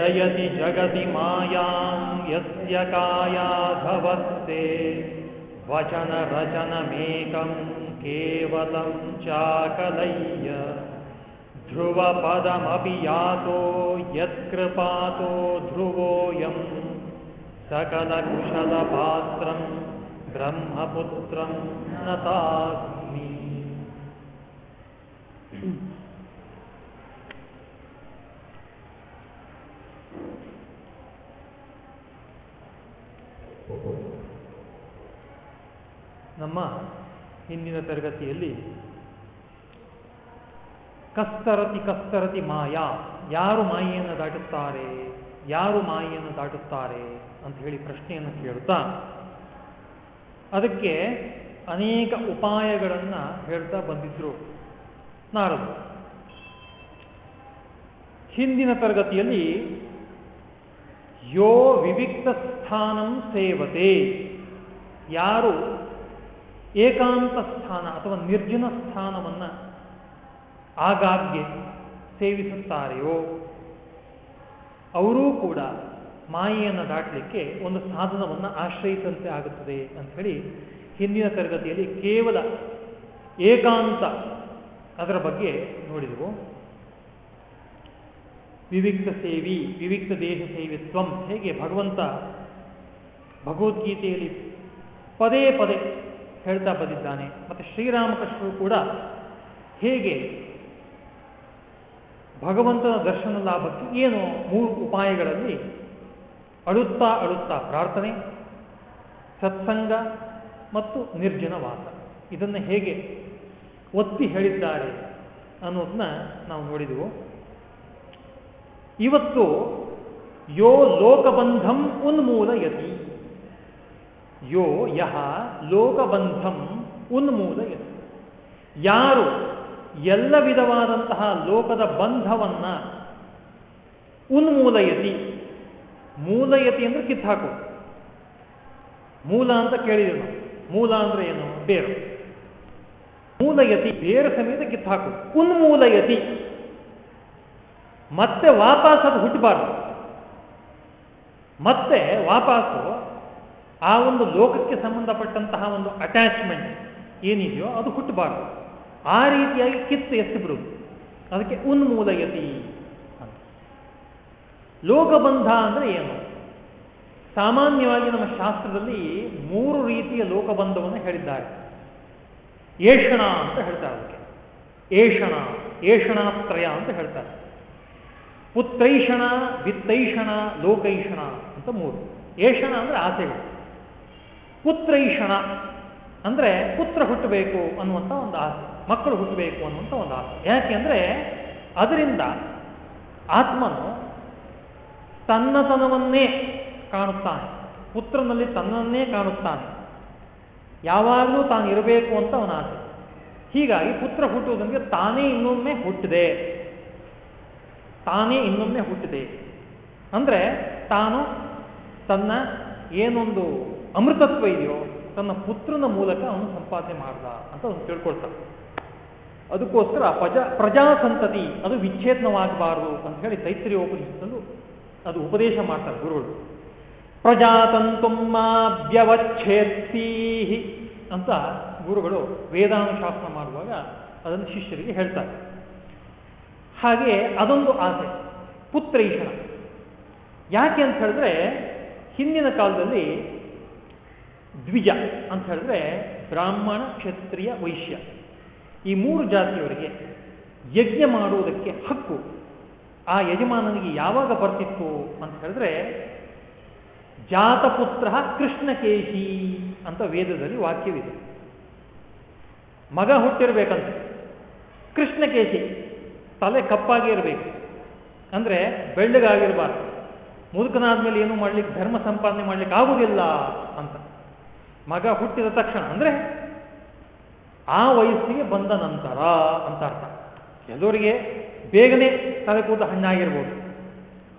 जयति जगति मायां यस्य कायाधवस्ते। वचनरचनमेकं केवलं चाकलय्य। ध्रुवपदमपि यातो यत्कृपातो ध्रुवोऽयं। सकलकुशलपात्रं ब्रह्मपुत्रं नतास्मि ನಮ್ಮ ಹಿಂದಿನ ತರಗತಿಯಲ್ಲಿ ಕಸ್ತರತಿ ಕಸ್ತರತಿ ಮಾಯಾ, ಯಾರು ಮಾಯೆಯನ್ನು ದಾಟುತ್ತಾರೆ, ಯಾರು ಮಾಯೆಯನ್ನು ದಾಟುತ್ತಾರೆ ಅಂತ ಹೇಳಿ ಪ್ರಶ್ನೆಯನ್ನು ಕೇಳುತ್ತಾ, ಅದಕ್ಕೆ ಅನೇಕ ಉಪಾಯಗಳನ್ನು ಹೇಳ್ತಾ ಬಂದಿದ್ರು ನಾರದು ಹಿಂದಿನ ತರಗತಿಯಲ್ಲಿ ಯೋ ವಿವಿಕ್ತ ಸ್ಥಾನಂ ಸೇವತೆ, ಯಾರು ಏಕಾಂತ ಸ್ಥಾನ ಅಥವಾ ನಿರ್ಜನ ಸ್ಥಾನವನ್ನು ಆಗಾಗ್ಗೆ ಸೇವಿಸುತ್ತಾರೆಯೋ, ಅವರೂ ಕೂಡ ಮಾಯೆಯನ್ನು ದಾಟಲಿಕ್ಕೆ ಒಂದು ಸಾಧನವನ್ನು ಆಶ್ರಯಿಸಂತೆ ಆಗುತ್ತದೆ ಅಂತ ಹೇಳಿ ಹಿಂದಿನ ತರಗತಿಯಲ್ಲಿ ಕೇವಲ ಏಕಾಂತ ಅದರ ಬಗ್ಗೆ ನೋಡಿದೆವು. ವಿವಿಕ್ತ ಸೇವಿ, ವಿವಿಕ್ತ ದೇಹ ಸೇವಿತ್ವಂ ಹೇಗೆ ಭಗವಂತ ಭಗವದ್ಗೀತೆಯಲ್ಲಿ ಪದೇ ಪದೇ ಹೇಳ್ತಾ ಬಂದಿದ್ದಾನೆ. ಮತ್ತೆ ಶ್ರೀರಾಮಕೃಷ್ಣರು ಕೂಡ ಹೇಗೆ ಭಗವಂತನ ದರ್ಶನ ಲಾಭಕ್ಕೆ ಏನು ಮೂರು ಉಪಾಯಗಳಲ್ಲಿ ಅಳುತ್ತಾ ಅಳುತ್ತಾ ಪ್ರಾರ್ಥನೆ, ಸತ್ಸಂಗ ಮತ್ತು ನಿರ್ಜನವಾಸ. ಇದನ್ನು ಹೇಗೆ ಒತ್ತಿ ಹೇಳಿದ್ದಾರೆ ಅನ್ನೋದನ್ನ ನಾವು ನೋಡಿದೆವು. ಇವತ್ತು ಯೋ ಲೋಕಬಂಧಂ ಉನ್ಮೂಲಯತಿ. ಯೋ ಯಹ ಲೋಕಬಂಧಂ ಉನ್ಮೂಲ ಯಾರು ಎಲ್ಲ ವಿಧವಾದಂತಹ ಲೋಕದ ಬಂಧವನ್ನ ಉನ್ಮೂಲಯತಿ. ಮೂಲಯತಿ ಅಂದ್ರೆ ಕಿತ್ತಾಕು ಮೂಲ ಅಂತ ಕೇಳಿದ್ರು ನಾವು. ಮೂಲ ಅಂದ್ರೆ ಏನು? ಬೇರು. ಮೂಲಯತಿ, ಬೇರು ಸಮೇತ ಕಿತ್ತಾಕು ಉನ್ಮೂಲಯತಿ. ಮತ್ತೆ ವಾಪಸ್ ಅದು ಹುಟ್ಟಬಾರ್ದು. ಮತ್ತೆ ವಾಪಸ್ಸು ಆ ಒಂದು ಲೋಕಕ್ಕೆ ಸಂಬಂಧಪಟ್ಟಂತಹ ಒಂದು ಅಟ್ಯಾಚ್ಮೆಂಟ್ ಏನಿದೆಯೋ ಅದು ಹುಟ್ಟಬಾರದು. ಆ ರೀತಿಯಾಗಿ ಕಿತ್ತು ಎತ್ತಿ ಬಿಡುವುದು ಅದಕ್ಕೆ ಉನ್ಮೂಲಯತಿ ಅಂತ. ಲೋಕಬಂಧ ಅಂದ್ರೆ ಏನು? ಸಾಮಾನ್ಯವಾಗಿ ನಮ್ಮ ಶಾಸ್ತ್ರದಲ್ಲಿ ಮೂರು ರೀತಿಯ ಲೋಕಬಂಧವನ್ನು ಹೇಳಿದ್ದಾರೆ. ಏಷಣ ಅಂತ ಹೇಳ್ತಾರೆ ಅದಕ್ಕೆ. ಏಷಣ, ಏಷಣಾತ್ರಯ ಅಂತ ಹೇಳ್ತಾರೆ. ಪುತ್ರೈಷಣ ವಿತ್ತೈಷಣ, ಲೋಕೈಷಣ ಅಂತ ಮೂರು. ಏಷಣ ಅಂದ್ರೆ ಆಸೆಗಳು ಪುತ್ರೈಷಣ. ಅಂದ್ರೆ ಪುತ್ರ ಹುಟ್ಟಬೇಕು ಅನ್ನುವಂಥ ಒಂದು ಆಸೆ, ಮಕ್ಕಳು ಹುಟ್ಟಬೇಕು ಅನ್ನುವಂಥ ಒಂದು ಆಸೆ. ಯಾಕೆ ಅಂದ್ರೆ ಅದರಿಂದ ಆತ್ಮನು ತನ್ನತನವನ್ನೇ ಕಾಣುತ್ತಾನೆ. ಪುತ್ರನಲ್ಲಿ ತನ್ನನ್ನೇ ಕಾಣುತ್ತಾನೆ. ಯಾವಾಗಲೂ ತಾನು ಇರಬೇಕು ಅಂತ ಅವನ ಆಸೆ. ಹೀಗಾಗಿ ಪುತ್ರ ಹುಟ್ಟುವುದಕ್ಕೆ ತಾನೇ ಇನ್ನೊಮ್ಮೆ ಹುಟ್ಟಿದೆ. ತಾನೇ ಇನ್ನೊಮ್ಮೆ ಹುಟ್ಟಿದೆ. ಅಂದ್ರೆ ತಾನು ತನ್ನ ಏನೊಂದು ಅಮೃತತ್ವ ಇದೆಯೋ, ತನ್ನ ಪುತ್ರನ ಮೂಲಕ ಅವನು ಸಂಪಾದನೆ ಮಾಡ್ದ ಅಂತ ಅವನು ತಿಳ್ಕೊಳ್ತಾನೆ. ಅದಕ್ಕೋಸ್ಕರ ಪ್ರಜಾ ಸಂತತಿ ಅದು ವಿಚ್ಛೇದನವಾಗಬಾರದು ಅಂತ ಹೇಳಿ ತೈತ್ರಿಯೋಪನಿಷತ್ತಲ್ಲೂ ಅದು ಉಪದೇಶ ಮಾಡ್ತಾರೆ ಗುರುಗಳು. ಪ್ರಜಾತಂತುಮ್ಮಾವ್ಯವಚ್ಛೇತ್ಸೀ ಅಂತ ಗುರುಗಳು ವೇದಾನುಶಾಸನ ಮಾಡುವಾಗ ಅದನ್ನು ಶಿಷ್ಯರಿಗೆ ಹೇಳ್ತಾರೆ. ಹಾಗೆ ಅದೊಂದು ಆಸೆ ಪುತ್ರೈಷಣ ಯಾಕೆ ಅಂತ ಹೇಳಿದ್ರೆ, ಹಿಂದಿನ ಕಾಲದಲ್ಲಿ ದ್ವಿಜ ಅಂತ ಹೇಳಿದ್ರೆ ಬ್ರಾಹ್ಮಣ, ಕ್ಷತ್ರಿಯ, ವೈಶ್ಯ. ಈ ಮೂರು ಜಾತಿಯವರಿಗೆ ಯಜ್ಞ ಮಾಡುವುದಕ್ಕೆ ಹಕ್ಕು. ಆ ಯಜಮಾನನಿಗೆ ಯಾವಾಗ ಬರ್ತಿತ್ತು ಅಂತ ಹೇಳಿದ್ರೆ, ಜಾತಪುತ್ರ ಕೃಷ್ಣಕೇಶಿ ಅಂತ ವೇದದಲ್ಲಿ ವಾಕ್ಯವಿದೆ. ಮಗ ಹುಟ್ಟಿರ್ಬೇಕಂತ. ಕೃಷ್ಣಕೇಶಿ, ತಲೆ ಕಪ್ಪಾಗಿ ಇರಬೇಕು. ಅಂದ್ರೆ ಬೆಳ್ಳಗಾಗಿರಬಾರ್ದು. ಮುದುಕನಾದ್ಮೇಲೆ ಏನು ಮಾಡ್ಲಿಕ್ಕೆ, ಧರ್ಮ ಸಂಪಾದನೆ ಮಾಡ್ಲಿಕ್ಕೆ ಆಗುದಿಲ್ಲ ಅಂತ. ಮಗ ಹುಟ್ಟಿದ ತಕ್ಷಣ ಅಂದ್ರೆ ಆ ವಯಸ್ಸಿಗೆ ಬಂದ ನಂತರ ಅಂತ ಅರ್ಥ. ಕೆಲವರಿಗೆ ಬೇಗನೆ ತಲೆ ಕೂತ ಹಣ್ಣಾಗಿರ್ಬೋದು.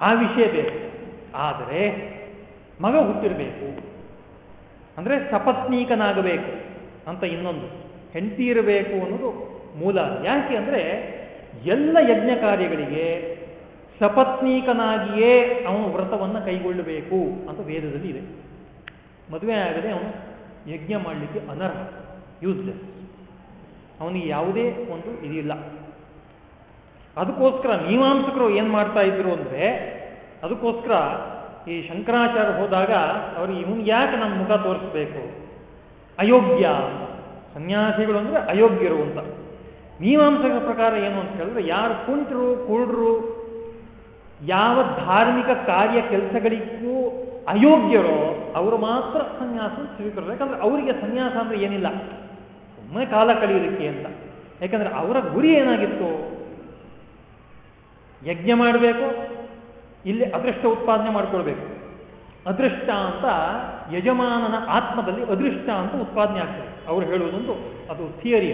ಆ ವಿಷಯ ಬೇಕು ಆದರೆ ಮಗ ಹುಟ್ಟಿರಬೇಕು. ಅಂದ್ರೆ ಸಪತ್ನೀಕನಾಗಬೇಕು ಅಂತ ಇನ್ನೊಂದು. ಹೆಂಡತಿ ಇರಬೇಕು ಅನ್ನೋದು ಮೂಲ. ಯಾಕೆ ಅಂದ್ರೆ ಎಲ್ಲ ಯಜ್ಞ ಕಾರ್ಯಗಳಿಗೆ ಸಪತ್ನೀಕನಾಗಿಯೇ ಅವನು ವ್ರತವನ್ನು ಕೈಗೊಳ್ಳಬೇಕು ಅಂತ ವೇದದಲ್ಲಿ ಇದೆ. ಮದುವೆ ಆಗದೆ ಅವನು ಯಜ್ಞ ಮಾಡಲಿಕ್ಕೆ ಅನರ್ಹ. ಯೂಸ್ಲೆಸ್. ಅವನಿಗೆ ಯಾವುದೇ ಒಂದು ಇದಿಲ್ಲ. ಅದಕ್ಕೋಸ್ಕರ ಮೀಮಾಂಸಕರು ಏನು ಮಾಡ್ತಾ ಇದ್ರು ಅಂದ್ರೆ, ಅದಕ್ಕೋಸ್ಕರ ಈ ಶಂಕರಾಚಾರ್ಯ ಹೋದಾಗ ಅವ್ರಿಗೆ ಇವನ್ ಯಾಕೆ ನಮ್ಮ ಮುಖ ತೋರಿಸ್ಬೇಕು? ಅಯೋಗ್ಯ ಸನ್ಯಾಸಿಗಳು ಅಂದ್ರೆ ಅಯೋಗ್ಯರು ಅಂತ. ಮೀಮಾಂಸಕರ ಪ್ರಕಾರ ಏನು ಅಂತ ಹೇಳಿದ್ರೆ ಯಾರು ಕುಂಟರು, ಕುರುಡ್ರು, ಯಾವ ಧಾರ್ಮಿಕ ಕಾರ್ಯ ಕೆಲಸಗಳಿಗೂ ಅಯೋಗ್ಯರೋ ಅವರು ಮಾತ್ರ ಸನ್ಯಾಸ ಸ್ವೀಕರಿಸಬೇಕು ಯಾಕಂದ್ರೆ ಅವರಿಗೆ ಸನ್ಯಾಸ ಅಂದ್ರೆ ಏನಿಲ್ಲ. ಸುಮ್ಮನೆ ಕಾಲ ಕಳೆಯೋದಕ್ಕೆ ಅಂತ. ಯಾಕಂದ್ರೆ ಅವರ ಗುರಿ ಏನಾಗಿತ್ತು? ಯಜ್ಞ ಮಾಡಬೇಕು, ಇಲ್ಲಿ ಅದೃಷ್ಟ ಉತ್ಪಾದನೆ ಮಾಡ್ಕೊಳ್ಬೇಕು. ಅದೃಷ್ಟ ಅಂತ ಯಜಮಾನನ ಆತ್ಮದಲ್ಲಿ ಅದೃಷ್ಟ ಅಂತ ಉತ್ಪಾದನೆ ಆಗ್ತದೆ. ಅವ್ರು ಹೇಳುವುದೊಂದು ಅದು ಥಿಯರಿ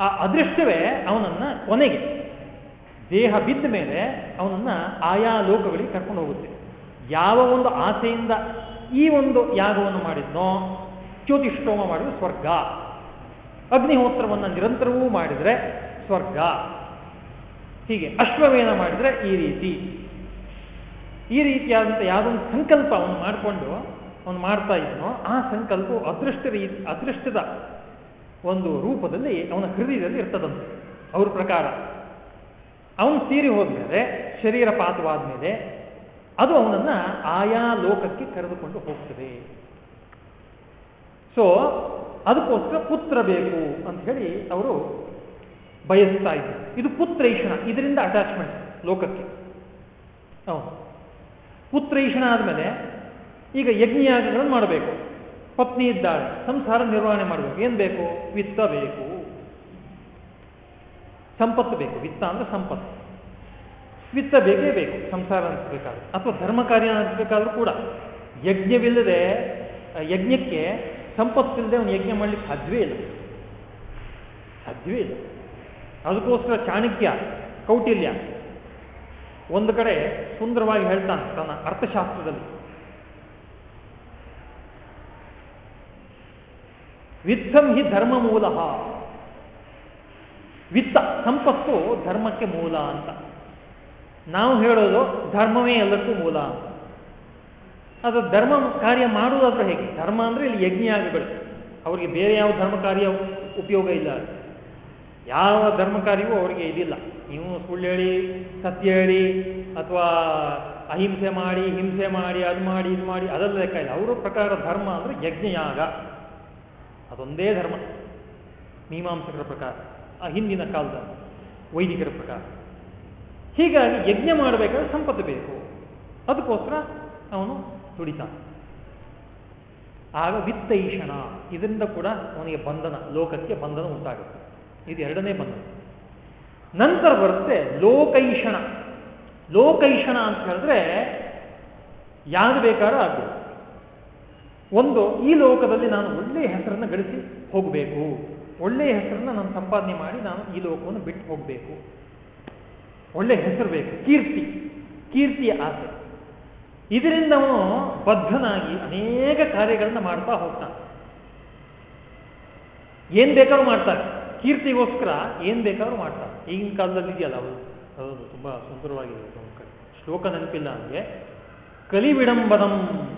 ಆ ಅದೃಷ್ಟವೇ ಅವನನ್ನ ಕೊನೆಗೆ, ದೇಹ ಬಿದ್ದ ಮೇಲೆ ಅವನನ್ನ ಆಯಾ ಲೋಕಗಳಿಗೆ ಕರ್ಕೊಂಡು ಹೋಗುತ್ತೆ. ಯಾವ ಒಂದು ಆಸೆಯಿಂದ ಈ ಒಂದು ಯಾಗವನ್ನು ಮಾಡಿದ್ನೋ, ಜ್ಯೋತಿಷ್ಠೋಮ ಮಾಡಿದ್ರೆ ಸ್ವರ್ಗ. ಅಗ್ನಿಹೋತ್ರವನ್ನು ನಿರಂತರವೂ ಮಾಡಿದರೆ ಸ್ವರ್ಗ. ಹೀಗೆ ಅಶ್ವಮೇಧ ಮಾಡಿದರೆ ಈ ರೀತಿ. ಈ ರೀತಿಯಾದಂಥ ಯಾವುದೊಂದು ಸಂಕಲ್ಪ ಅವನು ಮಾಡಿಕೊಂಡು, ಅವನು ಮಾಡ್ತಾ ಇದ್ನೋ ಆ ಸಂಕಲ್ಪವು ಅದೃಷ್ಟ ರೀತಿ, ಅದೃಷ್ಟದ ಒಂದು ರೂಪದಲ್ಲಿ ಅವನ ಹೃದಯದಲ್ಲಿ ಇರ್ತದಂತೆ. ಅವ್ರ ಪ್ರಕಾರ. ಅವನು ತೀರಿ ಹೋದ್ಮೇಲೆ, ಶರೀರ ಪಾತವಾದ ಮೇಲೆ ಅದು ಅವನನ್ನ ಆಯಾ ಲೋಕಕ್ಕೆ ಕರೆದುಕೊಂಡು ಹೋಗ್ತದೆ. ಸೊ ಅದಕ್ಕೋಸ್ಕರ ಪುತ್ರ ಬೇಕು ಅಂತ ಹೇಳಿ ಅವರು ಬಯಸ್ತಾ ಇದ್ರು. ಇದು ಪುತ್ರೈಷಣ, ಇದರಿಂದ ಅಟ್ಯಾಚ್ಮೆಂಟ್ ಲೋಕಕ್ಕೆ. ಹೌದು. ಪುತ್ರೈಷಣ ಆದಮೇಲೆ ಈಗ ಯಜ್ಞಯಾಗಗಳನ್ನು ಮಾಡಬೇಕು. ಪತ್ನಿ ಇದ್ದಾಳೆ, ಸಂಸಾರ ನಿರ್ವಹಣೆ ಮಾಡಬೇಕು. ಏನ್ ಬೇಕು? ವಿತ್ತ ಬೇಕು. ಸಂಪತ್ತು ಬೇಕು. ವಿತ್ತ ಅಂದ್ರೆ ಸಂಪತ್ತು. ವಿತ್ತ ಬೇಕೇ ಬೇಕು, ಸಂಸಾರ ನಡೆಸಬೇಕಾದ್ರೆ. ಅಥವಾ ಧರ್ಮ ಕಾರ್ಯ ನಡೆಸಬೇಕಾದ್ರೂ ಕೂಡ. ಯಜ್ಞವಿಲ್ಲದೆ ಯಜ್ಞಕ್ಕೆ ಸಂಪತ್ತಿಲ್ಲದೆ ಅವನು ಯಜ್ಞ ಮಾಡ್ಲಿಕ್ಕೆ ಸಾಧ್ಯವೇ ಇಲ್ಲ. ಸಾಧ್ಯವೇ ಇಲ್ಲ. ಅದಕ್ಕೋಸ್ಕರ ಚಾಣಕ್ಯ, ಕೌಟಿಲ್ಯ, ಒಂದು ಕಡೆ ಸುಂದರವಾಗಿ ಹೇಳ್ತಾನೆ ತನ್ನ ಅರ್ಥಶಾಸ್ತ್ರದಲ್ಲಿ. ವಿತ್ತಂ ಹಿ ಧರ್ಮ ಮೂಲ. ವಿತ್ತ, ಸಂಪತ್ತು ಧರ್ಮಕ್ಕೆ ಮೂಲ ಅಂತ. ನಾವು ಹೇಳೋದು ಧರ್ಮವೇ ಎಲ್ಲಕ್ಕೂ ಮೂಲ ಅದು ಧರ್ಮ ಕಾರ್ಯ ಮಾಡುವುದಾದ್ರೆ ಹೇಗೆ? ಧರ್ಮ ಅಂದ್ರೆ ಇಲ್ಲಿ ಯಜ್ಞಯಾಗಗಳು ಅವರಿಗೆ ಬೇರೆ ಯಾವ ಧರ್ಮ ಕಾರ್ಯ ಉಪಯೋಗ ಇಲ್ಲ. ಯಾವ ಧರ್ಮ ಕಾರ್ಯವೂ ಅವರಿಗೆ ಇದಿಲ್ಲ. ನೀವು ಸುಳ್ಳು ಹೇಳಿ ಸತ್ಯ ಹೇಳಿ ಅಥವಾ ಅಹಿಂಸೆ ಮಾಡಿ, ಹಿಂಸೆ ಮಾಡಿ, ಅದು ಮಾಡಿ, ಇದು ಮಾಡಿ, ಅದೆಲ್ಲ ಲೆಕ್ಕ ಇಲ್ಲ. ಅವರ ಪ್ರಕಾರ ಧರ್ಮ ಅಂದ್ರೆ ಯಜ್ಞಯಾಗ. ಅದೊಂದೇ ಧರ್ಮ. ಮೀಮಾಂಸಕರ ಪ್ರಕಾರ. ಆ ಹಿಂದಿನ ಕಾಲದ ವೈದಿಕರ ಪ್ರಕಾರ. ಹೀಗಾಗಿ ಯಜ್ಞ ಮಾಡಬೇಕಾದ್ರೆ ಸಂಪತ್ತು ಬೇಕು. ಅದಕ್ಕೋಸ್ಕರ ಅವನು ದುಡಿತಾನೆ. ಆಗ ವಿತ್ತೈಷಣ, ಇದರಿಂದ ಕೂಡ ಅವನಿಗೆ ಬಂಧನ, ಲೋಕಕ್ಕೆ ಬಂಧನ ಉಂಟಾಗುತ್ತೆ. ಇದು ಎರಡನೇ ಬಂಧನ. ನಂತರ ಬರುತ್ತೆ ಲೋಕೈಷಣ. ಲೋಕೈಷಣ ಅಂತ ಹೇಳಿದ್ರೆ ಯಾರು ಬೇಕಾದ್ರೂ ಆಗ್ಬೋದು. ಒಂದು, ಈ ಲೋಕದಲ್ಲಿ ನಾನು ಒಳ್ಳೆಯ ಹೆಸರನ್ನು ಗಳಿಸಿ ಹೋಗಬೇಕು. ಒಳ್ಳೆಯ ಹೆಸರನ್ನ ನಾನು ಸಂಪಾದನೆ ಮಾಡಿ ನಾನು ಈ ಲೋಕವನ್ನು ಬಿಟ್ಟು ಹೋಗಬೇಕು. ಒಳ್ಳೆ ಹೆಸರು ಬೇಕು, ಕೀರ್ತಿ, ಕೀರ್ತಿಯ ಆಸೆ. ಇದರಿಂದ ಅವನು ಬದ್ಧನಾಗಿ ಅನೇಕ ಕಾರ್ಯಗಳನ್ನು ಮಾಡ್ತಾ ಹೋಗ್ತಾನೆ. ಏನ್ ಬೇಕಾದ್ರೂ ಮಾಡ್ತಾರೆ ಕೀರ್ತಿಗೋಸ್ಕರ ಏನ್ ಬೇಕಾದ್ರೂ ಮಾಡ್ತಾರೆ ಈಗಿನ ಕಾಲದಲ್ಲಿ ಇದೆಯಲ್ಲ ಅವರು ಹೌದು, ತುಂಬಾ ಸುಂದರವಾಗಿದೆ ಶ್ಲೋಕ ನೆನಪಿಲ್ಲ ಕಲಿ ವಿಡಂಬನಂ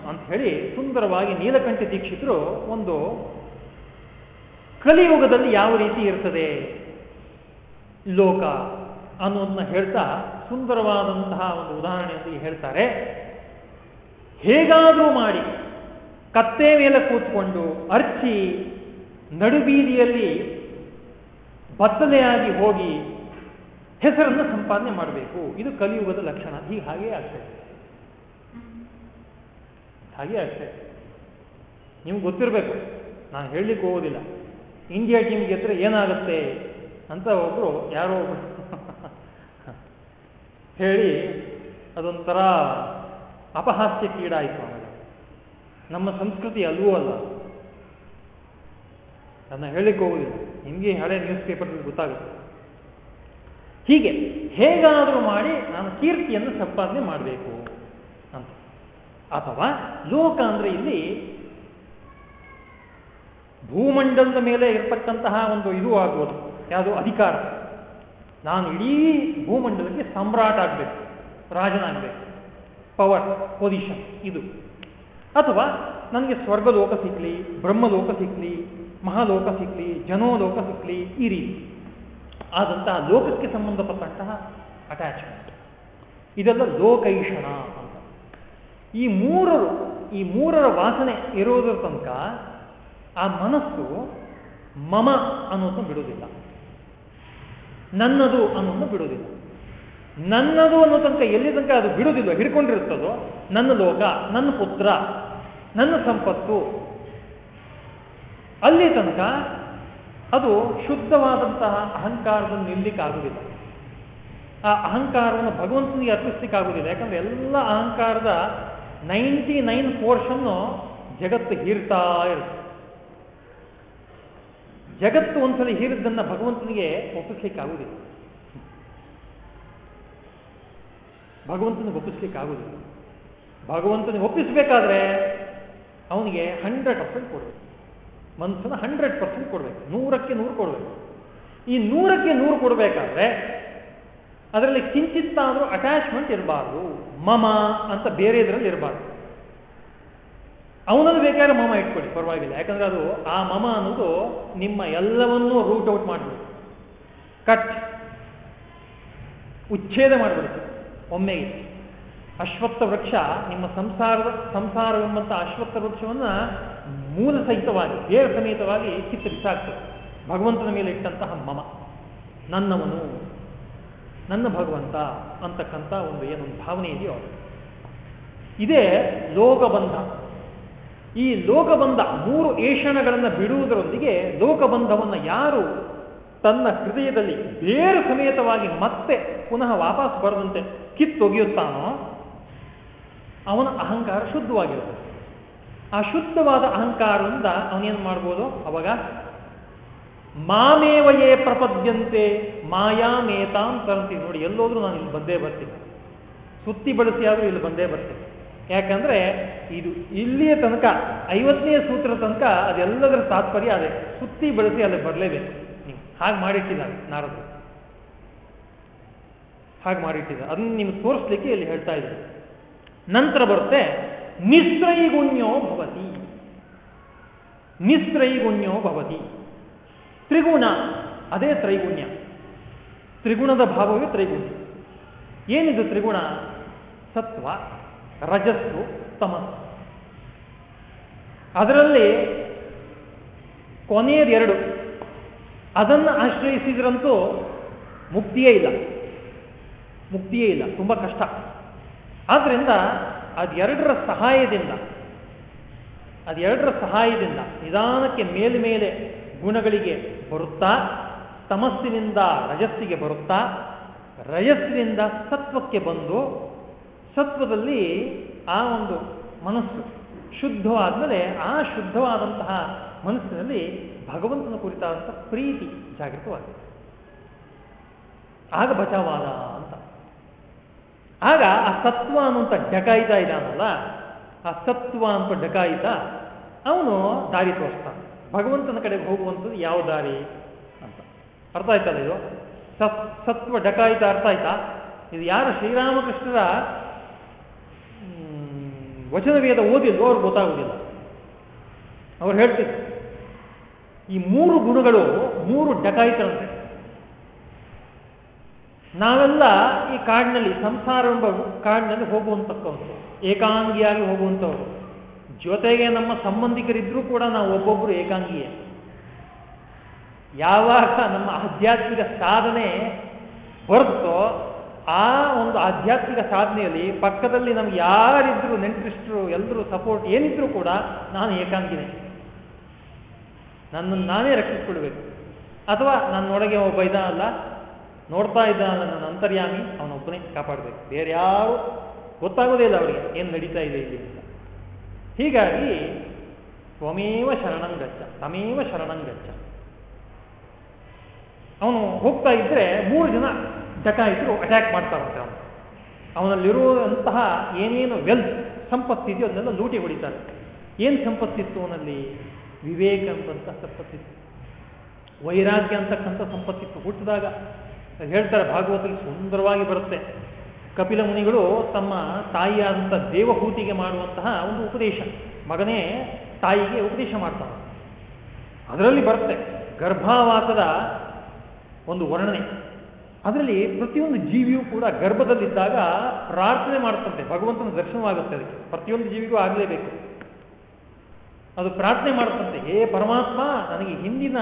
ಅಂತ ಹೇಳಿ ಸುಂದರವಾಗಿ ನೀಲಕಂಠ ದೀಕ್ಷಿತರು ಒಂದು ಕಲಿಯುಗದಲ್ಲಿ ಯಾವ ರೀತಿ ಇರ್ತದೆ? ಲೋಕ. ಅನ್ನೋದನ್ನ ಹೇಳ್ತಾ ಸುಂದರವಾದಂತಹ ಒಂದು ಉದಾಹರಣೆಯೊಂದಿಗೆ ಹೇಳ್ತಾರೆ. ಹೇಗಾದರೂ ಮಾಡಿ ಕತ್ತೆ ಮೇಲೆ ಕೂತ್ಕೊಂಡು ಅರ್ಚಿ ನಡುಬೀದಿಯಲ್ಲಿ ಬತ್ತಲೆಯಾಗಿ ಹೋಗಿ ಹೆಸರನ್ನು ಸಂಪಾದನೆ ಮಾಡಬೇಕು. ಇದು ಕಲಿಯುಗದ ಲಕ್ಷಣ. ಹೀಗೆ ಹಾಗೆ ಆಗ್ತದೆ. ಹಾಗೆ ಆಗ್ತದೆ. ನಿಮ್ಗೆ ಗೊತ್ತಿರಬೇಕು. ನಾನು ಹೇಳಲಿಕ್ಕೆ ಹೋಗೋದಿಲ್ಲ. ಇಂಡಿಯಾ ಟೀಮ್ ಗೆದ್ರೆ ಏನಾಗುತ್ತೆ ಅಂತ ಒಬ್ರು ಯಾರೋ ಒಬ್ರು ಹೇಳಿ ಅದೊಂಥರ ಅಪಹಾಸ್ಯಕ್ಕೀಡಾಯಿತು ಆಮೇಲೆ. ನಮ್ಮ ಸಂಸ್ಕೃತಿ ಅಲ್ವೂ ಅಲ್ಲ. ಅದನ್ನ ಹೇಳಿಕ್ಕೆ ಹೋಗುದಿಲ್ಲ. ನಿಮಗೆ ಹಳೆ ನ್ಯೂಸ್ ಪೇಪರ್ ಗೊತ್ತಾಗುತ್ತೆ. ಹೀಗೆ ಹೇಗಾದರೂ ಮಾಡಿ ನಾನು ಕೀರ್ತಿಯನ್ನು ಸಂಪಾದನೆ ಮಾಡಬೇಕು ಅಂತ. ಅಥವಾ ಲೋಕ ಅಂದ್ರೆ ಇಲ್ಲಿ ಭೂಮಂಡಲದ ಮೇಲೆ ಇರತಕ್ಕಂತಹ ಒಂದು ಇದು ಆಗ್ಬೋದು ಯಾವುದು ಅಧಿಕಾರ. ನಾನು ಇಡೀ ಭೂಮಂಡಲಕ್ಕೆ ಸಮ್ರಾಟ ಆಗಬೇಕು, ರಾಜನಾಗಬೇಕು. ಪವರ್ ಪೊಸಿಷನ್ ಇದು. ಅಥವಾ ನನಗೆ ಸ್ವರ್ಗ ಲೋಕ ಸಿಕ್ಕಲಿ ಬ್ರಹ್ಮಲೋಕ ಸಿಕ್ಕಲಿ ಮಹಾಲೋಕ ಸಿಕ್ಕಲಿ ಜನೋಲೋಕ ಸಿಕ್ಕಲಿ ಈ ರೀತಿ. ಆದಂತಹ ಲೋಕಕ್ಕೆ ಸಂಬಂಧಪಟ್ಟಂತಹ ಅಟ್ಯಾಚ್ಮೆಂಟ್ ಇದೆಲ್ಲ ಲೋಕೈಷಣ ಅಂತ. ಈ ಮೂರರು, ಈ ಮೂರರ ವಾಸನೆ ಇರೋದ್ರ ತನಕ ಆ ಮನಸ್ಸು ಮಮ ಅನ್ನೋದನ್ನು ಬಿಡುವುದಿಲ್ಲ ನನ್ನದು ಅನ್ನೋದನ್ನು ಬಿಡುವುದಿಲ್ಲ. ನನ್ನದು ಅನ್ನೋ ತನಕ ಎಲ್ಲಿ ತನಕ ಅದು ಬಿಡುವುದಿಲ್ಲ ಹಿಡ್ಕೊಂಡಿರುತ್ತದೋ ನನ್ನ ಲೋಕ, ನನ್ನ ಪುತ್ರ, ನನ್ನ ಸಂಪತ್ತು, ಅಲ್ಲಿ ತನಕ ಅದು ಶುದ್ಧವಾದಂತಹ ಅಹಂಕಾರವನ್ನು ನಿಲ್ಲಿಕ್ಕಾಗುವುದಿಲ್ಲ ಆ ಅಹಂಕಾರವನ್ನು ಭಗವಂತನಿಗೆ ಅರ್ಪಿಸ್ಲಿಕ್ಕಾಗುವುದಿಲ್ಲ ಯಾಕಂದ್ರೆ ಎಲ್ಲ ಅಹಂಕಾರದ ನೈಂಟಿ ನೈನ್ ಪೋರ್ಷನ್ನು ಜಗತ್ತು ಹೀರ್ತಾ ಇರುತ್ತೆ. ಜಗತ್ತು ಒಂದ್ಸಲ ಹೀರಿದ್ದನ್ನ ಭಗವಂತನಿಗೆ ಒಪ್ಪಿಸ್ಲಿಕ್ಕಾಗುವುದಿಲ್ಲ. ಭಗವಂತನಿಗೆ ಒಪ್ಪಿಸ್ಲಿಕ್ಕಾಗುವುದಿಲ್ಲ. ಭಗವಂತನಿಗೆ ಒಪ್ಪಿಸ್ಬೇಕಾದ್ರೆ ಅವನಿಗೆ ಹಂಡ್ರೆಡ್ ಪರ್ಸೆಂಟ್ ಕೊಡಬೇಕು. ಮನಸ್ಸನ್ನು ಹಂಡ್ರೆಡ್ ಪರ್ಸೆಂಟ್ ಕೊಡಬೇಕು. ನೂರಕ್ಕೆ ನೂರು ಕೊಡಬೇಕು. ಈ ನೂರಕ್ಕೆ ನೂರು ಕೊಡಬೇಕಾದ್ರೆ ಅದರಲ್ಲಿ ಕಿಂಚಿತ್ತಾದರೂ ಅಟ್ಯಾಚ್ಮೆಂಟ್ ಇರಬಾರ್ದು. ಮಮ ಅಂತ ಬೇರೆ ಇದರಲ್ಲಿ ಇರಬಾರ್ದು. ಅವನಲ್ಲಿ ಬೇಕಾದ್ರೆ ಮಮ ಇಟ್ಕೊಳ್ಳಿ ಪರವಾಗಿಲ್ಲ. ಯಾಕಂದ್ರೆ ಅದು ಆ ಮಮ ಅನ್ನೋದು ನಿಮ್ಮ ಎಲ್ಲವನ್ನೂ ರೂಟ್ ಔಟ್ ಮಾಡಿಬಿಡುತ್ತೆ. ಕಟ್ ಉಚ್ಛೇದ ಮಾಡಿಬಿಡುತ್ತೆ. ಒಮ್ಮೆಗೆ. ಅಶ್ವತ್ಥ ವೃಕ್ಷ ನಿಮ್ಮ ಸಂಸಾರದ, ಸಂಸಾರವೆಂಬಂಥ ಅಶ್ವತ್ಥ ವೃಕ್ಷವನ್ನ ಮೂಲ ಸಹಿತವಾಗಿ ಬೇರ ಸಮೇತವಾಗಿ ಕಿತ್ತರಿಸಾಗ್ತದೆ ಭಗವಂತನ ಮೇಲೆ ಇಟ್ಟಂತಹ ಮಮ. ನನ್ನವನು, ನನ್ನ ಭಗವಂತ ಅಂತಕ್ಕಂಥ ಒಂದು ಏನೊಂದು ಭಾವನೆ ಇದೆಯೋ ಇದೇ ಲೋಕಬಂಧ. ಈ ಲೋಕಬಂಧ ಮೂರು ಏಷಣಗಳನ್ನು ಬಿಡುವುದರೊಂದಿಗೆ ಲೋಕಬಂಧವನ್ನು ಯಾರು? ತನ್ನ ಹೃದಯದಲ್ಲಿ ಬೇರು ಸಮೇತವಾಗಿ ಮತ್ತೆ ಪುನಃ ವಾಪಸ್ ಬರದಂತೆ ಕಿತ್ತೊಗೆಯುತ್ತಾನೋ? ಅವನ ಅಹಂಕಾರ ಶುದ್ಧವಾಗಿರುತ್ತೆ. ಆ ಶುದ್ಧವಾದ ಅಹಂಕಾರದಿಂದ ಅವನೇನು ಮಾಡ್ಬೋದು? ಅವಾಗ, ಮಾಮೇವಯೇ ಪ್ರಪದ್ಯಂತೆ ಮಾಯಾಮೇತಾಂ ತರಂತೀವಿ ನೋಡಿ, ಎಲ್ಲೋದ್ರೂ ನಾನು ಇಲ್ಲಿ ಬಂದೇ ಬರ್ತೀನಿ. ಸುತ್ತಿ ಬಳಸಿ ಆದರೂ ಇಲ್ಲಿ ಬಂದೇ ಬರ್ತೀನಿ. ಯಾಕಂದ್ರೆ ಇದು ಇಲ್ಲಿಯ ತನಕ, ಐವತ್ತನೇ ಸೂತ್ರ ತನಕ ಅದೆಲ್ಲದರ ತಾತ್ಪರ್ಯ ಅದೇ. ಸುತ್ತಿ ಬಳಸಿ ಅಲ್ಲಿ ಬರಲೇಬೇಕು. ನೀವು ಹಾಗೆ ಮಾಡಿಟ್ಟಿದ್ದ ನಾರದ ಹಾಗೆ ಮಾಡಿಟ್ಟಿದ್ದ. ಅದನ್ನು ನಿಮ್ಗೆ ತೋರಿಸ್ಲಿಕ್ಕೆ ಇಲ್ಲಿ ಹೇಳ್ತಾ ಇದ್ದಾರೆ ನಂತರ ಬರುತ್ತೆ, ನಿಸ್ತ್ರೈಗುಣ್ಯೋ ಭವತಿ. ನಿಸ್ತ್ರೈಗುಣ್ಯೋ ಭವತಿ. ತ್ರಿಗುಣ, ಅದೇ ತ್ರೈಗುಣ್ಯ. ತ್ರಿಗುಣದ ಭಾವವೇ ತ್ರೈಗುಣ್ಯ. ಏನಿದು ತ್ರಿಗುಣ? ಸತ್ವ. ರಜಸ್ಸು ತಮಸ್ಸು. ಅದರಲ್ಲಿ ಕೊನೆಯದೆರಡು ಅದನ್ನು ಆಶ್ರಯಿಸಿದ್ರಂತೂ ಮುಕ್ತಿಯೇ ಇಲ್ಲ. ಮುಕ್ತಿಯೇ ಇಲ್ಲ, ತುಂಬ ಕಷ್ಟ. ಆದ್ರಿಂದ ಅದೆರಡರ ಸಹಾಯದಿಂದ ಅದೆರಡರ ಸಹಾಯದಿಂದ ನಿಧಾನಕ್ಕೆ ಮೇಲ್ಮೇಲೆ ಗುಣಗಳಿಗೆ ಬರುತ್ತಾ, ತಮಸ್ಸಿನಿಂದ ರಜಸ್ಸಿಗೆ ಬರುತ್ತಾ, ರಜಸ್ಸಿನಿಂದ ಸತ್ವಕ್ಕೆ ಬಂದು ಸತ್ವದಲ್ಲಿ ಆ ಒಂದು ಮನಸ್ಸು ಶುದ್ಧವಾದ್ಮೇಲೆ ಆ ಶುದ್ಧವಾದಂತಹ ಮನಸ್ಸಿನಲ್ಲಿ ಭಗವಂತನ ಕುರಿತಾದಂಥ ಪ್ರೀತಿ ಜಾಗೃತವಾಗಿದೆ. ಆಗ ಬಚಾವಾದ ಅಂತ. ಆಗ ಆ ಸತ್ವ ಅನ್ನುವಂಥ ಡಕಾಯಿತ ಇದಾನಲ್ಲ, ಆ ಸತ್ವ ಅಂತ ಡಕಾಯಿತ ಅವನು ದಾರಿ ತೋರಿಸ್ತಾನೆ. ಭಗವಂತನ ಕಡೆಗೆ ಹೋಗುವಂಥದ್ದು ಯಾವ ದಾರಿ ಅಂತ. ಅರ್ಥ ಆಯ್ತಲ್ಲ ಇದು? ಸತ್, ಸತ್ವ ಡಕಾಯಿತ ಅರ್ಥ ಆಯ್ತಾ? ಇದು ಯಾರು ಶ್ರೀರಾಮಕೃಷ್ಣರ ವಚನವೇದ ಓದಿದ್ರು ಅವ್ರಿಗೆ ಗೊತ್ತಾಗುವುದಿಲ್ಲ. ಅವ್ರು ಹೇಳ್ತಿದ್ರು, ಈ ಮೂರು ಗುಣಗಳು, ಮೂರು ಡಕಾಯಿತರಂತೆ ನಾವೆಲ್ಲ ಈ ಕಾಡಿನಲ್ಲಿ, ಸಂಸಾರ ಎಂಬ ಕಾಡಿನಲ್ಲಿ ಹೋಗುವಂತಕ್ಕಂಥವ್ರು ಏಕಾಂಗಿಯಾಗಿ ಹೋಗುವಂಥವ್ರು ಜೊತೆಗೆ ನಮ್ಮ ಸಂಬಂಧಿಕರಿದ್ರೂ ಕೂಡ ನಾವು ಒಬ್ಬೊಬ್ಬರು ಏಕಾಂಗಿಯೇ. ಯಾವಾಗ ನಮ್ಮ ಆಧ್ಯಾತ್ಮಿಕ ಸಾಧನೆ ಬರುತ್ತೋ ಆ ಒಂದು ಆಧ್ಯಾತ್ಮಿಕ ಸಾಧನೆಯಲ್ಲಿ ಪಕ್ಕದಲ್ಲಿ ನಮ್ಗೆ ಯಾರಿದ್ರು ನೆಂಟರಿಷ್ಟರು ಎಲ್ಲರೂ ಸಪೋರ್ಟ್ ಏನಿದ್ರು ಕೂಡ ನಾನು ಏಕಾಂಗಿನೇ. ನನ್ನನ್ನು ನಾನೇ ರಕ್ಷಿಸ್ಕೊಳ್ಬೇಕು. ಅಥವಾ ನನ್ನೊಳಗೆ ಒಬ್ಬ ಅಲ್ಲ ನೋಡ್ತಾ ಇದ್ದ ನನ್ನ ಅಂತರ್ಯಾಮಿ ಅವನೊಬ್ಬನೇ ಕಾಪಾಡಬೇಕು. ಬೇರೆ ಯಾರು ಗೊತ್ತಾಗೋದೇ ಇಲ್ಲ ಅವರಿಗೆ ಏನು ನಡೀತಾ ಇದೆ ಇಲ್ಲಿ ಅಂತ. ಹೀಗಾಗಿ, ತ್ವಮೇವ ಶರಣಂಗಚ್ಚ ತಮೇವ ಶರಣಂಗಚ್ಚ ಅವನು ಹೋಗ್ತಾ ಇದ್ರೆ ಮೂರು ಜನ ಡಕಾಯಿತರು ಅಟ್ಯಾಕ್ ಮಾಡ್ತಾರಂತೆ ಅವನು ಅವನಲ್ಲಿರುವಂತಹ ಏನೇನು ವೆಲ್ತ್ ಸಂಪತ್ತಿದೆಯೋ ಅದನ್ನೆಲ್ಲ ಲೂಟಿ ಹೊಡಿತಾರೆ. ಏನು ಸಂಪತ್ತಿತ್ತು ಅವನಲ್ಲಿ? ವಿವೇಕ ಅಂತಂತ ಸಂಪತ್ತಿತ್ತು. ವೈರಾಗ್ಯ ಅಂತಕ್ಕಂಥ ಸಂಪತ್ತಿತ್ತು. ಹುಟ್ಟಿದಾಗ ಹೇಳ್ತಾರೆ, ಭಾಗವತದಲ್ಲಿ ಸುಂದರವಾಗಿ ಬರುತ್ತೆ. ಕಪಿಲ ಮುನಿಗಳು ತಮ್ಮ ತಾಯಿಯಾದಂಥ ದೇವಹೂತಿಗೆ ಮಾಡುವಂತಹ ಒಂದು ಉಪದೇಶ. ಮಗನೇ ತಾಯಿಗೆ ಉಪದೇಶ ಮಾಡ್ತಾನೆ. ಅದರಲ್ಲಿ ಬರುತ್ತೆ ಗರ್ಭಾವಾಸದ ಒಂದು ವರ್ಣನೆ. ಅದರಲ್ಲಿ ಪ್ರತಿಯೊಂದು ಜೀವಿಯೂ ಕೂಡ ಗರ್ಭದಲ್ಲಿದ್ದಾಗ ಪ್ರಾರ್ಥನೆ ಮಾಡುತ್ತಂತೆ. ಭಗವಂತನ ದರ್ಶನವಾಗುತ್ತೆ ಅದಕ್ಕೆ. ಪ್ರತಿಯೊಂದು ಜೀವಿಗೂ ಆಗಲೇಬೇಕು. ಅದು ಪ್ರಾರ್ಥನೆ ಮಾಡುತ್ತಂತೆ. ಹೇ ಪರಮಾತ್ಮ, ನನಗೆ ಹಿಂದಿನ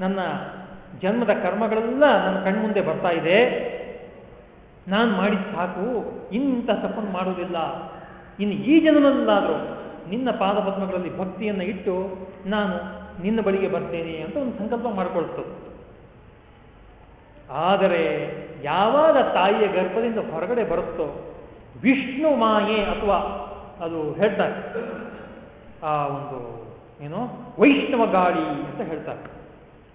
ನನ್ನ ಜನ್ಮದ ಕರ್ಮಗಳೆಲ್ಲ ನನ್ನ ಕಣ್ಮುಂದೆ ಬರ್ತಾ ಇದೆ. ನಾನು ಮಾಡಿದ ಸಾಕು. ಇಂಥ ತಪ್ಪನ್ನು ಮಾಡುವುದಿಲ್ಲ. ಇನ್ನು ಈ ಜನ್ಮದಲ್ಲಾದರೂ ನಿನ್ನ ಪಾದಪದ್ಮಗಳಲ್ಲಿ ಭಕ್ತಿಯನ್ನು ಇಟ್ಟು ನಾನು ನಿನ್ನ ಬಳಿಗೆ ಬರ್ತೇನೆ ಅಂತ ಒಂದು ಸಂಕಲ್ಪ ಮಾಡಿಕೊಳ್ತದೆ ಆದರೆ ಯಾವಾಗ ತಾಯಿಯ ಗರ್ಭದಿಂದ ಹೊರಗಡೆ ಬರುತ್ತೋ ವಿಷ್ಣು ಮಾಯೆ ಅಥವಾ ಅದು ಹೇಳ್ತಾರೆ ಆ ಒಂದು ಏನು ವೈಷ್ಣವ ಗಾಳಿ ಅಂತ ಹೇಳ್ತಾರೆ.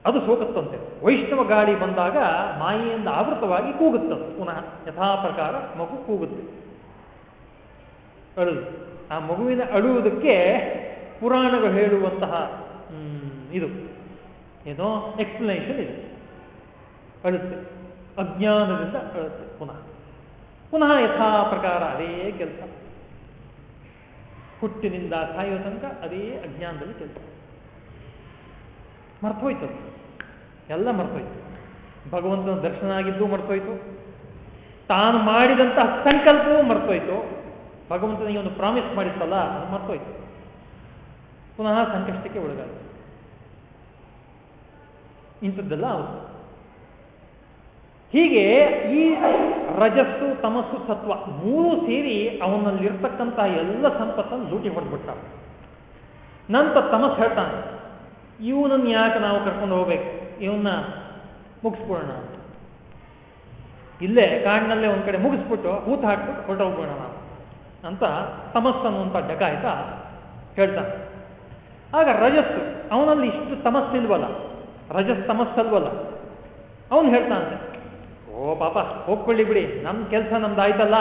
ಅದು ಹೋಗುತ್ತಂತೆ ವೈಷ್ಣವ ಗಾಳಿ ಬಂದಾಗ ಮಾಯೆಯಿಂದ ಆವೃತವಾಗಿ ಕೂಗುತ್ತದೆ. ಪುನಃ ಯಥಾ ಪ್ರಕಾರ ಮಗು ಕೂಗುತ್ತೆ. ಅಳು ಆ ಮಗುವಿನ ಅಳುವುದಕ್ಕೆ ಪುರಾಣಗಳು ಹೇಳುವಂತಹ ಇದು. ಏನೋ ಎಕ್ಸ್ಪ್ಲನೇಷನ್ ಇದೆ. ಅಳುತ್ತೆ. ಅಜ್ಞಾನದಿಂದ ಅಳುತ್ತೆ. ಪುನಃ. ಪುನಃ ಯಥಾ ಪ್ರಕಾರ ಅದೇ ಕೆಲಸ. ಹುಟ್ಟಿನಿಂದ ಸಾಯುವ ತನಕ ಅದೇ ಅಜ್ಞಾನದಲ್ಲಿ ಕೆಲಸ. ಮರ್ತೋಯ್ತು ಎಲ್ಲ ಮರ್ತೋಯ್ತು. ಭಗವಂತನ ದರ್ಶನ ಆಗಿದ್ದು ಮರ್ತೋಯ್ತು. ತಾನು ಮಾಡಿದಂತಹ ಸಂಕಲ್ಪವೂ ಮರ್ತೋಯ್ತು. ಭಗವಂತನಿಗೆ ಒಂದು ಪ್ರಾಮಿಸ್ ಮಾಡಿತ್ತಲ್ಲ, ಅದು ಮರ್ತೋಯ್ತು. ಪುನಃ ಸಂಕಷ್ಟಕ್ಕೆ ಒಳಗಾಯಿತು ಇಂಥದ್ದೆಲ್ಲ ಅವತ್ತು ಹೀಗೆ ಈ ರಜಸ್ಸು, ತಮಸ್ಸು, ಸತ್ವ ಮೂರು ಸೇರಿ ಅವನಲ್ಲಿರ್ತಕ್ಕಂತಹ ಎಲ್ಲ ಸಂಪತ್ತನ್ನು ಲೂಟಿ ಹೊಡೆದ್ಬಿಟ್ಟ ನಂತರ ತಮಸ್ ಹೇಳ್ತಾನೆ, ಇವನನ್ನು ಯಾಕೆ ನಾವು ಕರ್ಕೊಂಡು ಹೋಗ್ಬೇಕು? ಇವನ್ನ ಮುಗಿಸ್ಬಿಡೋಣ ಇಲ್ಲೇ ಕಾಡಿನಲ್ಲೇ ಒಂದ್ ಕಡೆ ಮುಗಿಸ್ಬಿಟ್ಟು ಹೂತ ಹಾಕ್ಬಿಟ್ಟು ಹೊರಟೋಗ್ಬಿಡೋಣ ನಾವು ಅಂತ ತಮಸ್ ಅನ್ನುವಂಥ ಡಕಾಯಿತ ಹೇಳ್ತಾನೆ. ಆಗ ರಜಸ್ಸು, ಅವನಲ್ಲಿ ಇಷ್ಟು ತಮಸ್ಸಿಲ್ವಲ್ಲ ರಜಸ್ ತಮಸ್ಸಲ್ವಲ್ಲ? ಅವನು ಹೇಳ್ತಾನೆ ಓ ಪಾಪ ಹೋಗ್ಕೊಳ್ಳಿ ಬಿಡಿ ನಮ್ಮ ಕೆಲಸ ನಮ್ದು ಆಯ್ತಲ್ಲ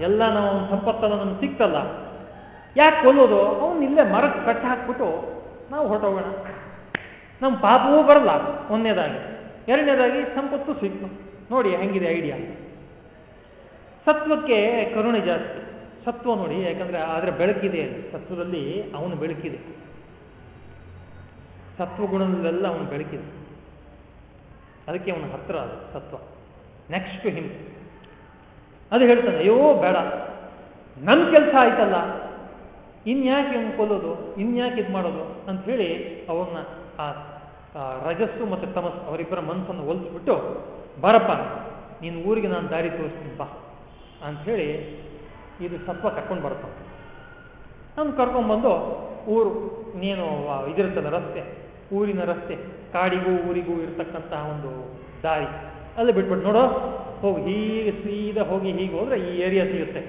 ಎಲ್ಲ ನಾವು ಅವ್ನ ಸಂಪತ್ತಲ್ಲ ನಮ್ಗೆ ಸಿಕ್ತಲ್ಲ. ಯಾಕೆ ಕೊಲ್ಲೋದು? ಅವನು ಇಲ್ಲೇ ಮರಕ್ಕೆ ಕಟ್ಟಿ ಹಾಕ್ಬಿಟ್ಟು ನಾವು ಹೊರಟೋಗೋಣ. ನಮ್ಮ ಪಾಪವೂ ಬರಲ್ಲ, ಒಂದನೇದಾಗಿ. ಎರಡನೇದಾಗಿ ಸಂಪತ್ತು ಸಿಕ್ತು. ನೋಡಿ ಹೆಂಗಿದೆ ಐಡಿಯಾ. ಸತ್ವಕ್ಕೆ ಕರುಣೆ ಜಾಸ್ತಿ. ಸತ್ವ ನೋಡಿ, ಯಾಕಂದ್ರೆ ಅದರ ಬೆಳಕಿದೆ. ಸತ್ವದಲ್ಲಿ ಅವನು ಬೆಳಕಿದೆ. ಸತ್ವಗುಣದಲ್ಲೆಲ್ಲ ಅವನು ಬೆಳಕಿದೆ. ಅದಕ್ಕೆ ಅವನ ಹತ್ರ ಅದು ಸತ್ವ. ನೆಕ್ಸ್ಟ್ ಟು ಹಿಮ್ ಅದು ಹೇಳ್ತಾನೆ, ಅಯ್ಯೋ, ಬೇಡ. ನನ್ನ ಕೆಲಸ ಆಯ್ತಲ್ಲ. ಇನ್ಯಾಕೆ ಇವನು ಕೊಲ್ಲೋದು? ಇನ್ಯಾಕೆ ಇದು ಮಾಡೋದು? ಅಂತ ಹೇಳಿ ಅವನ್ನ ಆ ರಜಸ್ಸು ಮತ್ತು ತಮಸ್ಸು ಅವರಿಬ್ಬರ ಮನಸ್ಸನ್ನು ಹೋಲಿಸ್ಬಿಟ್ಟು, ಬರಪ್ಪ ನಿನ್ನ ಊರಿಗೆ ನಾನು ದಾರಿ ತೋರಿಸ್ತೀನಿ, ಬಾ. ಹೇಳಿ ಇದು ಸತ್ವ ಕರ್ಕೊಂಡು ಬರ್ತಾನೆ ನಾನು ಕರ್ಕೊಂಡ್ಬಂದು ಊರು ನೀನು ಇದಿರ್ತದೆ ರಸ್ತೆ, ಊರಿನ ರಸ್ತೆ, ಕಾಡಿಗೂ ಊರಿಗೂ ಇರತಕ್ಕಂತಹ ಒಂದು ದಾರಿ. ಅಲ್ಲಿ ಬಿಟ್ಬಿಟ್ಟು ನೋಡೋ. ಹೋಗಿ, ಹೀಗೆ ಸೀದಾ ಹೋಗಿ ಹೀಗೆ ಹೋದ್ರೆ ಈ ಏರಿಯಾ ಸಿಗುತ್ತೆ.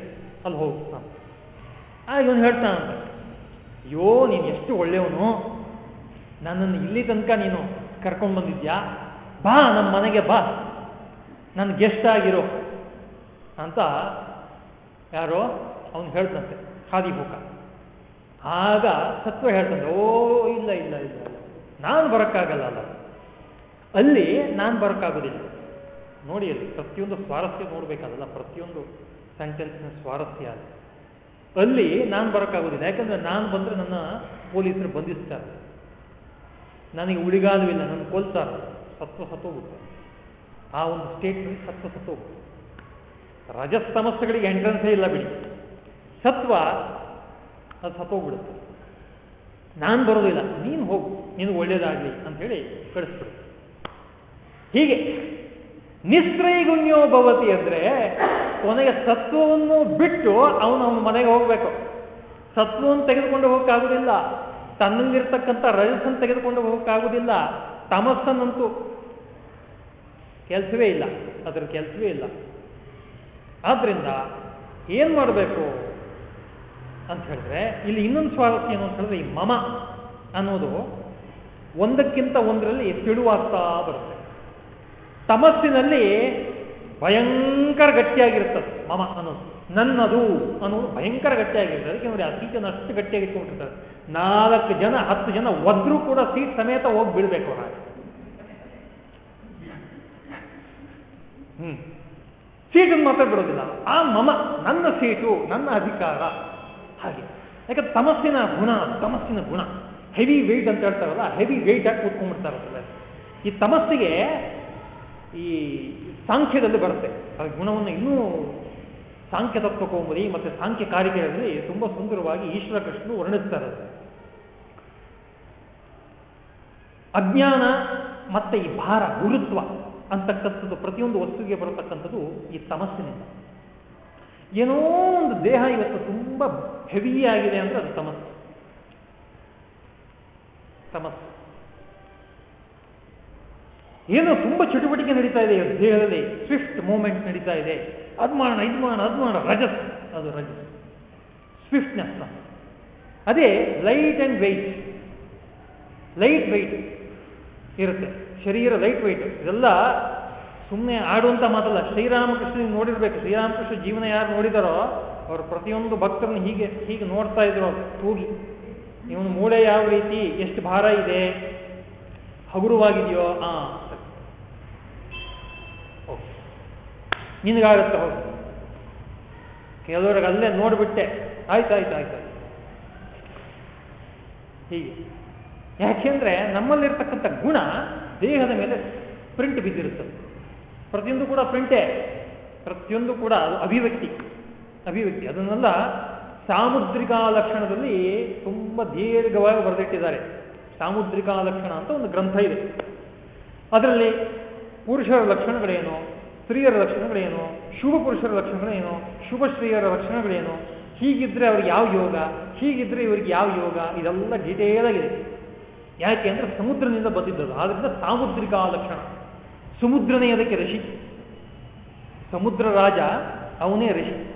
ಅಲ್ಲಿ ಹೋಗು. ಆಗ ಇವನು ಹೇಳ್ತಾನಂತ ಅಯ್ಯೋ, ನೀನು ಎಷ್ಟು ಒಳ್ಳೆಯವನು. ನನ್ನನ್ನು ಇಲ್ಲಿ ತನಕ ನೀನು ಕರ್ಕೊಂಡು ಬಂದಿದ್ಯಾ? ಬಾ ನಮ್ಮ ಮನೆಗೆ ಬಾ. ನನ್ನ ಗೆಸ್ಟ್ ಆಗಿರೋ ಅಂತ ಯಾರೋ ಅವನು ಹೇಳ್ತಂತೆ, ಹಾದಿ ಹೋಗ ಆಗ ಸತ್ವ ಹೇಳ್ತಂತೆ, ಓ, ಇಲ್ಲ ಇಲ್ಲ ಇಲ್ಲ ಇಲ್ಲ. ನಾನು ಬರೋಕ್ಕಾಗಲ್ಲ ಅಲ್ಲ. ಅಲ್ಲಿ ನಾನು ಬರೋಕ್ಕಾಗೋದಿಲ್ಲ. ನೋಡಿ ಅಲ್ಲಿ ಪ್ರತಿಯೊಂದು ಸ್ವಾರಸ್ಯ ನೋಡ್ಬೇಕಾದಲ್ಲ, ಪ್ರತಿಯೊಂದು ಸೆಂಟೆನ್ಸ್ನ ಸ್ವಾರಸ್ಯ ಅಲ್ಲಿ. ಅಲ್ಲಿ ನಾನು ಬರೋಕ್ಕಾಗೋದಿಲ್ಲ. ಯಾಕಂದ್ರೆ ನಾನು ಬಂದ್ರೆ ನನ್ನ ಪೊಲೀಸರು ಬಂಧಿಸ್ತಾರೆ. ನನಗೆ ಉಳಿಗಾಲವಿಲ್ಲ, ನನ್ನ ಕೊಲ್ತಾರೆ ಸತ್ವ ಸತ್ತೋಗುತ್ತೆ. ಆ ಒಂದು ಸ್ಟೇಟ್ನಲ್ಲಿ ಸತ್ವ ಸತ್ತೋಗುತ್ತೆ. ರಜಸ್ತಮಸ್ಸಗಳಿಗೆ ಎಂಟ್ರೆನ್ಸೇ ಇಲ್ಲ ಬಿಡಿ. ಸತ್ವ ಅದು ಸತ್ತೋಗ್ಬಿಡುತ್ತೆ. ನಾನು ಬರೋದಿಲ್ಲ, ನೀನು ಹೋಗು, ನೀನು ಒಳ್ಳೇದಾಗಲಿ ಅಂತ ಹೇಳಿ ಕಳಿಸ್ಬಿಡುತ್ತೆ. ಹೀಗೆ. ನಿಸ್ತ್ರೈಗುಣ್ಯೋ ಭವತಿ ಅಂದ್ರೆ ಕೊನೆಗೆ ಸತ್ವವನ್ನು ಬಿಟ್ಟು ಅವನು ಅವನ ಮನೆಗೆ ಹೋಗ್ಬೇಕು. ಸತ್ವವನ್ನು ತೆಗೆದುಕೊಂಡು ಹೋಗಕ್ಕಾಗುದಿಲ್ಲ. ತನ್ನಲ್ಲಿರ್ತಕ್ಕಂಥ ರಜಸ್ಸನ್ನು ತೆಗೆದುಕೊಂಡು ಹೋಗಕ್ಕಾಗುದಿಲ್ಲ. ತಮಸ್ಸನ್ನಂತೂ. ಕೆಲಸವೇ ಇಲ್ಲ. ಅದರ ಕೆಲಸವೇ ಇಲ್ಲ. ಆದ್ರಿಂದ ಏನ್ ಮಾಡಬೇಕು ಅಂತ ಹೇಳಿದ್ರೆ, ಇಲ್ಲಿ ಇನ್ನೊಂದು ಸ್ವಾರಸ್ಯ ಏನು ಅಂತ ಹೇಳಿದ್ರೆ ಈ ಮಮ ಅನ್ನೋದು ಒಂದಕ್ಕಿಂತ ಒಂದರಲ್ಲಿ ತಿಳುವಾಗ್ತಾ ಬರುತ್ತೆ. ತಮಸ್ಸಿನಲ್ಲಿ ಭಯಂಕರ ಗಟ್ಟಿಯಾಗಿರ್ತದೆ ಮಮ ಅನ್ನೋದು ನನ್ನದು ಅನ್ನೋದು ಭಯಂಕರ ಗಟ್ಟಿಯಾಗಿರ್ತದೆ ಅದಕ್ಕೆ ನೋಡಿ ಆ ಜನ ಅಷ್ಟು ಗಟ್ಟಿಯಾಗಿ ಇಟ್ಕೊಂಡಿರ್ತಾರೆ. ನಾಲ್ಕು ಜನ, ಹತ್ತು ಜನ ಒದ್ರೂ ಕೂಡ ಸೀಟ್ ಸಮೇತ ಹೋಗಿ ಬಿಡಬೇಕು ಹಾಗೆ. ಹ್ಮ್. ಸೀಟನ್ನು ಮಾತ್ರ ಬಿಡೋದಿಲ್ಲ. ಆ ಮಮ, ನನ್ನ ಸೀಟು, ನನ್ನ ಅಧಿಕಾರ. ಹಾಗೆ. ಯಾಕಂದ್ರೆ ತಮಸ್ಸಿನ ಗುಣ ತಮಸ್ಸಿನ ಗುಣ. ಹೆವಿ ವೆಯ್ಟ್ ಅಂತ ಹೇಳ್ತಾರಲ್ಲ ಹೆವಿ ವೆಯ್ಟ್ ಆಗಿ ಕೂತ್ಕೊಂಡ್ಬಿಡ್ತಾರಲ್ಲ ಈ ತಮಸ್ಸಿಗೆ ಈ ಸಾಂಖ್ಯದಲ್ಲಿ ಬರುತ್ತೆ. ಅದ್ರ ಗುಣವನ್ನು ಇನ್ನೂ ಸಾಂಖ್ಯ ತತ್ವಕೋಮರಿ ಮತ್ತೆ ಸಾಂಖ್ಯ ಕಾರಿಕೆಗಳಲ್ಲಿ ತುಂಬಾ ಸುಂದರವಾಗಿ ಈಶ್ವರ ಕೃಷ್ಣನು ವರ್ಣಿಸ್ತಾರೆ. ಅಜ್ಞಾನ ಮತ್ತೆ ಈ ಭಾರ, ಗುರುತ್ವ ಅಂತಕ್ಕಂಥದ್ದು ಪ್ರತಿಯೊಂದು ವಸ್ತುವಿಗೆ ಬರತಕ್ಕಂಥದ್ದು ಈ ತಮಸ್ಸಿನಿಂದ. ಏನೋ ಒಂದು ದೇಹ ಇವತ್ತು ತುಂಬಾ ಹೆವಿ ಆಗಿದೆ ಅಂದ್ರೆ ಅದು ತಮಸ್ಸು. ತಮಸ್ಸು. ಏನೋ ತುಂಬಾ ಚಟುವಟಿಕೆ ನಡೀತಾ ಇದೆ ದೇಹದಲ್ಲಿ. ಸ್ವಿಫ್ಟ್ ಮೂಮೆಂಟ್ ನಡೀತಾ ಇದೆ. ಅದ್ಮಾನ ಮಾಡೋಣ ಇದು ಮಾಡೋಣ ಅದ್ ಮಾಡೋಣ ರಜಸ್. ಅದು ರಜಸ್ ಸ್ವಿಫ್ಟ್ನೆಸ್ ಅದೇ light and weight light weight ಇರುತ್ತೆ. ಶರೀರ ಲೈಟ್ ವೆಯ್ಟ್ ಇದೆಲ್ಲ ಸುಮ್ಮನೆ ಆಡುವಂತ ಮಾತಲ್ಲ. ಶ್ರೀರಾಮಕೃಷ್ಣ ನೋಡಿರ್ಬೇಕು. ಶ್ರೀರಾಮಕೃಷ್ಣ ಜೀವನ ಯಾರು ನೋಡಿದಾರೋ ಅವರು ಪ್ರತಿಯೊಂದು ಭಕ್ತರನ್ನು ಹೀಗೆ ಹೀಗೆ ನೋಡ್ತಾ ಇದ್ರು ತೂಗಿ ಇವನು ಮೂಳೆ ಯಾವ ರೀತಿ, ಎಷ್ಟು ಭಾರ ಇದೆ? ಹಗುರವಾಗಿದೆಯೋ? ಆ. ನಿನಗಾಗತ್ತೆ ಹೋಗಿ ಕೆಲವ್ರಿಗೆ ಅಲ್ಲೇ ನೋಡ್ಬಿಟ್ಟೆ, ಆಯ್ತು ಆಯ್ತು ಹೀಗೆ. ಯಾಕೆಂದ್ರೆ ನಮ್ಮಲ್ಲಿರ್ತಕ್ಕಂಥ ಗುಣ ದೇಹದ ಮೇಲೆ ಪ್ರಿಂಟ್ ಬಿದ್ದಿರುತ್ತೆ ಪ್ರತಿಯೊಂದು ಕೂಡ ಪ್ರಿಂಟೇ ಪ್ರತಿಯೊಂದು ಕೂಡ ಅದು ಅಭಿವ್ಯಕ್ತಿ. ಅಭಿವ್ಯಕ್ತಿ. ಅದನ್ನೆಲ್ಲ ಸಾಮುದ್ರಿಕಾ ಲಕ್ಷಣದಲ್ಲಿ ತುಂಬ ದೀರ್ಘವಾಗಿ ಬರೆದಿಟ್ಟಿದ್ದಾರೆ. ಸಾಮುದ್ರಿಕಾ ಲಕ್ಷಣ ಅಂತ ಒಂದು ಗ್ರಂಥ ಇದೆ. ಅದರಲ್ಲಿ ಪುರುಷರ ಲಕ್ಷಣಗಳೇನು? ಸ್ತ್ರೀಯರ ಲಕ್ಷಣಗಳೇನು? ಶುಭ ಪುರುಷರ ಲಕ್ಷಣಗಳೇನು? ಶುಭ ಸ್ತ್ರೀಯರ ಲಕ್ಷಣಗಳೇನು? ಹೀಗಿದ್ರೆ ಅವ್ರಿಗೆ ಯಾವ ಯೋಗ? ಹೀಗಿದ್ರೆ ಇವರಿಗೆ ಯಾವ ಯೋಗ? ಇದೆಲ್ಲ ಡೀಟೇಲ್ ಆಗಿದೆ. ಯಾಕೆ ಅಂದ್ರೆ ಸಮುದ್ರದಿಂದ ಬಂದಿದ್ದದು ಆದ್ರಿಂದ ಸಾಮುದ್ರಿಕ ಲಕ್ಷಣ. ಸಮುದ್ರನೇ ಅದಕ್ಕೆ ಋಷಿ. ಸಮುದ್ರ ರಾಜ, ಅವನೇ ಋಷಿ.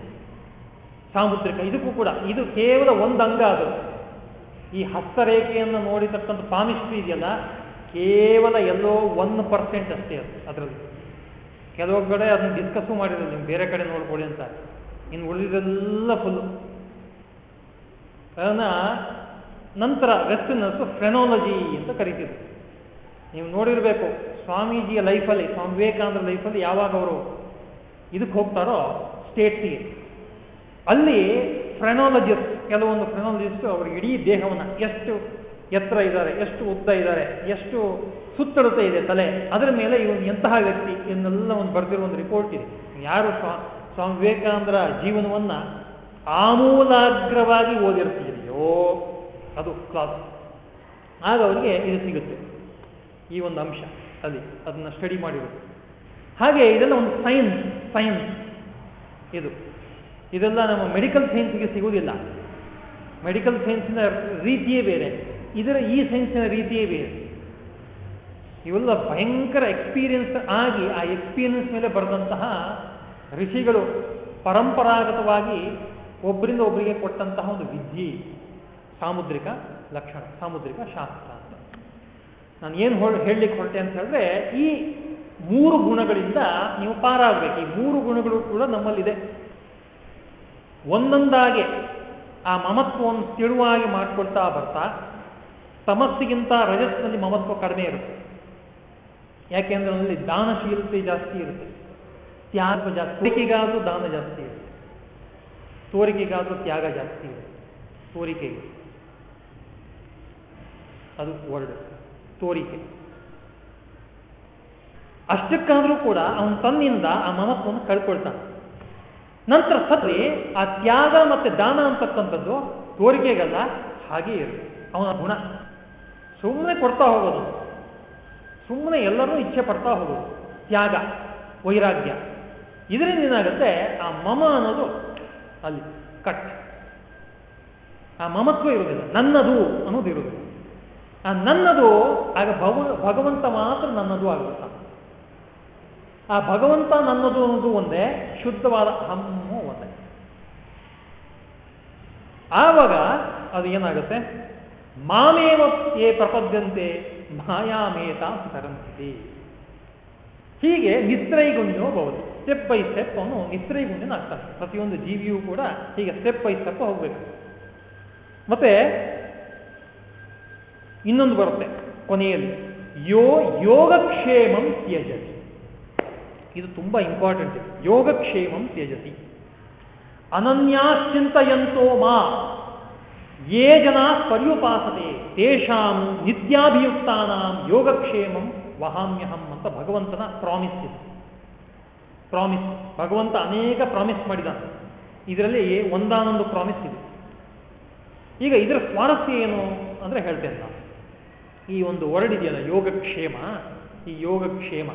ಸಾಮುದ್ರಿಕ. ಇದಕ್ಕೂ ಕೂಡ. ಇದು ಕೇವಲ ಒಂದು ಅಂಗ ಅದು. ಈ ಹಸ್ತರೇಖೆಯನ್ನು ನೋಡಿತಕ್ಕಂಥ ಪಾಮಿಸ್ಟ್ರಿ ಇದೆಯಲ್ಲ, ಕೇವಲ ಎಲ್ಲೋ ಒನ್ ಪರ್ಸೆಂಟ್ ಅಷ್ಟೇ ಅದು, ಅದರಲ್ಲಿ. ಕೆಲವು ಕಡೆ ಅದನ್ನ ಡಿಸ್ಕಸ್ಸು ಮಾಡಿರೋದು ನೀವು ಬೇರೆ ಕಡೆ ನೋಡ್ಕೊಳ್ಳಿ ಅಂತ. ಇನ್ನು ಉಳಿದೆಲ್ಲ ಫುಲ್ಲು ಅದನ್ನ ನಂತರ ವೆಸ್ಟರ್ನರ್ಸ್ ಫ್ರೆನಾಲಜಿ ಅಂತ ಕರಿತಿದ್ರು ನೀವು ನೋಡಿರಬೇಕು, ಸ್ವಾಮೀಜಿಯ ಲೈಫಲ್ಲಿ ಸ್ವಾಮಿ ವಿವೇಕಾನಂದ ಲೈಫಲ್ಲಿ ಯಾವಾಗ ಅವರು ಇದಕ್ಕೆ ಹೋಗ್ತಾರೋ ಸ್ಟೇಟ್ಸಿಗೆ ಅಲ್ಲಿ ಫ್ರೆನಾಲಜಿಸ್ಟ್ ಕೆಲವೊಂದು ಫ್ರೆನಾಲಜಿಸ್ಟ್ ಅವರು ಇಡೀ ದೇಹವನ್ನು ಎಷ್ಟು ಎತ್ತರ ಇದ್ದಾರೆ, ಎಷ್ಟು ಉದ್ದ ಇದ್ದಾರೆ, ಎಷ್ಟು ಸುತ್ತಳತೆ ಇದೆ ತಲೆ. ಅದರ ಮೇಲೆ ಇವನು ಎಂತಹ ವ್ಯಕ್ತಿ ಎನ್ನೆಲ್ಲ ಒಂದು ಬರೆದಿರೋ ಒಂದು ರಿಪೋರ್ಟ್ ಇದೆ. ಯಾರು ಸ್ವಾಮಿ ವಿವೇಕಾನಂದರ ಜೀವನವನ್ನ ಆಮೂಲಾಗ್ರವಾಗಿ ಓದಿರ್ತೀರಿಯೋ ಅದು ಕ್ಲಾಸ್ ಆಗ ಅವರಿಗೆ ಇದು ಸಿಗುತ್ತೆ. ಈ ಒಂದು ಅಂಶ ಅಲ್ಲಿ ಅದನ್ನ ಸ್ಟಡಿ ಮಾಡಿರುತ್ತೆ ಹಾಗೆ ಇದೆಲ್ಲ ಒಂದು ಸೈನ್ಸ್ ಸೈನ್ಸ್ ಇದು. ಇದೆಲ್ಲ ನಮ್ಮ ಮೆಡಿಕಲ್ ಸೈನ್ಸ್ಗೆ ಸಿಗುವುದಿಲ್ಲ. ಮೆಡಿಕಲ್ ಸೈನ್ಸ್ನ ರೀತಿಯೇ ಬೇರೆ. ಇದರ ಈ ಸೈನ್ಸ್ನ ರೀತಿಯೇ ಬೇರೆ. ಇವೆಲ್ಲ ಭಯಂಕರ ಎಕ್ಸ್ಪೀರಿಯನ್ಸ್ ಆಗಿ ಆ ಎಕ್ಸ್ಪೀರಿಯನ್ಸ್ ಮೇಲೆ ಬರೆದಂತಹ ಋಷಿಗಳು ಪರಂಪರಾಗತವಾಗಿ ಒಬ್ಬರಿಂದ ಒಬ್ಬರಿಗೆ ಕೊಟ್ಟಂತಹ ಒಂದು ವಿದ್ಯೆ, ಸಾಮುದ್ರಿಕ ಲಕ್ಷಣ, ಸಾಮುದ್ರಿಕ ಶಾಸ್ತ್ರ ಅಂತ. ನಾನು ಏನು ಹೇಳಲಿಕ್ಕೆ ಹೊರಟೆ ಅಂತ ಹೇಳಿದ್ರೆ, ಈ ಮೂರು ಗುಣಗಳಿಂದ ನೀವು ಪಾರಾಗಬೇಕು. ಈ ಮೂರು ಗುಣಗಳು ಕೂಡ ನಮ್ಮಲ್ಲಿದೆ. ಒಂದೊಂದಾಗೆ ಆ ಮಮತ್ವವನ್ನು ತಿಳುವಾಗಿ ಮಾಡಿಕೊಳ್ತಾ ಬರ್ತಾ, ತಮಸ್ಸಿಗಿಂತ ರಜಸ್ನಲ್ಲಿ ಮಮತ್ವ ಕಡಿಮೆ ಇರುತ್ತೆ. ಯಾಕೆಂದ್ರೆ ಅಲ್ಲಿ ದಾನಶೀಲತೆ ಜಾಸ್ತಿ ಇರುತ್ತೆ. ತ್ಯಾಗ ಜಾಸ್ತಿ, ತೋರಿಕೆಗಾದ್ರೂ ದಾನ ಜಾಸ್ತಿ ಇರುತ್ತೆ. ತೋರಿಕೆಗಾದ್ರೂ ತ್ಯಾಗ ಜಾಸ್ತಿ ಇರುತ್ತೆ. ತೋರಿಕೆಗೆ ಅದು ವರ್ಡ್. ತೋರಿಕೆ. ಅಷ್ಟಕ್ಕಾದ್ರೂ ಕೂಡ ಅವನು ತನ್ನಿಂದ ಆ ಮಮತ್ವವನ್ನು ಕಳ್ಕೊಳ್ತಾನೆ. ನಂತರ ಸತ್ರಿ ಆ ತ್ಯಾಗ ಮತ್ತೆ ದಾನ ಅಂತಕ್ಕಂಥದ್ದು ತೋರಿಕೆಗಲ್ಲ, ಹಾಗೆ ಇರುತ್ತೆ. ಅವನ ಗುಣ. ಸುಮ್ಮನೆ ಕೊಡ್ತಾ ಹೋಗೋದು. ಸುಮ್ಮನೆ ಎಲ್ಲರೂ ಇಚ್ಛೆ ಪಡ್ತಾ ಹೋಗೋದು, ತ್ಯಾಗ, ವೈರಾಗ್ಯ. ಇದರಿಂದ ಏನಾಗುತ್ತೆ? ಆ ಮಮ ಅನ್ನೋದು ಅಲ್ಲಿ ಕಟ್ ಆ ಮಮತ್ವ ಇರುವುದಿಲ್ಲ ನನ್ನದು ಅನ್ನೋದು ಇರುವುದಿಲ್ಲ ಆ ನನ್ನದು, ಆಗ ಭಗವಂತ ಮಾತ್ರ ನನ್ನದು ಆಗುತ್ತ? ಆ ಭಗವಂತ ನನ್ನದು ಅನ್ನೋದು ಒಂದೇ, ಶುದ್ಧವಾದ ಹಮ್ಮು ಒಂದೇ. ಆವಾಗ ಅದು ಏನಾಗುತ್ತೆ? ಮಾಮೇವ ಏ ಪ್ರಪದ್ಯಂತೆ ಮಾಯಾಮೇತ ಸರಂತಿ ಹೀಗೆ ನಿಸ್ತ್ರೈಗುಣ್ಯೋ ಬಹುದು. ಸ್ಟೆಪ್ ಬೈ ಸ್ಟೆಪ್ ಅವನು ನಿಸ್ತ್ರೈಗುಣ್ಯನಾಗ್ತಾನೆ ಪ್ರತಿಯೊಂದು ಜೀವಿಯೂ ಕೂಡ ಹೀಗೆ ಸ್ಟೆಪ್ ಬೈ ಸ್ಟೆಪ್ ಹೋಗ್ಬೇಕು. ಮತ್ತೆ ಇನ್ನೊಂದು ಬರುತ್ತೆ ಕೊನೆಯಲ್ಲಿ. ಯೋ ಯೋಗಕ್ಷೇಮಂ ತ್ಯಜತಿ. ಇದು ತುಂಬಾ ಇಂಪಾರ್ಟೆಂಟ್ ಯೋಗಕ್ಷೇಮಂ ತ್ಯಜತಿ. ಅನನ್ಯಾಶ್ಚಿಂತಯಂತೋ ಮಾ. ಯೇ ಜನ ಪರ್ಯುಪಾಸತೆ, ತೇಷಾಂ ನಿತ್ಯಾಭಿಯುಕ್ತಾನಾಂ ಯೋಗಕ್ಷೇಮಂ ವಹಾಮ್ಯಹಂ ಅಂತ ಭಗವಂತನ ಪ್ರಾಮಿಸ್ ಇದೆ. ಪ್ರಾಮಿಸ್. ಭಗವಂತ ಅನೇಕ ಪ್ರಾಮಿಸ್ ಮಾಡಿದಾನೆ. ಇದರಲ್ಲಿ ಒಂದಾನೊಂದು ಪ್ರಾಮಿಸ್ ಇದೆ. ಈಗ ಇದರ ಸ್ವಾರಸ್ಯ ಏನು ಅಂದರೆ ಹೇಳ್ತೇನೆ ನಾನು. ಈ ಒಂದು ವರ್ಡ್ ಇದೆಯಲ್ಲ, ಯೋಗಕ್ಷೇಮ. ಈ ಯೋಗಕ್ಷೇಮ.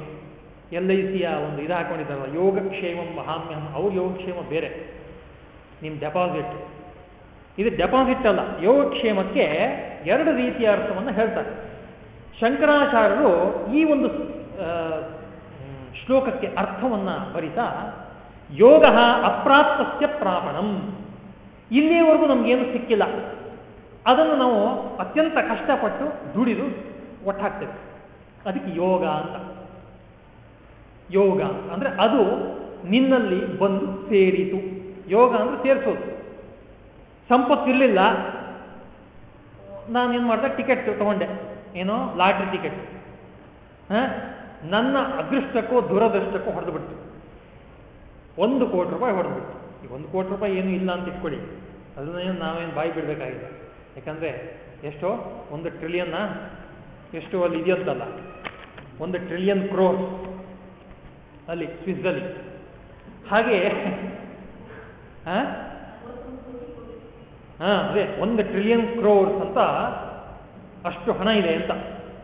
ಎಲ್ ಐ ಒಂದು ಇದು ಹಾಕೊಂಡಿದ್ದಾರಲ್ಲ ಯೋಗಕ್ಷೇಮಂ ವಹಾಮ್ಯಹಂ. ಅವ್ರ ಯೋಗಕ್ಷೇಮ ಬೇರೆ. ನಿಮ್ಮ ಡೆಪಾಸಿಟ್ ಇದು ಡೆಪಾಸಿಟ್ ಅಲ್ಲ ಯೋಗಕ್ಷೇಮಕ್ಕೆ ಎರಡು ರೀತಿಯ ಅರ್ಥವನ್ನು ಹೇಳ್ತಾರೆ. ಶಂಕರಾಚಾರ್ಯರು ಈ ಒಂದು ಶ್ಲೋಕಕ್ಕೆ ಅರ್ಥವನ್ನ ಬರಿತಾ, ಯೋಗ ಅಪ್ರಾಪ್ತಸ್ಯ ಪ್ರಾಪಣಂ. ಇಲ್ಲಿಯವರೆಗೂ ನಮ್ಗೇನು ಸಿಕ್ಕಿಲ್ಲ. ಅದನ್ನು ನಾವು ಅತ್ಯಂತ ಕಷ್ಟಪಟ್ಟು ದುಡಿದು ಒಟ್ಟಾಗ್ತೇವೆ. ಅದಕ್ಕೆ ಯೋಗ ಅಂತ. ಯೋಗ ಅಂದ್ರೆ ಅದು ನಿನ್ನಲ್ಲಿ ಬಂದು ಸೇರಿತು. ಯೋಗ ಅಂದ್ರೆ ಸೇರಿಸೋದು. ಸಂಪತ್ತಿರಲಿಲ್ಲ. ಏನು ಮಾಡಿದೆ? ಟಿಕೆಟ್ ತಗೊಂಡೆ. ಏನೋ ಲಾಟ್ರಿ ಟಿಕೆಟ್ ನನ್ನ ಅದೃಷ್ಟಕ್ಕೂ ದುರದೃಷ್ಟಕ್ಕೂ ಹೊಡೆದು ಬಿಡ್ತು ಒಂದು ಕೋಟಿ ರೂಪಾಯಿ ಹೊಡೆದ್ಬಿಟ್ಟು ಈಗ ಒಂದು ಕೋಟಿ ರೂಪಾಯಿ ಏನು ಇಲ್ಲ ಅಂತ ಇಟ್ಕೊಳ್ಳಿ. ಅದನ್ನೇನು ನಾವೇನು ಬಾಯಿ ಬಿಡಬೇಕಾಗಿಲ್ಲ ಯಾಕಂದರೆ ಎಷ್ಟು? ಒಂದು ಟ್ರಿಲಿಯನ್ನ ಎಷ್ಟು ಅಲ್ಲಿ ಇದೆಯಂತಲ್ಲ. ಒಂದು ಟ್ರಿಲಿಯನ್ ಕ್ರೋರ್ ಅಲ್ಲಿ, ಸ್ವಿಸ್ಸಲ್ಲಿ. ಹಾಗೆ ಹಾ, ಅದೇ ಒಂದು ಟ್ರಿಲಿಯನ್ ಕ್ರೋರ್ಸ್ ಅಂತ ಅಷ್ಟು ಹಣ ಇದೆ ಅಂತ.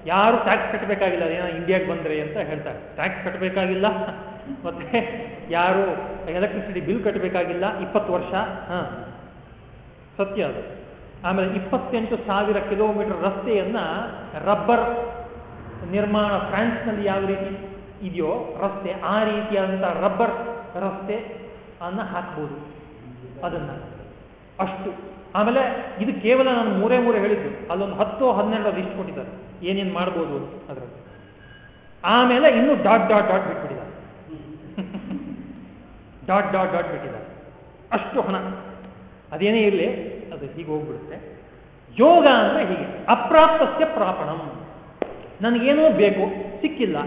ಯಾರು ಟ್ಯಾಕ್ಸ್ ಕಟ್ಟಬೇಕಾಗಿಲ್ಲ ಅದೇನೋ ಇಂಡಿಯಾಗೆ ಬಂದ್ರೆ ಅಂತ ಹೇಳ್ತಾರೆ. ಟ್ಯಾಕ್ಸ್ ಕಟ್ಟಬೇಕಾಗಿಲ್ಲ ಮತ್ತೆ ಯಾರು ಎಲೆಕ್ಟ್ರಿಸಿಟಿ ಬಿಲ್ ಕಟ್ಟಬೇಕಾಗಿಲ್ಲ ಇಪ್ಪತ್ತು ವರ್ಷ. ಹಾ, ಸತ್ಯ ಅದು. ಆಮೇಲೆ ಇಪ್ಪತ್ತೆಂಟು ಸಾವಿರ ಕಿಲೋಮೀಟರ್ ರಸ್ತೆಯನ್ನ ರಬ್ಬರ್ ನಿರ್ಮಾಣ ಫ್ರಾನ್ಸ್ನಲ್ಲಿ ಯಾವ ರೀತಿ ಇದೆಯೋ ರಸ್ತೆ, ಆ ರೀತಿಯಾದಂತಹ ರಬ್ಬರ್ ರಸ್ತೆ ಅನ್ನ ಹಾಕ್ಬೋದು. ಅದನ್ನ ಅಷ್ಟು ಆಮೇಲೆ ಇದು ಕೇವಲ ನಾನು ಮೂರೇ ಮೂರೇ ಹೇಳಿದ್ದು. ಅಲ್ಲೊಂದು ಹತ್ತು ಹನ್ನೆರಡು ಲಿಸ್ಟ್ ಕೊಟ್ಟಿದ್ದಾರೆ. ಏನೇನು ಮಾಡ್ಬೋದು ಅದರಲ್ಲಿ. ಆಮೇಲೆ ಇನ್ನು dot dot dot ಬಿಟ್ಬಿಟ್ಟಿದ್ದಾರೆ. Dot dot dot ಬಿಟ್ಟಿದ್ದಾರೆ. ಅಷ್ಟು ಹಣ. ಅದೇನೇ ಇರಲಿ, ಅದು ಹೀಗೆ ಹೋಗ್ಬಿಡುತ್ತೆ. ಯೋಗ ಅಂದರೆ ಹೀಗೆ. ಅಪ್ರಾಪ್ತಸ್ಯ ಪ್ರಾಪಣಂ. ನನಗೇನೋ ಬೇಕು, ಸಿಕ್ಕಿಲ್ಲ,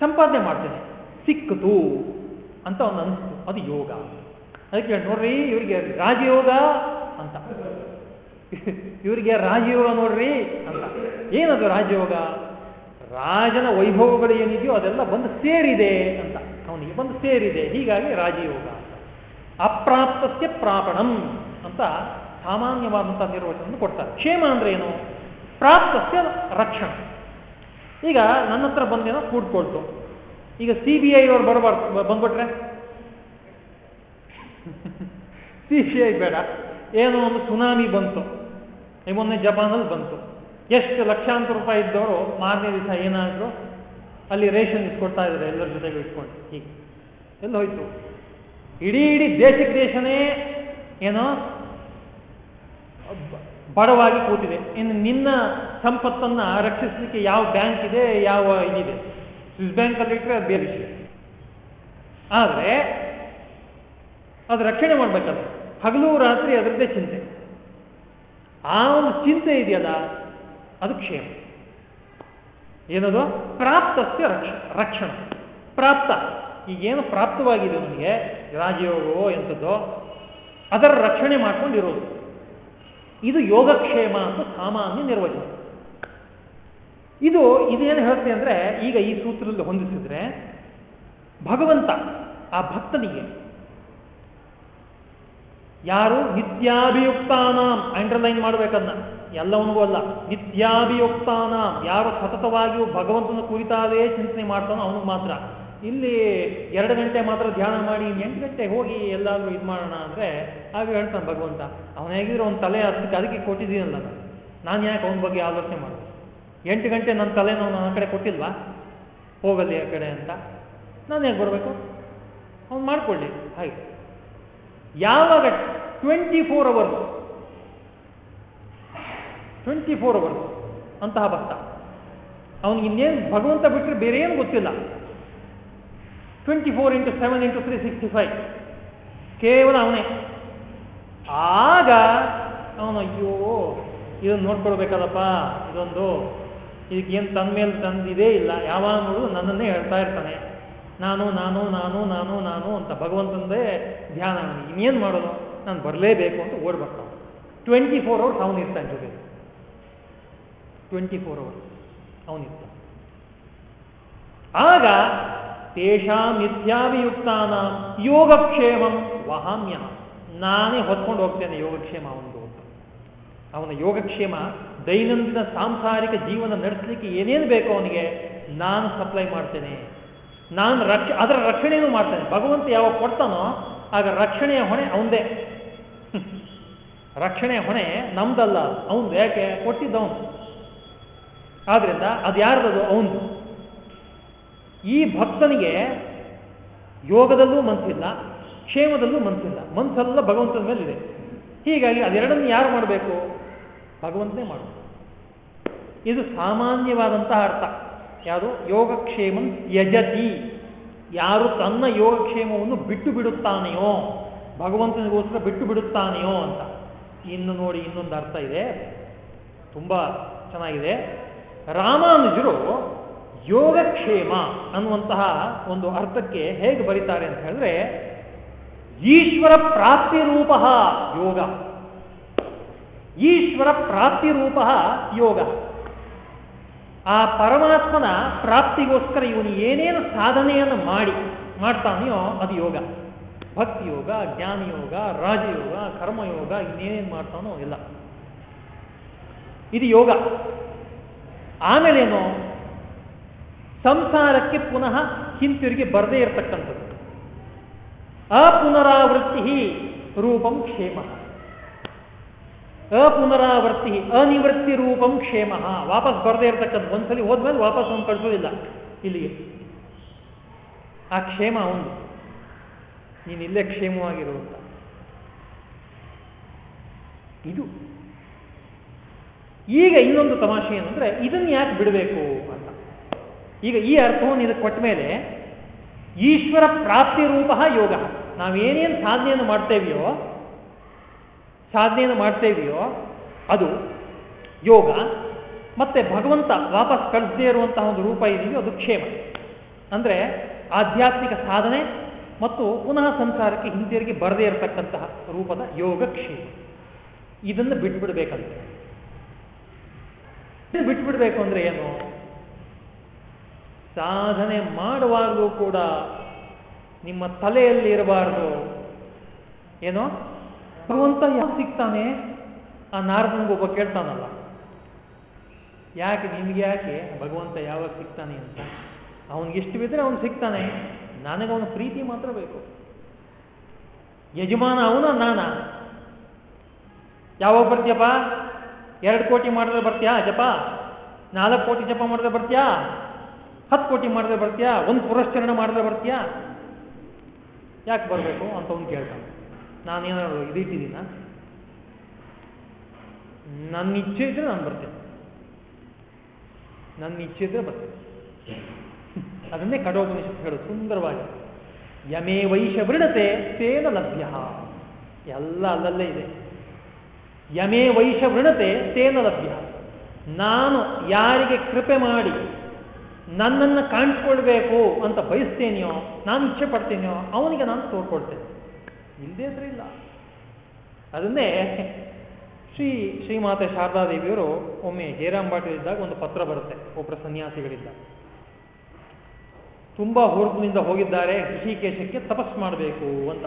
ಸಂಪಾದನೆ ಮಾಡ್ತೇನೆ ಸಿಕ್ಕಿತು ಅಂತ ಒಂದು ಅನಿಸ್ತು. ಅದು ಯೋಗ. ಅದಕ್ಕೆ ನೋಡ್ರಿ, ಇವರಿಗೆ ರಾಜಯೋಗ ಅಂತ. ಇವರಿಗೆ ರಾಜಯೋಗ ನೋಡ್ರಿ ಅಂತ. ಏನದು ರಾಜಯೋಗ? ರಾಜನ ವೈಭವಗಳು ಏನಿದೆಯೋ ಅದೆಲ್ಲ ಬಂದು ಸೇರಿದೆ ಅಂತ. ಅವನಿಗೆ ಬಂದು ಸೇರಿದೆ. ಹೀಗಾಗಿ ರಾಜಯೋಗ ಅಂತ. ಅಪ್ರಾಪ್ತಸ್ಯ ಪ್ರಾಪಣಂ ಅಂತ ಸಾಮಾನ್ಯವಾದಂತಹ ನಿರ್ವಚನ ಕೊಡ್ತಾರೆ. ಕ್ಷೇಮ ಅಂದ್ರೆ ಏನು? ಪ್ರಾಪ್ತಸ್ಯ ರಕ್ಷಣೆ. ಈಗ ನನ್ನ ಹತ್ರ ಬಂದೇನೋ ಕೂಡ್ಕೊಳ್ತು ಈಗ ಸಿ ಬಿ ಐ ಅವ್ರು ಬರಬಾರ್ದು. ಬಂದ್ಬಿಟ್ರೆ? ಸಿ ಬಿ ಐ ಬೇಡ. ಏನೋ ಒಂದು ಸುನಾಮಿ ಬಂತು. ಮೊನ್ನೆ ಜಪಾನಲ್ಲಿ ಬಂತು. ಎಷ್ಟು ಲಕ್ಷಾಂತರ ರೂಪಾಯಿ ಇದ್ದವರು ಮಾರನೇ ದಿವಸ ಏನಾದ್ರು ಅಲ್ಲಿ ರೇಷನ್ ಇಸ್ಕೊಡ್ತಾ ಇದ್ದಾರೆ ಎಲ್ಲರ ಜೊತೆಗೆ ಇಟ್ಕೊಂಡು. ಹೀಗೆ. ಎಲ್ಲ ಹೋಯ್ತು. ಇಡೀ ಇಡೀ ದೇಶಕ್ಕೆ ದೇಶನೇ ಏನೋ ಬಡವಾಗಿ ಕೂತಿದೆ. ಇನ್ನು ನಿನ್ನ ಸಂಪತ್ತನ್ನ ರಕ್ಷಿಸಲಿಕ್ಕೆ ಯಾವ ಬ್ಯಾಂಕ್ ಇದೆ, ಯಾವ ಇದಿದೆ? ಸ್ವಿಸ್ ಬ್ಯಾಂಕ್ ಅಲ್ಲಿ ಇಟ್ಟರೆ ಅದು ಬೇರೆ ಆದ್ರೆ ಅದು ರಕ್ಷಣೆ ಮಾಡ್ಬೇಕಲ್ಲ. ಹಗಲು ರಾತ್ರಿ ಅದರದ್ದೇ ಚಿಂತೆ. ಆ ಒಂದು ಚಿಂತೆ ಇದೆಯಲ್ಲ, ಅದು ಕ್ಷೇಮ. ಏನದು? ಪ್ರಾಪ್ತಸ್ಯ ರಕ್ಷ, ರಕ್ಷಣ. ಪ್ರಾಪ್ತ. ಈಗೇನು ಪ್ರಾಪ್ತವಾಗಿದೆ ನಮಗೆ ರಾಜಯೋಗವೋ ಎಂಥದ್ದೋ, ಅದರ ರಕ್ಷಣೆ ಮಾಡ್ಕೊಂಡಿರೋದು. ಇದು ಯೋಗಕ್ಷೇಮ ಅಂತ ಸಾಮಾನ್ಯ ನಿರ್ವಚನ. ಇದು, ಇದೇನು ಹೇಳುತ್ತೆ ಅಂದ್ರೆ, ಈಗ ಈ ಸೂತ್ರದಲ್ಲಿ ಹೊಂದಿಸಿದ್ರೆ, ಭಗವಂತ, ಆ ಭಕ್ತನಿಗೆ ಯಾರು? ನಿತ್ಯಾಭಿಯುಕ್ತಾನ. ಅಂಡರ್ಲೈನ್ ಮಾಡ್ಬೇಕನ್ನ ಎಲ್ಲವನಿಗೂ ಅಲ್ಲ. ನಿತ್ಯಾಭಿಯುಕ್ತಾನಾಂ. ಯಾರು ಸತತವಾಗಿಯೂ ಭಗವಂತನ ಕುರಿತಾದೇ ಚಿಂತನೆ ಮಾಡ್ತಾನೋ ಅವನಿಗೆ ಮಾತ್ರ. ಇಲ್ಲಿ ಎರಡು ಗಂಟೆ ಮಾತ್ರ ಧ್ಯಾನ ಮಾಡಿ ಎಂಟು ಗಂಟೆ ಹೋಗಿ ಎಲ್ಲಾದ್ರೂ ಇದು ಮಾಡೋಣ ಅಂದ್ರೆ ಆಗ ಹೇಳ್ತಾನೆ ಭಗವಂತ. ಅವನ ಹೇಗಿದ್ರೆ ಅವ್ನ ತಲೆ ಅದಕ್ಕೆ ಅದಕ್ಕೆ ಕೊಟ್ಟಿದ್ದೀನಲ್ಲ ನಾನು. ಯಾಕೆ ಅವನ ಬಗ್ಗೆ ಆಲೋಚನೆ ಮಾಡೋದು? ಎಂಟು ಗಂಟೆ ನನ್ನ ತಲೆನೋ ನನ್ನ ಕಡೆ ಕೊಟ್ಟಿಲ್ವಾ? ಹೋಗಲಿ ಆ ಕಡೆ ಅಂತ. ನಾನು ಯಾಕೆ ಬರಬೇಕು? ಅವ್ನು ಮಾಡ್ಕೊಳ್ಳಿ. ಹಾಗೆ. ಯಾವಾಗ? Twenty four hours twenty four hours ಅಂತಹ ಭಕ್ತ. ಅವನಿಗೆ ಇನ್ನೇನು ಭಗವಂತ ಬಿಟ್ಟರೆ ಬೇರೆ ಏನು ಗೊತ್ತಿಲ್ಲ. Twenty four into seven into three sixty five ಕೇವಲ ಅವನೇ. ಆಗ ಅವನು, ಅಯ್ಯೋ, ಇದನ್ನು ನೋಡ್ಕೊಳ್ಬೇಕಲ್ಲಪ್ಪ ಇದೊಂದು. ಇದಕ್ಕೇನು ತನ್ನ ಮೇಲೆ ತಂದಿದೇ ಇಲ್ಲ. ಯಾವಾಗಲೂ ನನ್ನನ್ನೇ ಹೇಳ್ತಾ ಇರ್ತಾನೆ. ನಾನು ನಾನು ನಾನು ನಾನು ನಾನು ಅಂತ ಭಗವಂತಂದೇ ಧ್ಯಾನ ಇನ್ನೇನು ಮಾಡೋದು? ನಾನು ಬರಲೇಬೇಕು ಅಂತ ಓಡ್ಬರ್ತಾವ ಟ್ವೆಂಟಿ ಫೋರ್ ಅವರ್ಸ್ ಅವನು ಇರ್ತಾನೆ ಜೊತೆ ಟ್ವೆಂಟಿ ಫೋರ್ ಅವರ್ಸ್ ಅವನಿರ್ತಾನೆ ಆಗ ತೇಷಾಂ ನಿತ್ಯಾಭಿಯುಕ್ತಾನ ಯೋಗಕ್ಷೇಮಂ ವಹಾಮ್ಯ. ನಾನೇ ಹೊತ್ಕೊಂಡು ಹೋಗ್ತೇನೆ ಯೋಗಕ್ಷೇಮ ಅವನದು ಅಂತ. ಅವನ ಯೋಗಕ್ಷೇಮ ದೈನಂದಿನ ಸಾಂಸಾರಿಕ ಜೀವನ ನಡೆಸಲಿಕ್ಕೆ ಏನೇನು ಬೇಕೋ ಅವನಿಗೆ, ನಾನು ಸಪ್ಲೈ ಮಾಡ್ತೇನೆ. ನಾನು ರಕ್ಷ, ಅದರ ರಕ್ಷಣೆಯೂ ಮಾಡ್ತೇನೆ. ಭಗವಂತ ಯಾವಾಗ ಕೊಡ್ತಾನೋ, ಆಗ ರಕ್ಷಣೆಯ ಹೊಣೆ ಅವಂದೇ. ರಕ್ಷಣೆಯ ಹೊಣೆ ನಮ್ದಲ್ಲ. ಅವನು ಯಾಕೆ? ಕೊಟ್ಟಿದ್ದವನು. ಆದ್ರಿಂದ ಅದು ಯಾರ್ದದು? ಅವನು ಈ ಭಕ್ತನಿಗೆ ಯೋಗದಲ್ಲೂ ಮನಸ್ಸಿಲ್ಲ ಕ್ಷೇಮದಲ್ಲೂ ಮನಸ್ಸಿಲ್ಲ ಮಂತ್ರಲ್ಲ ಭಗವಂತನ ಮೇಲಿದೆ. ಹೀಗಾಗಿ ಅದೆರಡನ್ನು ಯಾರು ಮಾಡಬೇಕು? ಭಗವಂತನೇ ಮಾಡಬೇಕು. ಇದು ಸಾಮಾನ್ಯವಾದಂತಹ ಅರ್ಥ. ಯಾರು ಯೋಗಕ್ಷೇಮಂ ಯಜತಿ. ಯಾರು ತನ್ನ ಯೋಗಕ್ಷೇಮವನ್ನು ಬಿಟ್ಟು ಬಿಡುತ್ತಾನೆಯೋ, ಭಗವಂತನಿಗೋಸ್ಕರ ಬಿಟ್ಟು ಬಿಡುತ್ತಾನೆಯೋ ಅಂತ. ಇನ್ನು ನೋಡಿ ಇನ್ನೊಂದು ಅರ್ಥ ಇದೆ. ತುಂಬಾ ಚೆನ್ನಾಗಿದೆ. ರಾಮಾನುಜರು ಯೋಗಕ್ಷೇಮ ಅನ್ನುವಂತಹ ಒಂದು ಅರ್ಥಕ್ಕೆ ಹೇಗೆ ಬರೀತಾರೆ ಅಂತ ಹೇಳಿದ್ರೆ, ಈಶ್ವರ ಪ್ರಾಪ್ತಿ ರೂಪ ಯೋಗ. ಈಶ್ವರ ಪ್ರಾಪ್ತಿ ರೂಪ ಯೋಗ. ಆ ಪರಮಾತ್ಮನ ಪ್ರಾಪ್ತಿಗೋಸ್ಕರ ಇವನು ಏನೇನು ಸಾಧನೆಯನ್ನು ಮಾಡಿ ಮಾಡ್ತಾನೆಯೋ ಅದು ಯೋಗ. ಭಕ್ತಿ ಯೋಗ, ಜ್ಞಾನ ಯೋಗ, ರಾಜಯೋಗ ಕರ್ಮಯೋಗ ಇನ್ನೇನೇನು ಮಾಡ್ತಾನೋ ಎಲ್ಲ ಇದು ಯೋಗ. ಆಮೇಲೇನು ಸಂಸಾರಕ್ಕೆ ಪುನಃ ಹಿಂತಿರುಗಿ ಬರದೇ ಇರತಕ್ಕಂಥದ್ದು. ಅಪುನರಾವೃತ್ತಿ ರೂಪಂ ಕ್ಷೇಮ. ಅಪುನರಾವರ್ತಿ ಅನಿವೃತ್ತಿ ರೂಪಂ ಕ್ಷೇಮ. ವಾಪಸ್ ಬರದೇ ಇರತಕ್ಕಂಥ ಒಂದ್ಸಲಿ ಹೋದ್ಮೇಲೆ ವಾಪಸ್ ಅವ್ನು ಕಳಿಸೋದಿಲ್ಲ ಇಲ್ಲಿಗೆ. ಆ ಕ್ಷೇಮ ಅವನು ನೀನು ಇಲ್ಲೇ ಕ್ಷೇಮವಾಗಿರುವಂತ. ಇದು. ಈಗ ಇನ್ನೊಂದು ತಮಾಷೆ ಏನಂದ್ರೆ, ಇದನ್ನ ಯಾಕೆ ಬಿಡಬೇಕು ಅಂತ. ಈಗ ಈ ಅರ್ಥವನ್ನು ಇದಕ್ಕೆ ಕೊಟ್ಟ ಮೇಲೆ, ಈಶ್ವರ ಪ್ರಾಪ್ತಿ ರೂಪ ಯೋಗ. ನಾವೇನೇನು ಸಾಧನೆಯನ್ನು ಮಾಡ್ತೇವೆಯೋ ಸಾಧನೆಯನ್ನು ಮಾಡ್ತಾ ಇದೆಯೋ, ಅದು ಯೋಗ, ಮತ್ತೆ ಭಗವಂತ ವಾಪಸ್ ಕಳಿಸದೇ ಇರುವಂತಹ ಒಂದು ರೂಪ ಇದೆಯೋ, ಅದು ಕ್ಷೇಮ. ಅಂದ್ರೆ ಆಧ್ಯಾತ್ಮಿಕ ಸಾಧನೆ ಮತ್ತು ಪುನಃ ಸಂಸಾರಕ್ಕೆ ಹಿಂತಿರುಗಿ ಬರದೇ ಇರತಕ್ಕಂತಹ ರೂಪದ ಯೋಗ ಕ್ಷೇಮ. ಇದನ್ನು ಬಿಟ್ಬಿಡ್ಬೇಕಂತೆ. ಬಿಟ್ಬಿಡ್ಬೇಕು ಅಂದ್ರೆ ಏನು? ಸಾಧನೆ ಮಾಡುವಾಗಲೂ ಕೂಡ ನಿಮ್ಮ ತಲೆಯಲ್ಲಿ ಇರಬಾರ್ದು ಏನೋ? ಭಗವಂತ ಯಾಕೆ ಸಿಗ್ತಾನೆ? ಆ ಒಬ್ಬ ಕೇಳ್ತಾನಲ್ಲ. ಯಾಕೆ ನಿಮ್ಗೆ ಯಾಕೆ ಭಗವಂತ ಯಾವಾಗ ಸಿಗ್ತಾನೆ ಅಂತ? ಅವನಿಗೆ ಎಷ್ಟು ಬಿದ್ದರೆ ಅವನು ಸಿಗ್ತಾನೆ. ನನಗೆ ಅವನ ಪ್ರೀತಿ ಮಾತ್ರ ಬೇಕು. ಯಜಮಾನ ಅವನ, ನಾನ. ಯಾವಾಗ ಬರ್ತೀಯಪ್ಪ? ಎರಡು ಕೋಟಿ ಮಾಡಿದ್ರೆ ಬರ್ತೀಯಾ ಜಪ? ನಾಲ್ಕು ಕೋಟಿ ಜಪ ಮಾಡಿದ್ರೆ ಬರ್ತೀಯಾ? ಹತ್ತು ಕೋಟಿ ಮಾಡಿದ್ರೆ ಬರ್ತೀಯಾ? ಒಂದು ಪುರಸ್ಕರಣ ಮಾಡಿದ್ರೆ ಬರ್ತೀಯಾ? ಯಾಕೆ ಬರಬೇಕು ಅಂತ ಅವನು ಕೇಳ್ತಾನೆ. ನಾನೇನಾದ್ರು ಇದಿಟ್ಟಿದ್ದೀನ ನನ್ನ ಇಚ್ಛೆ ಇದ್ರೆ ನಾನು ಬರ್ತೇನೆ. ನನ್ನ ಇಚ್ಛೆ ಇದ್ರೆ ಬರ್ತೇನೆ. ಅದನ್ನೇ ಕಠೋಪನಿಷತ್ ಹೇಳು ಸುಂದರವಾಗಿ. ಯಮೇ ವೈಶ ವೃಣತೆ ತೇನ ಲಭ್ಯ. ಎಲ್ಲ ಅಲ್ಲಲ್ಲೇ ಇದೆ. ಯಮೇ ವೈಶ ವೃಣತೆ ತೇನ ಲಭ್ಯ. ನಾನು ಯಾರಿಗೆ ಕೃಪೆ ಮಾಡಿ ನನ್ನನ್ನು ಕಾಣಿಸ್ಕೊಳ್ಬೇಕು ಅಂತ ಬಯಸ್ತೇನೆಯೋ, ನಾನು ಇಚ್ಛೆ ಪಡ್ತೇನೆಯೋ, ಅವನಿಗೆ ನಾನು ತೋರ್ಕೊಳ್ತೇನೆ ಇಲ್ಲದೇ ಇದ್ರೆ ಇಲ್ಲ ಅದನ್ನೇ ಶ್ರೀ ಶ್ರೀಮಾತೆ ಶಾರದಾದೇವಿಯವರು ಒಮ್ಮೆ ಜಯರಾಮ್ ಇದ್ದಾಗ ಒಂದು ಪತ್ರ ಬರುತ್ತೆ ಒಬ್ಬರ ಸನ್ಯಾಸಿಗಳಿಂದ. ತುಂಬಾ ಹುರುಪಿನಿಂದ ಹೋಗಿದ್ದಾರೆ, ಋಷಿಕೇಶಕ್ಕೆ ತಪಸ್ ಮಾಡಬೇಕು ಅಂತ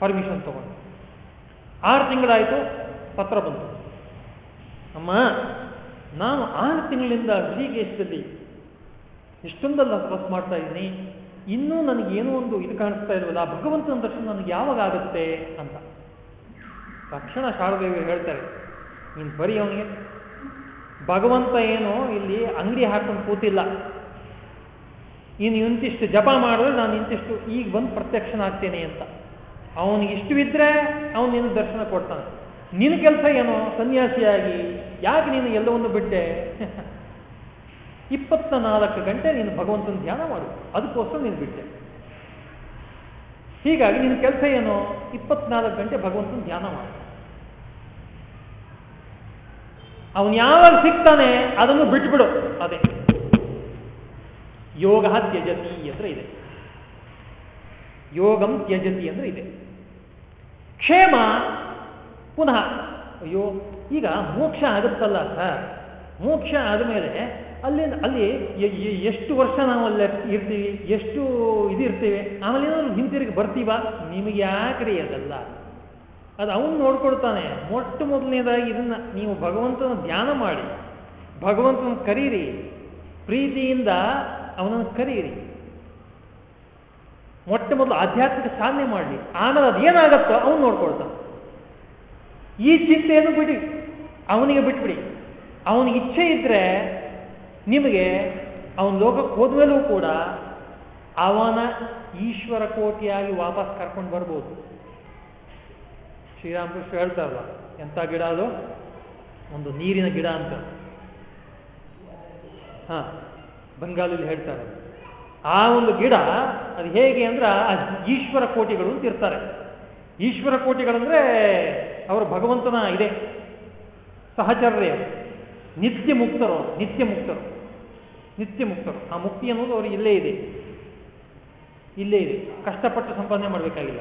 ಪರ್ಮಿಷನ್ ತಗೊಂಡು. ಆರು ತಿಂಗಳಾಯಿತು, ಪತ್ರ ಬಂತು. ಅಮ್ಮ, ನಾನು ಆರು ತಿಂಗಳಿಂದ ಋಷಿಕೇಶದಲ್ಲಿ ಇಷ್ಟೊಂದಲ್ಲ ತಪಸ್ ಮಾಡ್ತಾ ಇದ್ದೀನಿ. ಇನ್ನೂ ನನಗೇನೋ ಒಂದು ಇದು ಕಾಣಿಸ್ತಾ ಇಲ್ವಲ್ಲ, ಭಗವಂತನ ದರ್ಶನ ನನಗೆ ಯಾವಾಗ ಆಗುತ್ತೆ ಅಂತ. ತಕ್ಷಣ ಶಾರದೇವಿ ಹೇಳ್ತಾರೆ, ನೀನು ಬರೀ ಅವನಿಗೆ. ಭಗವಂತ ಏನು ಇಲ್ಲಿ ಅಂಗಡಿ ಹಾಕೊಂಡು ಕೂತಿಲ್ಲ. ಇನ್ನು ಇಂತಿಷ್ಟು ಜಪ ಮಾಡಿದ್ರೆ ನಾನು ಇಂತಿಷ್ಟು ಈಗ ಬಂದು ಪ್ರತ್ಯಕ್ಷನಾಗ್ತೇನೆ ಅಂತ. ಅವನಿಗೆ ಇಷ್ಟವಿದ್ರೆ ಅವನು ನಿನ್ನ ದರ್ಶನ ಕೊಡ್ತಾನೆ. ನಿನ್ನ ಕೆಲಸ ಏನೋ ಸನ್ಯಾಸಿಯಾಗಿ, ಯಾಕೆ ನೀನು ಎಲ್ಲವನ್ನು ಬಿಟ್ಟೆ? ಇಪ್ಪತ್ತ ನಾಲ್ಕು ಗಂಟೆ ನೀನು ಭಗವಂತನ ಧ್ಯಾನ ಮಾಡು. ಅದಕ್ಕೋಸ್ಕರ ನೀನು ಬಿಟ್ಟೆ. ಹೀಗಾಗಿ ನಿನ್ನ ಕೆಲಸ ಏನು? ಇಪ್ಪತ್ನಾಲ್ಕು ಗಂಟೆ ಭಗವಂತನ ಧ್ಯಾನ ಮಾಡು. ಅವನು ಯಾವಾಗ ಸಿಗ್ತಾನೆ ಅದನ್ನು ಬಿಟ್ಬಿಡು. ಅದೇ. ಯೋಗ ತ್ಯಜತಿ ಅಂದ್ರೆ ಇದೆ. ಯೋಗಂ ತ್ಯಜತಿ ಅಂದ್ರೆ ಇದೆ. ಕ್ಷೇಮ ಪುನಃ. ಅಯ್ಯೋ, ಈಗ ಮೋಕ್ಷ ಆಗುತ್ತಲ್ಲ ಸರ್. ಮೋಕ್ಷ ಆದಮೇಲೆ ಅಲ್ಲಿ ಅಲ್ಲಿ ಎಷ್ಟು ವರ್ಷ ನಾವು ಅಲ್ಲಿ ಇರ್ತೀವಿ, ಎಷ್ಟು ಇದಿರ್ತೀವಿ ಆಮೇಲೆ ಏನಾದ್ರು ಹಿಂತಿರುಗಿ ಬರ್ತೀವ? ನಿಮಗೆ ಯಾಕ್ರಿ ಅದಲ್ಲ? ಅದು ಅವನು ನೋಡ್ಕೊಡ್ತಾನೆ ಮೊಟ್ಟ ಮೊದಲನೇದಾಗಿ ಇದನ್ನ ನೀವು ಭಗವಂತನ ಧ್ಯಾನ ಮಾಡಿ. ಭಗವಂತನ ಕರೀರಿ. ಪ್ರೀತಿಯಿಂದ ಅವನನ್ನು ಕರೀರಿ. ಮೊಟ್ಟ ಮೊದಲು ಆಧ್ಯಾತ್ಮಿಕ ಸಾಧನೆ ಮಾಡಲಿ. ಆಮೇಲೆ ಅದು ಏನಾಗತ್ತೋ ಅವನು ನೋಡ್ಕೊಳ್ತಾನೆ. ಈ ಚಿಂತೆಯನ್ನು ಬಿಡಿ. ಅವನಿಗೆ ಬಿಟ್ಬಿಡಿ. ಅವನಿಗೆ ಇಚ್ಛೆ ಇದ್ರೆ ನಿಮಗೆ ಅವನ ಲೋಕಕ್ಕೆ ಹೋದ್ಮೇಲೂ ಕೂಡ ಅವನ ಈಶ್ವರ ಕೋಟಿಯಾಗಿ ವಾಪಸ್ ಕರ್ಕೊಂಡು ಬರ್ಬೋದು. ಶ್ರೀರಾಮಕೃಷ್ಣ ಹೇಳ್ತಾರಲ್ಲ, ಎಂಥ ಗಿಡ ಅದು? ಒಂದು ನೀರಿನ ಗಿಡ ಅಂತ. ಹಾ ಬಂಗಾಲಲ್ಲಿ ಹೇಳ್ತಾರೆ. ಆ ಒಂದು ಗಿಡ ಅದು ಹೇಗೆ ಅಂದ್ರೆ ಈಶ್ವರ ಕೋಟಿಗಳು ಅಂತ ಇರ್ತಾರೆ. ಈಶ್ವರ ಕೋಟಿಗಳಂದ್ರೆ ಅವರು ಭಗವಂತನ ಇದೆ. ಸಹಚರ್ಯ, ನಿತ್ಯ ಮುಕ್ತರು ನಿತ್ಯ ಮುಕ್ತರು. ನಿತ್ಯ ಮುಕ್ತರು. ಆ ಮುಕ್ತಿ ಅನ್ನೋದು ಅವರು ಇಲ್ಲೇ ಇದೆ. ಇಲ್ಲೇ ಇದೆ. ಕಷ್ಟಪಟ್ಟು ಸಂಪಾದನೆ ಮಾಡಬೇಕಾಗಿಲ್ಲ.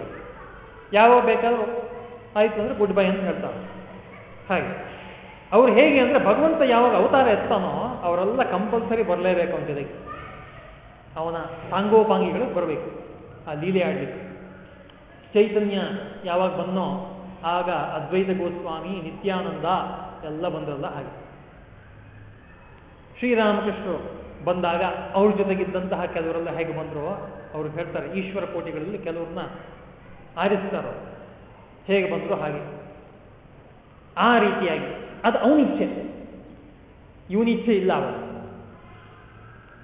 ಯಾವಾಗ ಬೇಕಾದರೂ ಆಯಿತು ಅಂದರೆ ಗುಡ್ ಬೈ ಅಂತ ಹೇಳ್ತಾರೆ. ಹಾಗೆ. ಅವ್ರು ಹೇಗೆ ಅಂದ್ರೆ ಭಗವಂತ ಯಾವಾಗ ಅವತಾರ ಎತ್ತಾನೋ ಅವರೆಲ್ಲ ಕಂಪಲ್ಸರಿ ಬರಲೇಬೇಕು ಅಂತ ಇದಕ್ಕೆ. ಅವನ ಸಾಂಗೋಪಾಂಗಿಗಳು ಬರಬೇಕು. ಆ ಲೀಲೆ ಆಡಲಿಕ್ಕೆ ಚೈತನ್ಯ ಯಾವಾಗ ಬಂದೋ ಆಗ ಅದ್ವೈತ ಗೋಸ್ವಾಮಿ, ನಿತ್ಯಾನಂದ ಎಲ್ಲ ಬಂದ್ರಲ್ಲ ಹಾಗೆ. ಶ್ರೀರಾಮಕೃಷ್ಣರು ಬಂದಾಗ ಅವ್ರ ಜೊತೆಗಿದ್ದಂತಹ ಕೆಲವರೆಲ್ಲ ಹೇಗೆ ಬಂದ್ರು? ಅವ್ರು ಹೇಳ್ತಾರೆ, ಈಶ್ವರ ಕೋಟಿಗಳಲ್ಲಿ ಕೆಲವ್ರನ್ನ ಆರಿಸ್ತಾರ ಹೇಗೆ ಬಂದ್ರು? ಹಾಗೆ. ಆ ರೀತಿಯಾಗಿ. ಅದು ಅವನಿಚ್ಛೆ ಇವನಿಚ್ಛೆ ಇಲ್ಲ ಅವನು.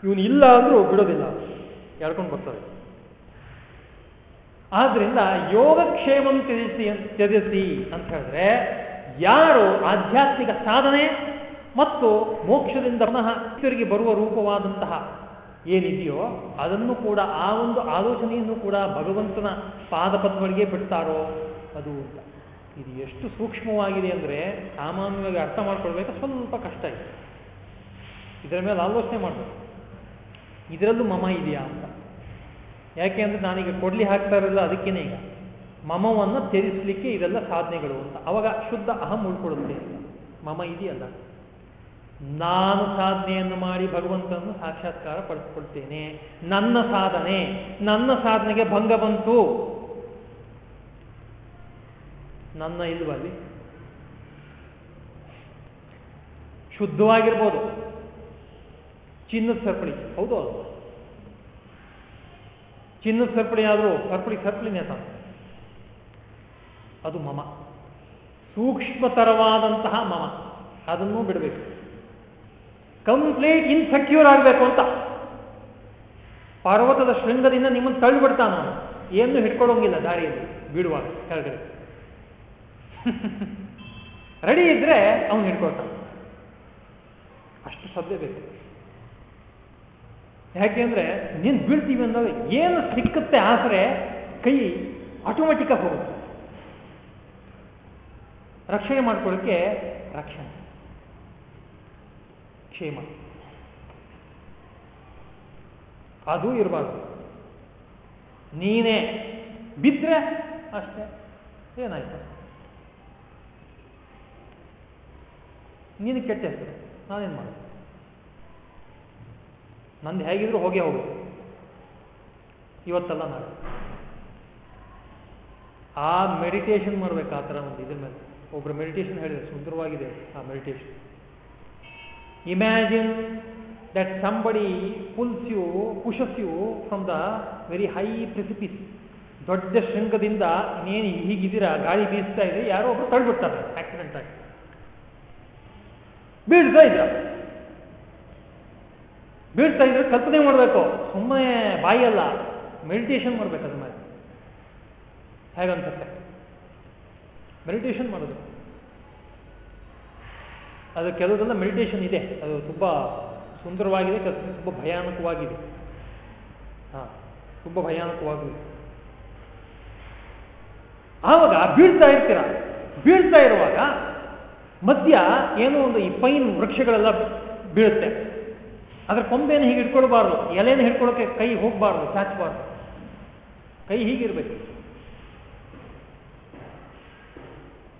ಇವನು ಇಲ್ಲ ಅಂದ್ರೂ ಬಿಡೋದಿಲ್ಲ ಹೇಳ್ಕೊಂಡು ಬರ್ತಾರೆ. ಆದ್ರಿಂದ ಯೋಗಕ್ಷೇಮಂ ತ್ಯಜಿಸಿ ತ್ಯಜಿಸಿ ಅಂತ ಹೇಳಿದ್ರೆ, ಯಾರು ಆಧ್ಯಾತ್ಮಿಕ ಸಾಧನೆ ಮತ್ತು ಮೋಕ್ಷದಿಂದ ಪುನಃ ಈಶ್ವರಿಗೆ ಬರುವ ರೂಪವಾದಂತಹ ಏನಿದೆಯೋ ಅದನ್ನು ಕೂಡ ಆ ಒಂದು ಆಲೋಚನೆಯನ್ನು ಕೂಡ ಭಗವಂತನ ಪಾದಪದ್ಮಗಳಿಗೆ ಬಿಡ್ತಾರೋ ಅದು ಅಂತ. ಇದು ಎಷ್ಟು ಸೂಕ್ಷ್ಮವಾಗಿದೆ ಅಂದರೆ ಸಾಮಾನ್ಯವಾಗಿ ಅರ್ಥ ಮಾಡ್ಕೊಳ್ಬೇಕು ಸ್ವಲ್ಪ ಕಷ್ಟ ಇದೆ. ಇದರ ಮೇಲೆ ಆಲೋಚನೆ ಮಾಡಬೇಕು. ಇದರಲ್ಲೂ ಮಮ ಇದೆಯಾ ಅಂತ. ಯಾಕೆ ಅಂದ್ರೆ ನಾನೀಗ ಕೊಡ್ಲಿ ಹಾಕ್ತಾ ಇರಲ್ಲ ಅದಕ್ಕೇನೆ ಈಗ. ಮಮವನ್ನು ತ್ಯಜಿಸ್ಲಿಕ್ಕೆ ಇದೆಲ್ಲ ಸಾಧನೆಗಳು ಅಂತ. ಅವಾಗ ಶುದ್ಧ ಅಹಂ ಉಳ್ಕೊಳ್ಳುತ್ತೆ ಮಮ ಇದೆಯಲ್ಲ. ನಾನು ಸಾಧನೆಯನ್ನು ಮಾಡಿ ಭಗವಂತನನ್ನು ಸಾಕ್ಷಾತ್ಕಾರ ಪಡಿಸ್ಕೊಳ್ತೇನೆ. ನನ್ನ ಸಾಧನೆ, ನನ್ನ ಸಾಧನೆಗೆ ಭಂಗ ಬಂತು. ನನ್ನ ಇಲ್ವಲ್ಲಿ ಶುದ್ಧವಾಗಿರ್ಬೋದು. ಚಿನ್ನದ ಸರ್ಪಳಿ ಹೌದು ಅದು ಚಿನ್ನದ ಸರ್ಪಳಿ ಆದರೂ ಸರಪಳಿ ಸರಪಳಿನೇ ನೇತ ಅದು ಮಮ. ಸೂಕ್ಷ್ಮತರವಾದಂತಹ ಮಮ. ಅದನ್ನು ಬಿಡಬೇಕು. ಕಂಪ್ಲೀಟ್ ಇನ್ಸೆಕ್ಯೂರ್ ಆಗಬೇಕು ಅಂತ. ಪರ್ವತದ ಶೃಂಗದಿಂದ ನಿಮ್ಮನ್ನು ತಳ್ಳಿಬಿಡ್ತಾನ ಏನು ಹಿಡ್ಕೊಳ್ಳೋಂಗಿಲ್ಲ ದಾರಿಯಲ್ಲಿ, ಬಿಡುವಾಗ, ಕೆಳಗಡೆ. ರೆಡಿ ಇದ್ರೆ ಅವನು ಹಿಡ್ಕೊಳ್ತಾನೆ. ಅಷ್ಟು ಸದ್ಯ ಬೇಕು. ಯಾಕೆಂದ್ರೆ ನೀನು ಬೀಳ್ತೀವಿ ಅಂದಾಗ ಏನು ಸಿಕ್ಕುತ್ತೆ ಆಸರೆ ಕೈ ಆಟೋಮೆಟಿಕ್ ಹೋಗುತ್ತೆ. ರಕ್ಷಣೆ ಮಾಡ್ಕೊಳ್ಳೋಕ್ಕೆ ರಕ್ಷಣೆ. ಕ್ಷೇಮ. ಅದು ಇರಬಾರ್ದು. ನೀನೇ ಬಿದ್ರೆ ಅಷ್ಟೇ. ಏನಾಯ್ತು? ನೀನು ಕೆಟ್ಟ ಹೆಸರು. ನಾನೇನು ಮಾಡೋದು? ನಂದು ಹೇಗಿದ್ರು ಹೋಗೇ ಹೋಗುತ್ತೆ. ಇವತ್ತಲ್ಲ ನಾಳೆ. ಆ ಮೆಡಿಟೇಷನ್ ಮಾಡ್ಬೇಕು ಆ ಥರ ಒಂದು ಇದ್ರ ಮೇಲೆ. ಒಬ್ರು ಮೆಡಿಟೇಷನ್ ಹೇಳಿದ್ರೆ ಸುಂದರವಾಗಿದೆ ಆ meditation imagine that somebody pulls you pushes you from the very high precipice. ದೊಡ್ಡ ಶೃಂಗದಿಂದ ಇನ್ನೇನು ಹೀಗಿದ್ದೀರಾ, ಗಾಳಿ ಬೀಸ್ತಾ ಇದೆ, ಯಾರೋ ಒಬ್ರು ತಳ್ಬಿಡ್ತಾರೆ ಆಕ್ಸಿಡೆಂಟ್ ಆಗಿ. ಬೀಳ್ತಾ ಇದ್ದ. ಬೀಳ್ತಾ ಇದ್ರೆ ಕಲ್ಪನೆ ಮಾಡಬೇಕು ಸುಮ್ಮನೆ ಬಾಯಲ್ಲ ಮೆಡಿಟೇಷನ್ ಮಾಡ್ಬೇಕು ಅದ್ರ ಮೇಲೆ ಹೇಗನ್ಸುತ್ತೆ? ಮೆಡಿಟೇಷನ್ ಮಾಡೋದು. ಅದು ಕೆಲವುದೆಲ್ಲ ಮೆಡಿಟೇಷನ್ ಇದೆ. ಅದು ತುಂಬ ಸುಂದರವಾಗಿದೆ ತುಂಬ ಭಯಾನಕವಾಗಿದೆ. ಹಾ, ತುಂಬ ಭಯಾನಕವಾಗಿದೆ. ಆವಾಗ ಬೀಳ್ತಾ ಇರ್ತೀರ? ಬೀಳ್ತಾ ಇರುವಾಗ ಮಧ್ಯ ಏನೋ ಒಂದು ಈ ಪೈನ್ ವೃಕ್ಷಗಳೆಲ್ಲ ಬೀಳುತ್ತೆ. ಅದರ ಕೊಂಬೆಯನ್ನು ಹೀಗೆ ಹಿಡ್ಕೊಳ್ಬಾರ್ದು ಎಲೆಯನ್ನು ಹಿಡ್ಕೊಳ್ಳೋಕೆ ಕೈ ಹೋಗಬಾರ್ದು ಚಾಚಬಾರ್ದು ಕೈ ಹೀಗಿರ್ಬೇಕು.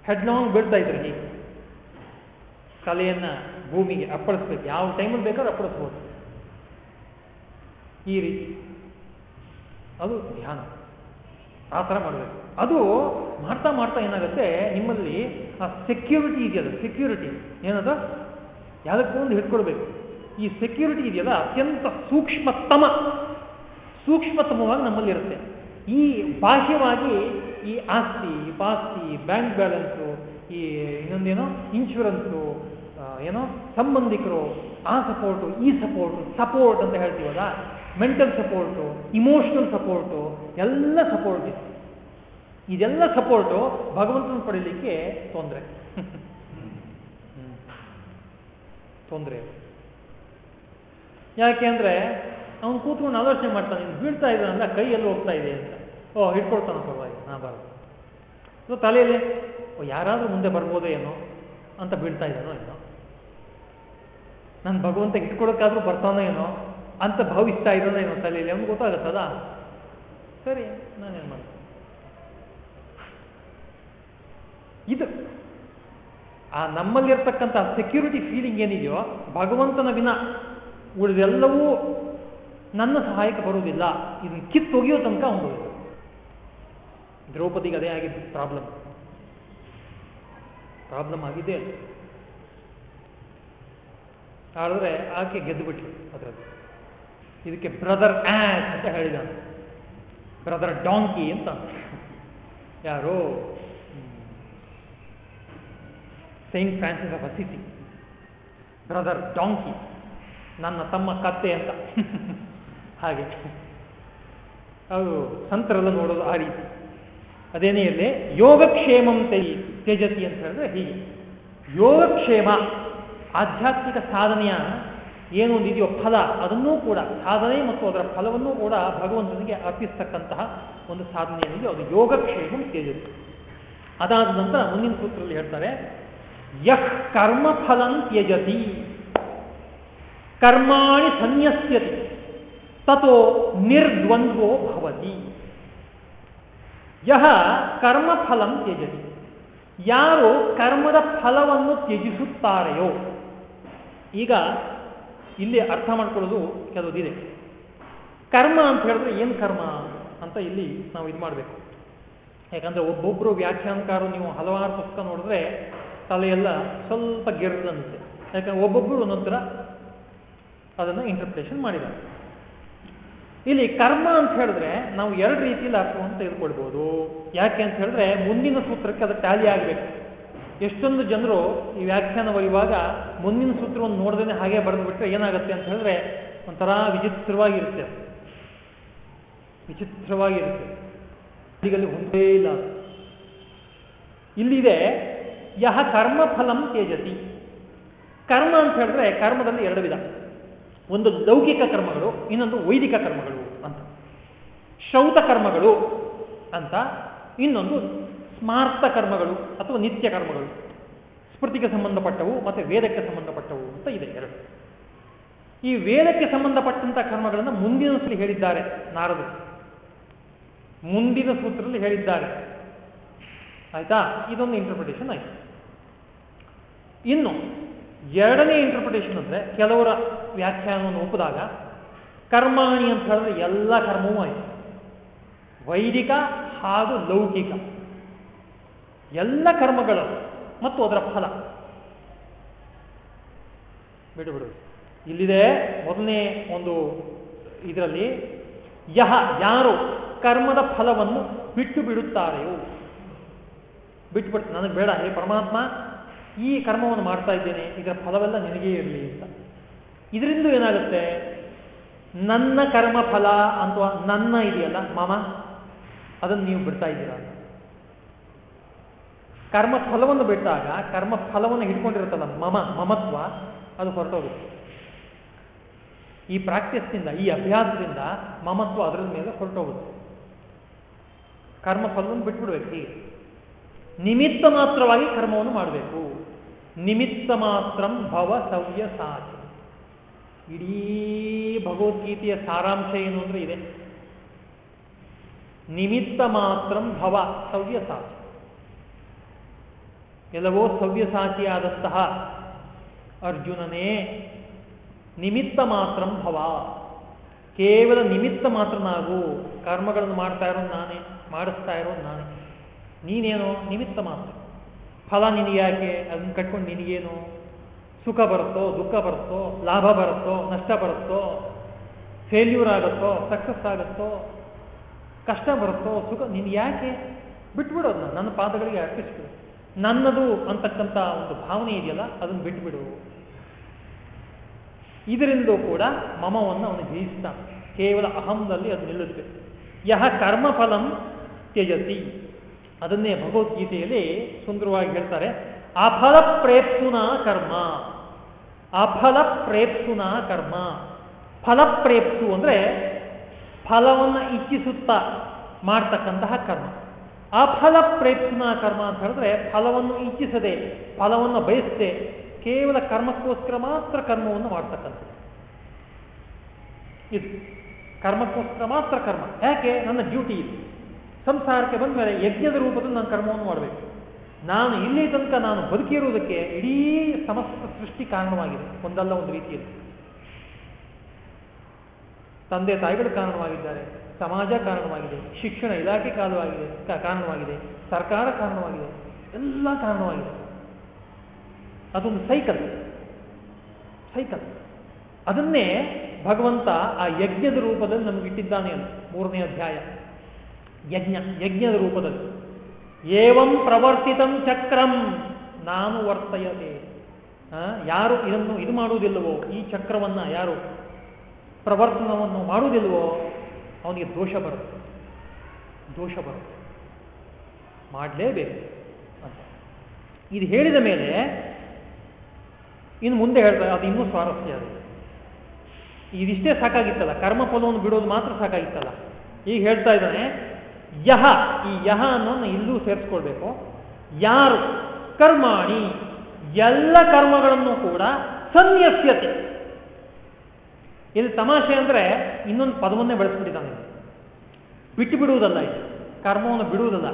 ಹೆಡ್ಲಾಂಗ್ ಬೀಳ್ತಾ ಇದ್ರೆ ಹೀಗೆ. ತಲೆಯನ್ನ ಭೂಮಿಗೆ ಅಪ್ಪಳಿಸ್ಬೇಕು. ಯಾವ ಟೈಮಲ್ಲಿ ಬೇಕಾದ್ರೂ ಅಪ್ಪಳಿಸ್ಬೋದು. ಈ ರೀತಿ. ಅದು ಧ್ಯಾನ. ಆ ಥರ ಮಾಡಬೇಕು. ಅದು ಮಾಡ್ತಾ ಮಾಡ್ತಾ ಏನಾಗುತ್ತೆ? ನಿಮ್ಮಲ್ಲಿ ಆ ಸೆಕ್ಯೂರಿಟಿ ಇದೆಯಲ್ಲ ಸೆಕ್ಯೂರಿಟಿ ಏನದ? ಯಾವುದಕ್ಕೂ ಒಂದು ಹಿಡ್ಕೊಳ್ಬೇಕು ಈ ಸೆಕ್ಯೂರಿಟಿ ಇದೆಯಲ್ಲ, ಅತ್ಯಂತ ಸೂಕ್ಷ್ಮತಮ. ಸೂಕ್ಷ್ಮತಮವಾಗಿ ನಮ್ಮಲ್ಲಿರುತ್ತೆ. ಈ ಬಾಹ್ಯವಾಗಿ ಈ ಆಸ್ತಿ ಪಾಸ್ತಿ, ಬ್ಯಾಂಕ್ ಬ್ಯಾಲೆನ್ಸು, ಈ ಇನ್ನೊಂದೇನೋ? ಇನ್ಶೂರೆನ್ಸು ಏನೋ ಸಂಬಂಧಿಕರು ಆ ಸಪೋರ್ಟು ಈ ಸಪೋರ್ಟು ಸಪೋರ್ಟ್ ಅಂತ ಹೇಳ್ತೀವಲ್ಲ? ಮೆಂಟಲ್ ಸಪೋರ್ಟು ಇಮೋಷನಲ್ ಸಪೋರ್ಟು ಎಲ್ಲ ಸಪೋರ್ಟ್ ಇದೆ. ಇದೆಲ್ಲ ಸಪೋರ್ಟು ಭಗವಂತನ ಪಡೀಲಿಕ್ಕೆ ತೊಂದರೆ. ತೊಂದರೆ. ಯಾಕೆ ಅಂದ್ರೆ ಅವನು ಕೂತ್ಕೊಂಡು ಆಲೋಚನೆ ಮಾಡ್ತಾನೆ ಬೀಳ್ತಾ ಇದ್ದಾನಲ್ಲ ಕೈ ಎಲ್ಲ ಹೋಗ್ತಾ ಇದೆ ಅಂತ. ಓ ಹಿಡ್ಕೊಳ್ತಾನ ಪರವಾಗಿ, ನಾ ಬರೋದು. ಸೊ ತಲೆಯಲ್ಲಿ ಯಾರಾದ್ರೂ ಮುಂದೆ ಬರ್ಬೋದೇನೋ ಅಂತ ಬೀಳ್ತಾ ಇದ್ದಾನೋ ಏನೋ. ನಾನು ಭಗವಂತ ಇಟ್ಕೊಳಕ್ಕಾದ್ರೂ ಬರ್ತಾನೋ ಏನೋ ಅಂತ ಭಾವಿಸ್ತಾ ಇರೋನೋ ಏನೋ ತಲೆಯಲ್ಲಿ ಅವ್ನು ಗೊತ್ತಾಗತ್ತದ ಸರಿ, ನಾನೇನು ಮಾಡ್ತೀನಿ ಇದು ಆ ನಮ್ಮಲ್ಲಿರ್ತಕ್ಕಂಥ ಸೆಕ್ಯೂರಿಟಿ ಫೀಲಿಂಗ್ ಏನಿದೆಯೋ, ಭಗವಂತನ ವಿನ ಉಳಿದೆಲ್ಲವೂ ನನ್ನ ಸಹಾಯಕ್ಕೆ ಬರುವುದಿಲ್ಲ. ಇದನ್ನು ಕಿತ್ತೊಗೆಯೋ ತನಕ ಒಂದು ದ್ರೌಪದಿಗೆ ಅದೇ ಆಗಿದ್ದು ಪ್ರಾಬ್ಲಮ್ ಪ್ರಾಬ್ಲಮ್ ಆಗಿದೆ ಆದ್ರೆ ಆಕೆ ಗೆದ್ದುಬಿಟ್ಲು ಅದರಲ್ಲಿ. ಇದಕ್ಕೆ ಬ್ರದರ್ ಆಸ್ ಅಂತ ಹೇಳಿದ. ಬ್ರದರ್ ಡಾಂಕಿ ಅಂತ. ಯಾರು Saint Francis of Assisi brother donkey ನನ್ನ ತಮ್ಮ ಕತ್ತೆ ಅಂತ. ಹಾಗೆ. ಅದು ಸಂತರೆಲ್ಲ ನೋಡೋದು ಆ ರೀತಿ. ಅದೇನೇ ಇರಲಿ, ಯೋಗಕ್ಷೇಮಂ ತೇಜತಿ ಅಂತ ಹೇಳಿದ್ರೆ ಹೀಗೆ. ಯೋಗಕ್ಷೇಮ ಆಧ್ಯಾತ್ಮಿಕ ಸಾಧನೆಯ ಏನು ಇದೆಯೋ ಫಲ, ಅದನ್ನೂ ಕೂಡ, ಸಾಧನೆ ಮತ್ತು ಅದರ ಫಲವನ್ನೂ ಕೂಡ ಭಗವಂತನಿಗೆ ಅರ್ಪಿಸ್ತಕ್ಕಂತಹ ಒಂದು ಸಾಧನೆ ಏನಿದೆಯೋ ಅದು ಯೋಗಕ್ಷೇಮ ತೇಜತಿ ಅದಾದ ನಂತರ ಮುಂದಿನ ಸೂತ್ರದಲ್ಲಿ ಹೇಳ್ತಾರೆ ಯಹ್ ಕರ್ಮ ಫಲಂ ತ್ಯಜತಿ. ಕರ್ಮಾಣಿ ಸನ್ಯಸ್ಯತಿ ತಥೋ ನಿರ್ದ್ವಂದ್ವೋ ಭವತಿ. ಯಹ ಕರ್ಮಫಲಂ ತ್ಯಜತಿ. ಯಾರು ಕರ್ಮದ ಫಲವನ್ನು ತ್ಯಜಿಸುತ್ತಾರೆಯೋ ಈಗ ಇಲ್ಲಿ ಅರ್ಥ ಮಾಡ್ಕೊಳ್ಳೋದು ಕೆಲವುದಿದೆ. ಕರ್ಮ ಅಂತ ಹೇಳಿದ್ರೆ ಏನು ಕರ್ಮ ಅಂತ ಇಲ್ಲಿ ನಾವು ಇದು ಮಾಡಬೇಕು. ಯಾಕಂದ್ರೆ ಒಬ್ಬೊಬ್ಬರು ವ್ಯಾಖ್ಯಾನಕಾರರು ನೀವು ಹಲವಾರು ಪುಸ್ತಕ ನೋಡಿದ್ರೆ ತಲೆಯೆಲ್ಲ ಸ್ವಲ್ಪ ಗೆರ್ದಂತೆ. ಯಾಕಂದ್ರೆ ಒಬ್ಬೊಬ್ಬರು ಒಂದೊಂಥರ ಅದನ್ನು ಇಂಟರ್ಪ್ರಿಟೇಷನ್ ಮಾಡಿದ್ದಾರೆ ಇಲ್ಲಿ ಕರ್ಮ ಅಂತ ಹೇಳಿದ್ರೆ ನಾವು ಎರಡು ರೀತಿಯಲ್ಲಿ ಅರ್ಥವನ್ನು ತೆಗೆದುಕೊಳ್ಬೋದು. ಯಾಕೆ ಅಂತ ಹೇಳಿದ್ರೆ ಮುಂದಿನ ಸೂತ್ರಕ್ಕೆ ಅದು ಟ್ಯಾಲಿ ಆಗಬೇಕು. ಎಷ್ಟೊಂದು ಜನರು ಈ ವ್ಯಾಖ್ಯಾನ ಬರೆಯುವಾಗ ಮುಂದಿನ ಸೂತ್ರವನ್ನು ನೋಡದೇ ಹಾಗೆ ಬರೆದು ಬಿಟ್ಟರೆ ಏನಾಗುತ್ತೆ ಅಂತ ಹೇಳಿದ್ರೆ ಒಂಥರ ವಿಚಿತ್ರವಾಗಿರುತ್ತೆ. ವಿಚಿತ್ರವಾಗಿರುತ್ತೆ. ಈಗಲ್ಲಿ ಹೊಂದೇ ಇಲ್ಲ. ಇಲ್ಲಿದೆ ಯಹ ಕರ್ಮ ಫಲಂ ತೇಜತಿ ಕರ್ಮ ಅಂತ ಹೇಳಿದ್ರೆ ಕರ್ಮದಲ್ಲಿ ಎರಡು ವಿಧ. ಒಂದು ಲೌಕಿಕ ಕರ್ಮಗಳು, ಇನ್ನೊಂದು ವೈದಿಕ ಕರ್ಮಗಳು ಅಂತ. ಶ್ರೌತ ಕರ್ಮಗಳು ಅಂತ, ಇನ್ನೊಂದು ಸ್ಮಾರ್ಥ ಕರ್ಮಗಳು ಅಥವಾ ನಿತ್ಯ ಕರ್ಮಗಳು. ಸ್ಮೃತಿಗೆ ಸಂಬಂಧಪಟ್ಟವು ಮತ್ತೆ ವೇದಕ್ಕೆ ಸಂಬಂಧಪಟ್ಟವು ಅಂತ ಇದೆ ಎರಡು. ಈ ವೇದಕ್ಕೆ ಸಂಬಂಧಪಟ್ಟಂತಹ ಕರ್ಮಗಳನ್ನು ಮುಂದಿನ ಸಲ ಹೇಳಿದ್ದಾರೆ ನಾರದರು. ಮುಂದಿನ ಸೂತ್ರದಲ್ಲಿ ಹೇಳಿದ್ದಾರೆ. ಆಯ್ತಾ? ಇದೊಂದು ಇಂಟರ್ಪ್ರಿಟೇಷನ್ ಆಯಿತು. ಇನ್ನು ಎರಡನೇ ಇಂಟರ್ಪ್ರಿಟೇಷನ್ ಅಂದ್ರೆ ಕೆಲವರ ವ್ಯಾಖ್ಯಾನವನ್ನು ಒಪ್ಪಿದಾಗ ಕರ್ಮಾಣಿ ಅಂತ ಹೇಳಿದ್ರೆ ಎಲ್ಲ ಕರ್ಮವೂ ಆಯಿತು. ವೈದಿಕ ಹಾಗೂ ಲೌಕಿಕ. ಎಲ್ಲ ಕರ್ಮಗಳು ಮತ್ತು ಅದರ ಫಲ. ಬಿಡು ಇಲ್ಲಿದೆ ಮೊದಲನೇ ಒಂದು ಇದರಲ್ಲಿ, ಯಹ ಯಾರು ಕರ್ಮದ ಫಲವನ್ನು ಬಿಟ್ಟು ಬಿಡುತ್ತಾರೆಯೋ. ಬಿಟ್ಟು ನನಗೆ ಬೇಡ, ಹೇ ಪರಮಾತ್ಮ, ಈ ಕರ್ಮವನ್ನು ಮಾಡ್ತಾ ಇದ್ದೇನೆ, ಇದರ ಫಲವೆಲ್ಲ ನಿನಗೇ ಇರಲಿ ಅಂತ. ಇದರಿಂದ ಏನಾಗುತ್ತೆ? ನನ್ನ ಕರ್ಮ ಫಲ ಅಥವಾ ನನ್ನ ಇದೆಯಲ್ಲ ಮಾಮ, ಅದನ್ನು ನೀವು ಬಿಡ್ತಾ ಇದ್ದೀರಾ ಕರ್ಮ ಫಲವನ್ನು ಬಿಟ್ಟಾಗ ಕರ್ಮ ಫಲವನ್ನು ಹಿಡ್ಕೊಂಡಿರುತ್ತಲ್ಲ ಮಮ, ಮಮತ್ವ, ಅದು ಹೊರಟೋಗುತ್ತೆ. ಈ ಪ್ರಾಕ್ಟೀಸ್ನಿಂದ, ಈ ಅಭ್ಯಾಸದಿಂದ ಮಮತ್ವ ಅದರ ಮೇಲೆ ಹೊರಟೋಗುತ್ತೆ. ಕರ್ಮ ಫಲವನ್ನು ಬಿಟ್ಬಿಡ್ಬೇಕು ಹೀಗೆ. ನಿಮಿತ್ತ ಮಾತ್ರವಾಗಿ ಕರ್ಮವನ್ನು ಮಾಡಬೇಕು. ನಿಮಿತ್ತ ಮಾತ್ರ ಭವ ಸವ್ಯ ಸಾಧಿ. ಇಡೀ ಭಗವದ್ಗೀತೆಯ ಸಾರಾಂಶ ಏನು ಅಂದ್ರೆ ಇದೆ. ನಿಮಿತ್ತ ಮಾತ್ರ ಭವ ಸವ್ಯ ಸಾಧಿ. ಎಲ್ಲವೋ ಸವ್ಯಸಾಚಿಯಾದಂತಹ ಅರ್ಜುನನೇ, ನಿಮಿತ್ತ ಮಾತ್ರ ಭವ. ಕೇವಲ ನಿಮಿತ್ತ ಮಾತ್ರ ನಾವು ಕರ್ಮಗಳನ್ನು ಮಾಡ್ತಾ ಇರೋದು ನಾನೇ, ಮಾಡಿಸ್ತಾ ಇರೋದು ನಾನೇ. ನೀನೇನೋ ನಿಮಿತ್ತ ಮಾತ್ರ. ಫಲ ನಿನಗ್ಯಾಕೆ ಯಾಕೆ? ಅದನ್ನ ಕಟ್ಕೊಂಡು ನಿನಗೇನು? ಸುಖ ಬರುತ್ತೋ, ದುಃಖ ಬರುತ್ತೋ, ಲಾಭ ಬರುತ್ತೋ, ನಷ್ಟ ಬರುತ್ತೋ ಫೇಲ್ಯೂರ್ ಆಗುತ್ತೋ ಸಕ್ಸಸ್ ಆಗುತ್ತೋ, ಕಷ್ಟ ಬರುತ್ತೋ, ಸುಖ, ನಿನ್ಗೆ ಯಾಕೆ? ಬಿಟ್ಬಿಡೋದು ನನ್ನ ಪಾದಗಳಿಗೆ ಅರ್ಪಿಸ್ಬಿಡು ನನ್ನದು ಅಂತಕ್ಕಂಥ ಒಂದು ಭಾವನೆ ಇದೆಯಲ್ಲ, ಅದನ್ನು ಬಿಟ್ಟುಬಿಡು ಇದರಿಂದ ಕೂಡ ಮಮವನ್ನು ಅವನು ಜಯಿಸ್ತಾನೆ. ಕೇವಲ ಅಹಂನಲ್ಲಿ ಅದು ನಿಲ್ಲುತ್ತೆ. ಯಹ ಕರ್ಮಫಲಂ ತ್ಯಜತಿ ಅದನ್ನೇ ಭಗವದ್ಗೀತೆಯಲ್ಲಿ ಸುಂದರವಾಗಿ ಹೇಳ್ತಾರೆ ಅಫಲ ಪ್ರೇಪ್ಸುನ ಕರ್ಮ. ಅಫಲ ಪ್ರೇಪ್ಸುನ ಕರ್ಮ. ಫಲಪ್ರೇಪ್ಸು ಅಂದ್ರೆ ಫಲವನ್ನು ಇಚ್ಛಿಸುತ್ತಾ ಮಾಡ್ತಕ್ಕಂತಹ ಕರ್ಮ. ಅಫಲ ಪ್ರಯತ್ನ ಕರ್ಮ ಅಂತ ಹೇಳಿದ್ರೆ ಫಲವನ್ನು ಇಚ್ಛಿಸದೆ, ಫಲವನ್ನು ಬಯಸದೆ ಕೇವಲ ಕರ್ಮಕ್ಕೋಸ್ಕರ ಮಾತ್ರ ಕರ್ಮವನ್ನು ಮಾಡ್ತಕ್ಕಂಥದ್ದು. ಇದು ಕರ್ಮಕ್ಕೋಸ್ಕರ ಮಾತ್ರ ಕರ್ಮ. ಯಾಕೆ? ನನ್ನ ಡ್ಯೂಟಿ ಇದು. ಸಂಸಾರಕ್ಕೆ ಬಂದ ಮೇಲೆ ಯಜ್ಞದ ರೂಪದಲ್ಲಿ ನಾನು ಕರ್ಮವನ್ನು ಮಾಡಬೇಕು. ನಾನು ಇಲ್ಲಿ ತನಕ ನಾನು ಬದುಕಿರುವುದಕ್ಕೆ ಇಡೀ ಸಮಸ್ತ ಸೃಷ್ಟಿ ಕಾರಣವಾಗಿದೆ. ಒಂದಲ್ಲ ಒಂದು ರೀತಿಯಲ್ಲಿ. ತಂದೆ ತಾಯಿಗಳು ಕಾರಣವಾಗಿದ್ದಾರೆ. ಸಮಾಜ ಕಾರಣವಾಗಿದೆ, ಶಿಕ್ಷಣ ಇಲಾಖೆ ಕಾರಣವಾಗಿದೆ ಕಾರಣವಾಗಿದೆ, ಸರ್ಕಾರ ಕಾರಣವಾಗಿದೆ, ಎಲ್ಲ ಕಾರಣವಾಗಿದೆ. ಅದೊಂದು ಸೈಕಲ್ ಸೈಕಲ್ ಅದನ್ನೇ ಭಗವಂತ ಆ ಯಜ್ಞದ ರೂಪದಲ್ಲಿ ನಮಗಿಟ್ಟಿದ್ದಾನೆ ಅಂತ. ಮೂರನೇ ಅಧ್ಯಾಯ. ಯಜ್ಞ, ಯಜ್ಞದ ರೂಪದಲ್ಲಿ. ಏವಂ ಪ್ರವರ್ತಿತಂ ಚಕ್ರಂ, ನಾನು ವರ್ತಯತೆ. ಯಾರು ಇದನ್ನು, ಇದು ಮಾಡುವುದಿಲ್ಲವೋ, ಈ ಚಕ್ರವನ್ನ ಯಾರು ಪ್ರವರ್ತನವನ್ನು ಮಾಡುವುದಿಲ್ವೋ ಅವನಿಗೆ ದೋಷ ಬರುತ್ತೆ. ದೋಷ ಬರುತ್ತೆ. ಮಾಡಲೇಬೇಕು ಅಂತ. ಇದು ಹೇಳಿದ ಮೇಲೆ ಇನ್ನು ಮುಂದೆ ಹೇಳ್ತಾರೆ ಅದು ಇನ್ನೂ ಸ್ವಾರಸ್ಯ ಅದು. ಇದಿಷ್ಟೇ ಸಾಕಾಗಿತ್ತಲ್ಲ. ಕರ್ಮ ಫಲವನ್ನು ಬಿಡೋದು ಮಾತ್ರ ಸಾಕಾಗಿತ್ತಲ್ಲ. ಈಗ ಹೇಳ್ತಾ ಇದ್ದಾನೆ, ಯಹ, ಈ ಯಹ ಅನ್ನೋನ್ನ ಇಲ್ಲೂ ಸೇರಿಸ್ಕೊಳ್ಬೇಕು. ಯಾರು? ಕರ್ಮಾಣಿ. ಎಲ್ಲ ಕರ್ಮಗಳನ್ನು ಕೂಡ ಸನ್ಯಸ್ಯತೆ. ಇಲ್ಲಿ ತಮಾಷೆ ಅಂದ್ರೆ ಇನ್ನೊಂದು ಪದವನ್ನೇ ಬೆಳೆಸ್ಬಿಟ್ಟಿದ್ದಾನೆ ಬಿಟ್ಟು ಬಿಡುವುದಲ್ಲ ಇದು. ಕರ್ಮವನ್ನು ಬಿಡುವುದಲ್ಲ.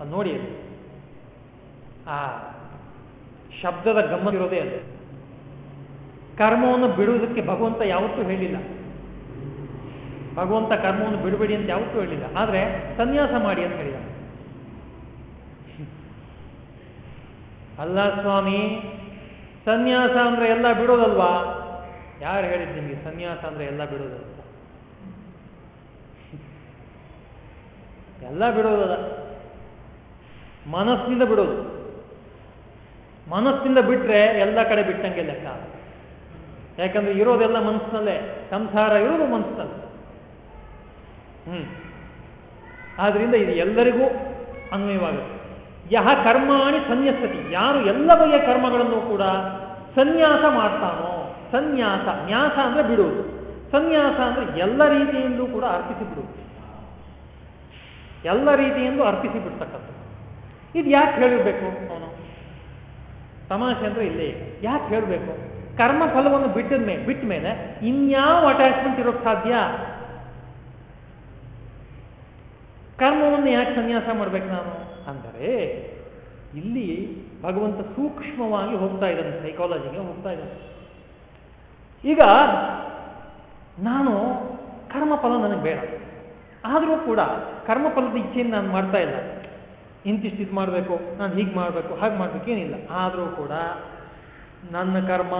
ಅದು ನೋಡಿ ಆ ಶಬ್ದದ ಗಮ್ಮತ್ತಿರೋದೇ ಅದು. ಕರ್ಮವನ್ನು ಬಿಡುವುದಕ್ಕೆ ಭಗವಂತ ಯಾವತ್ತೂ ಹೇಳಿಲ್ಲ. ಭಗವಂತ ಕರ್ಮವನ್ನು ಬಿಡಬೇಡಿ ಅಂತ ಯಾವತ್ತೂ ಹೇಳಿಲ್ಲ. ಆದ್ರೆ ಸನ್ಯಾಸ ಮಾಡಿ ಅಂತ ಹೇಳಿದ ಅಲ್ಲ ಸ್ವಾಮಿ, ಸನ್ಯಾಸ ಅಂದ್ರೆ ಎಲ್ಲ ಬಿಡೋದಲ್ವಾ? ಯಾರು ಹೇಳಿದ್ ನಿಮಗೆ ಸನ್ಯಾಸ ಅಂದ್ರೆ ಎಲ್ಲ ಬಿಡೋದು ಎಲ್ಲ ಬಿಡೋದಲ್ಲ ಮನಸ್ಸಿನಿಂದ ಬಿಡೋದು ಮನಸ್ಸಿಂದ ಬಿಟ್ರೆ ಎಲ್ಲ ಕಡೆ ಬಿಟ್ಟಂಗೆ ಲೆಕ್ಕ ಯಾಕಂದ್ರೆ ಇರೋದೆಲ್ಲ ಮನಸ್ಸಿನಲ್ಲೇ, ಸಂಸಾರ ಇರೋದು ಮನಸ್ಸಿನಲ್ಲಿ. ಹ್ಮ್. ಆದ್ರಿಂದ ಇದು ಎಲ್ಲರಿಗೂ ಅನ್ವಯವಾಗುತ್ತೆ. ಯಹ ಕರ್ಮಾಣಿ ಸನ್ಯಾಸತಿ ಯಾರು ಎಲ್ಲ ಬಗೆಯ ಕರ್ಮಗಳನ್ನು ಕೂಡ ಸನ್ಯಾಸ ಮಾಡ್ತಾನೋ ಸನ್ಯಾಸ, ನ್ಯಾಸ ಅಂದ್ರೆ ಬಿಡುವುದು ಸನ್ಯಾಸ ಅಂದ್ರೆ ಎಲ್ಲ ರೀತಿಯಿಂದಲೂ ಕೂಡ ಅರ್ಪಿಸಿ ಎಲ್ಲ ರೀತಿಯಿಂದ ಅರ್ಪಿಸಿ ಬಿಡ್ತಕ್ಕಂಥದ್ದು. ಇದು ಯಾಕೆ ಹೇಳಿರ್ಬೇಕು ಅವನು? ತಮಾಷೆ ಅಂದ್ರೆ ಇಲ್ಲೇ ಯಾಕೆ ಹೇಳಬೇಕು? ಕರ್ಮ ಫಲವನ್ನು ಬಿಟ್ಟಿದ ಮೇಲೆ ಬಿಟ್ಟ ಮೇಲೆ ಇನ್ಯಾವ ಅಟ್ಯಾಚ್ಮೆಂಟ್ ಇರೋಕ್ ಸಾಧ್ಯ? ಕರ್ಮವನ್ನು ಯಾಕೆ ಸನ್ಯಾಸ ಮಾಡ್ಬೇಕು ನಾನು? ಅಂದರೆ ಇಲ್ಲಿ ಭಗವಂತ ಸೂಕ್ಷ್ಮವಾಗಿ ಹೋಗ್ತಾ ಇದ್ದಾನೆ ಸೈಕಾಲಜಿಗೆ ಹೋಗ್ತಾ ಇದ್ದಾನೆ. ಈಗ ನಾನು ಕರ್ಮಫಲ ನನಗೆ ಬೇಡ. ಆದರೂ ಕೂಡ ಕರ್ಮಫಲದ ಇಚ್ಛೆಯನ್ನು ನಾನು ಮಾಡ್ತಾ ಇಲ್ಲ. ಇಂತಿಷ್ಟು ಇದು ಮಾಡಬೇಕು, ನಾನು ಹೀಗೆ ಮಾಡಬೇಕು, ಹಾಗೆ ಮಾಡಬೇಕು ಏನಿಲ್ಲ. ಆದರೂ ಕೂಡ ನನ್ನ ಕರ್ಮ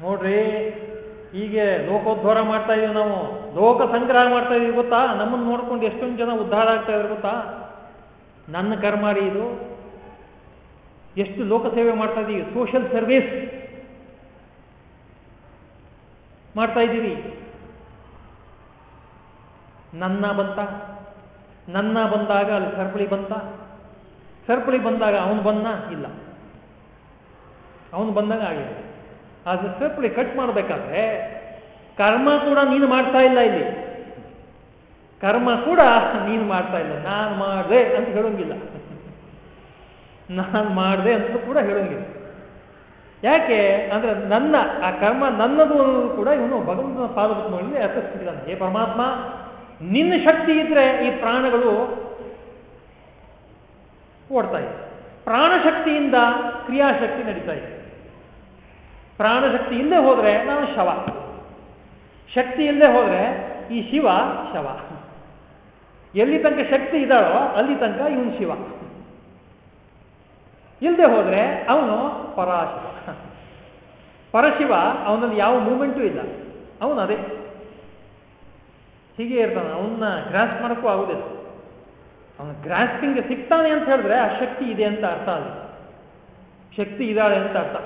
ನೋಡ್ರಿ, ಹೀಗೆ ಲೋಕೋದ್ಧಾರ ಮಾಡ್ತಾ ಇದೀವಿ ನಾವು. ಲೋಕ ಸಂಗ್ರಹ ಮಾಡ್ತಾ ಇದೀವಿ ಗೊತ್ತಾ? ನಮ್ಮನ್ನು ನೋಡ್ಕೊಂಡು ಎಷ್ಟೊಂದು ಜನ ಉದ್ಧಾರ ಆಗ್ತಾ ಇದ್ರು ಗೊತ್ತಾ? ನನ್ನ ಕರ್ಮ ರೀ ಇದು. ಎಷ್ಟು ಲೋಕ ಸೇವೆ ಮಾಡ್ತಾ ಇದೀವಿ. ಸೋಷಿಯಲ್ ಸರ್ವಿಸ್ ಮಾಡ್ತಾ ಇದ್ದೀವಿ. ನನ್ನ ಬಂತ, ನನ್ನ ಬಂದಾಗ ಅಲ್ಲಿ ಸರ್ಪಳಿ ಬಂತ. ಸರ್ಪಳಿ ಬಂದಾಗ ಅವನು ಬಂದ, ಇಲ್ಲ. ಅವನು ಬಂದಾಗ ಆಗಿದೆ. ಆದ್ರೆ ಸರ್ಪಳಿ ಕಟ್ ಮಾಡಬೇಕಾದ್ರೆ ಕರ್ಮ ಕೂಡ ನೀನು ಮಾಡ್ತಾ ಇಲ್ಲ ಇಲ್ಲಿ. ಕರ್ಮ ಕೂಡ ನೀನು ಮಾಡ್ತಾ ಇಲ್ಲ. ನಾನು ಮಾಡಿದೆ ಅಂತ ಹೇಳೋಂಗಿಲ್ಲ. ನಾನು ಮಾಡಿದೆ ಅಂತ ಕೂಡ ಹೇಳೋಂಗಿಲ್ಲ. ಯಾಕೆ ಅಂದ್ರೆ ನನ್ನ, ಆ ಕರ್ಮ ನನ್ನದು ಅನ್ನೋದು ಕೂಡ ಇವನು ಭಗವಂತನ ಪಾದಪದ್ಮಗಳಲ್ಲಿ ಅರ್ಥಿಸ್ತಿದ್ದಾನೆ ಹೇ ಪರಮಾತ್ಮ, ನಿನ್ನ ಶಕ್ತಿ ಇದ್ರೆ ಈ ಪ್ರಾಣಗಳು ಓಡ್ತಾ ಇದೆ. ಪ್ರಾಣಶಕ್ತಿಯಿಂದ ಕ್ರಿಯಾಶಕ್ತಿ ನಡೀತಾ ಇದೆ. ಪ್ರಾಣಶಕ್ತಿ ಇಲ್ಲದೆ ಹೋದ್ರೆ ನಾನು ಶವ. ಶಕ್ತಿ ಇಲ್ಲದೆ ಹೋದ್ರೆ ಈ ಶಿವ ಶವ. ಎಲ್ಲಿ ತನಕ ಶಕ್ತಿ ಇದ್ದಾಳೋ ಅಲ್ಲಿ ತನಕ ಇವನು ಶಿವ. ಇಲ್ಲದೆ ಹೋದ್ರೆ ಅವನು ಪರಾಶಿವ ಪರಶಿವ ಅವನಲ್ಲಿ ಯಾವ ಮೂಮೆಂಟು ಇಲ್ಲ. ಅವನು ಅದೇ. ಹೀಗೆ ಇರ್ತಾನೆ. ಅವನ್ನ ಗ್ರಾಸ್ ಮಾಡೋಕ್ಕೂ ಆಗುದಿಲ್ಲ ಅವನ ಗ್ರಾಸ್ಪಿಂಗ್ ಸಿಗ್ತಾನೆ ಅಂತ ಹೇಳಿದ್ರೆ ಆ ಶಕ್ತಿ ಇದೆ ಅಂತ ಅರ್ಥ ಅಲ್ಲ ಶಕ್ತಿ ಇದ್ದಾಳೆ ಅಂತ ಅರ್ಥ.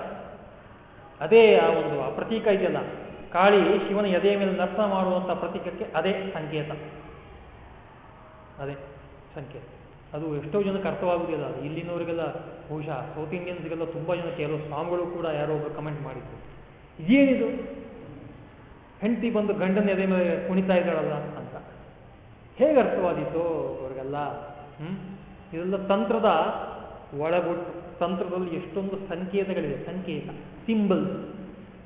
ಅದೇ ಆ ಒಂದು ಆ ಪ್ರತೀಕ ಇದೆಯಲ್ಲ. ಕಾಳಿ ಶಿವನ ಎದೆಯ ಮೇಲೆ ನರ್ತನ ಮಾಡುವಂತ ಪ್ರತೀಕಕ್ಕೆ ಅದೇ ಸಂಕೇತ. ಅದೇ ಸಂಕೇತ. ಅದು ಎಷ್ಟೋ ಜನಕ್ಕೆ ಅರ್ಥವಾಗುವುದಿಲ್ಲ. ಅದು ಇಲ್ಲಿನವರಿಗೆಲ್ಲ ಬಹುಶಃ ಸೌತ್ ಇಂಡಿಯನ್ಸ್ಗೆಲ್ಲ ತುಂಬ ಜನ ಕೆಲವು ಸ್ವಾಮಿಗಳು ಕೂಡ ಯಾರೋ ಒಬ್ಬರು ಕಮೆಂಟ್ ಮಾಡಿದ್ರು. ಇದೇನಿದು ಹೆಂಡತಿ ಬಂದು ಗಂಡನ ಎದೆ ಮೇಲೆ ಕುಣಿತಾ ಇದ್ದಾಳಲ್ಲ ಅಂತ. ಹೇಗೆ ಅರ್ಥವಾದಿತ್ತು ಅವ್ರಿಗೆಲ್ಲ? ಹ್ಮ್? ಇದೆಲ್ಲ ತಂತ್ರದ ಒಳಗೊಟ್ಟು, ತಂತ್ರದಲ್ಲಿ ಎಷ್ಟೊಂದು ಸಂಕೇತಗಳಿದೆ. ಸಂಕೇತ ಸಿಂಬಲ್ಸ್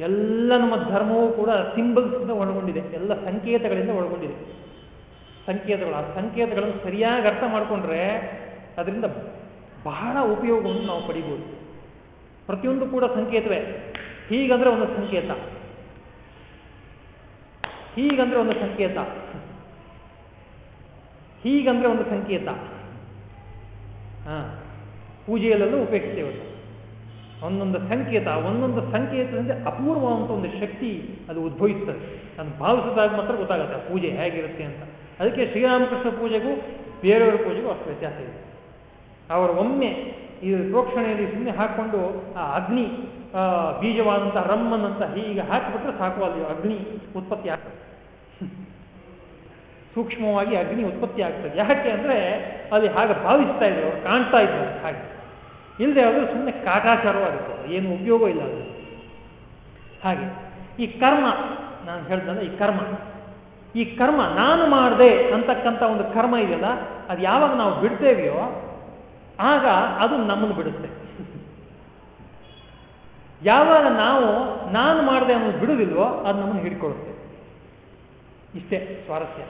ಎಲ್ಲ ನಮ್ಮ ಧರ್ಮವೂ ಕೂಡ ಸಿಂಬಲ್ಸ್ ಒಳಗೊಂಡಿದೆ. ಎಲ್ಲ ಸಂಕೇತಗಳಿಂದ ಒಳಗೊಂಡಿದೆ. ಸಂಕೇತಗಳು, ಆ ಸಂಕೇತಗಳನ್ನು ಸರಿಯಾಗಿ ಅರ್ಥ ಮಾಡಿಕೊಂಡ್ರೆ ಅದರಿಂದ ಬಹಳ ಉಪಯೋಗವನ್ನು ನಾವು ಪಡಿಬೋದು. ಪ್ರತಿಯೊಂದು ಕೂಡ ಸಂಕೇತವೇ. ಹೀಗಂದ್ರೆ ಒಂದು ಸಂಕೇತ. ಹೀಗಂದ್ರೆ ಒಂದು ಸಂಕೇತ. ಹೀಗಂದ್ರೆ ಒಂದು ಸಂಕೇತ. ಹಾ, ಪೂಜೆಯಲ್ಲೆಲ್ಲೂ ಉಪಯೋಗಿಸ್ತೇವೆ ಒಂದೊಂದು ಸಂಕೇತ, ಒಂದೊಂದು ಸಂಕೇತದಿಂದ ಅಪೂರ್ವವಂತ ಒಂದು ಶಕ್ತಿ ಅದು ಉದ್ಭವಿಸ್ತದೆ ಅದು ಭಾವಿಸಿದಾಗ ಮಾತ್ರ ಗೊತ್ತಾಗುತ್ತೆ ಪೂಜೆ ಹೇಗಿರುತ್ತೆ ಅಂತ. ಅದಕ್ಕೆ ಶ್ರೀರಾಮಕೃಷ್ಣ ಪೂಜೆಗೂ ಬೇರೆಯವರ ಪೂಜೆಗೂ ಅಷ್ಟು ವ್ಯತ್ಯಾಸ ಇದೆ. ಅವರು ಒಮ್ಮೆ ಈ ಪ್ರೋಕ್ಷಣೆಯಲ್ಲಿ ಸುಮ್ಮನೆ ಹಾಕೊಂಡು ಆ ಅಗ್ನಿ ಬೀಜವಾದಂತಹ ರಮ್ಮನಂತ ಹೀಗೆ ಹಾಕಿಬಿಟ್ರೆ ಸಾಕು ಅಲ್ಲಿ ಅಗ್ನಿ ಉತ್ಪತ್ತಿ ಆಗ್ತದೆ. ಸೂಕ್ಷ್ಮವಾಗಿ ಅಗ್ನಿ ಉತ್ಪತ್ತಿ ಆಗ್ತದೆ. ಯಾಕೆ ಅಂದ್ರೆ ಅಲ್ಲಿ ಹಾಗೆ ಭಾವಿಸ್ತಾ ಇದ್ರು, ಅವ್ರು ಕಾಣ್ತಾ ಇದ್ದಾರೆ ಹಾಗೆ. ಇಲ್ಲದೆ ಅವರು ಸುಮ್ಮನೆ ಕಾಟಾಚಾರವಾಗುತ್ತೆ. ಏನು ಉಪಯೋಗ ಇಲ್ಲ ಅದು ಹಾಗೆ ಈ ಕರ್ಮ, ನಾನು ಹೇಳ್ದಲ್ಲ ಈ ಕರ್ಮ. ಈ ಕರ್ಮ ನಾನು ಮಾಡಿದೆ ಅಂತಕ್ಕಂಥ ಒಂದು ಕರ್ಮ ಇದೆಯಲ್ಲ, ಅದು ಯಾವಾಗ ನಾವು ಬಿಡ್ತೇವೆಯೋ, ಆಗ ಅದು ನಮ್ಮನ್ನು ಬಿಡುತ್ತೆ. ಯಾವಾಗ ನಾವು ನಾನು ಮಾಡಿದೆ ಅನ್ನೋದು ಬಿಡುದಿಲ್ವೋ, ಅದು ನಮ್ಮನ್ನು ಹಿಡ್ಕೊಳ್ಳುತ್ತೆ ಇಷ್ಟೇ ಸ್ವಾರಸ್ಯ.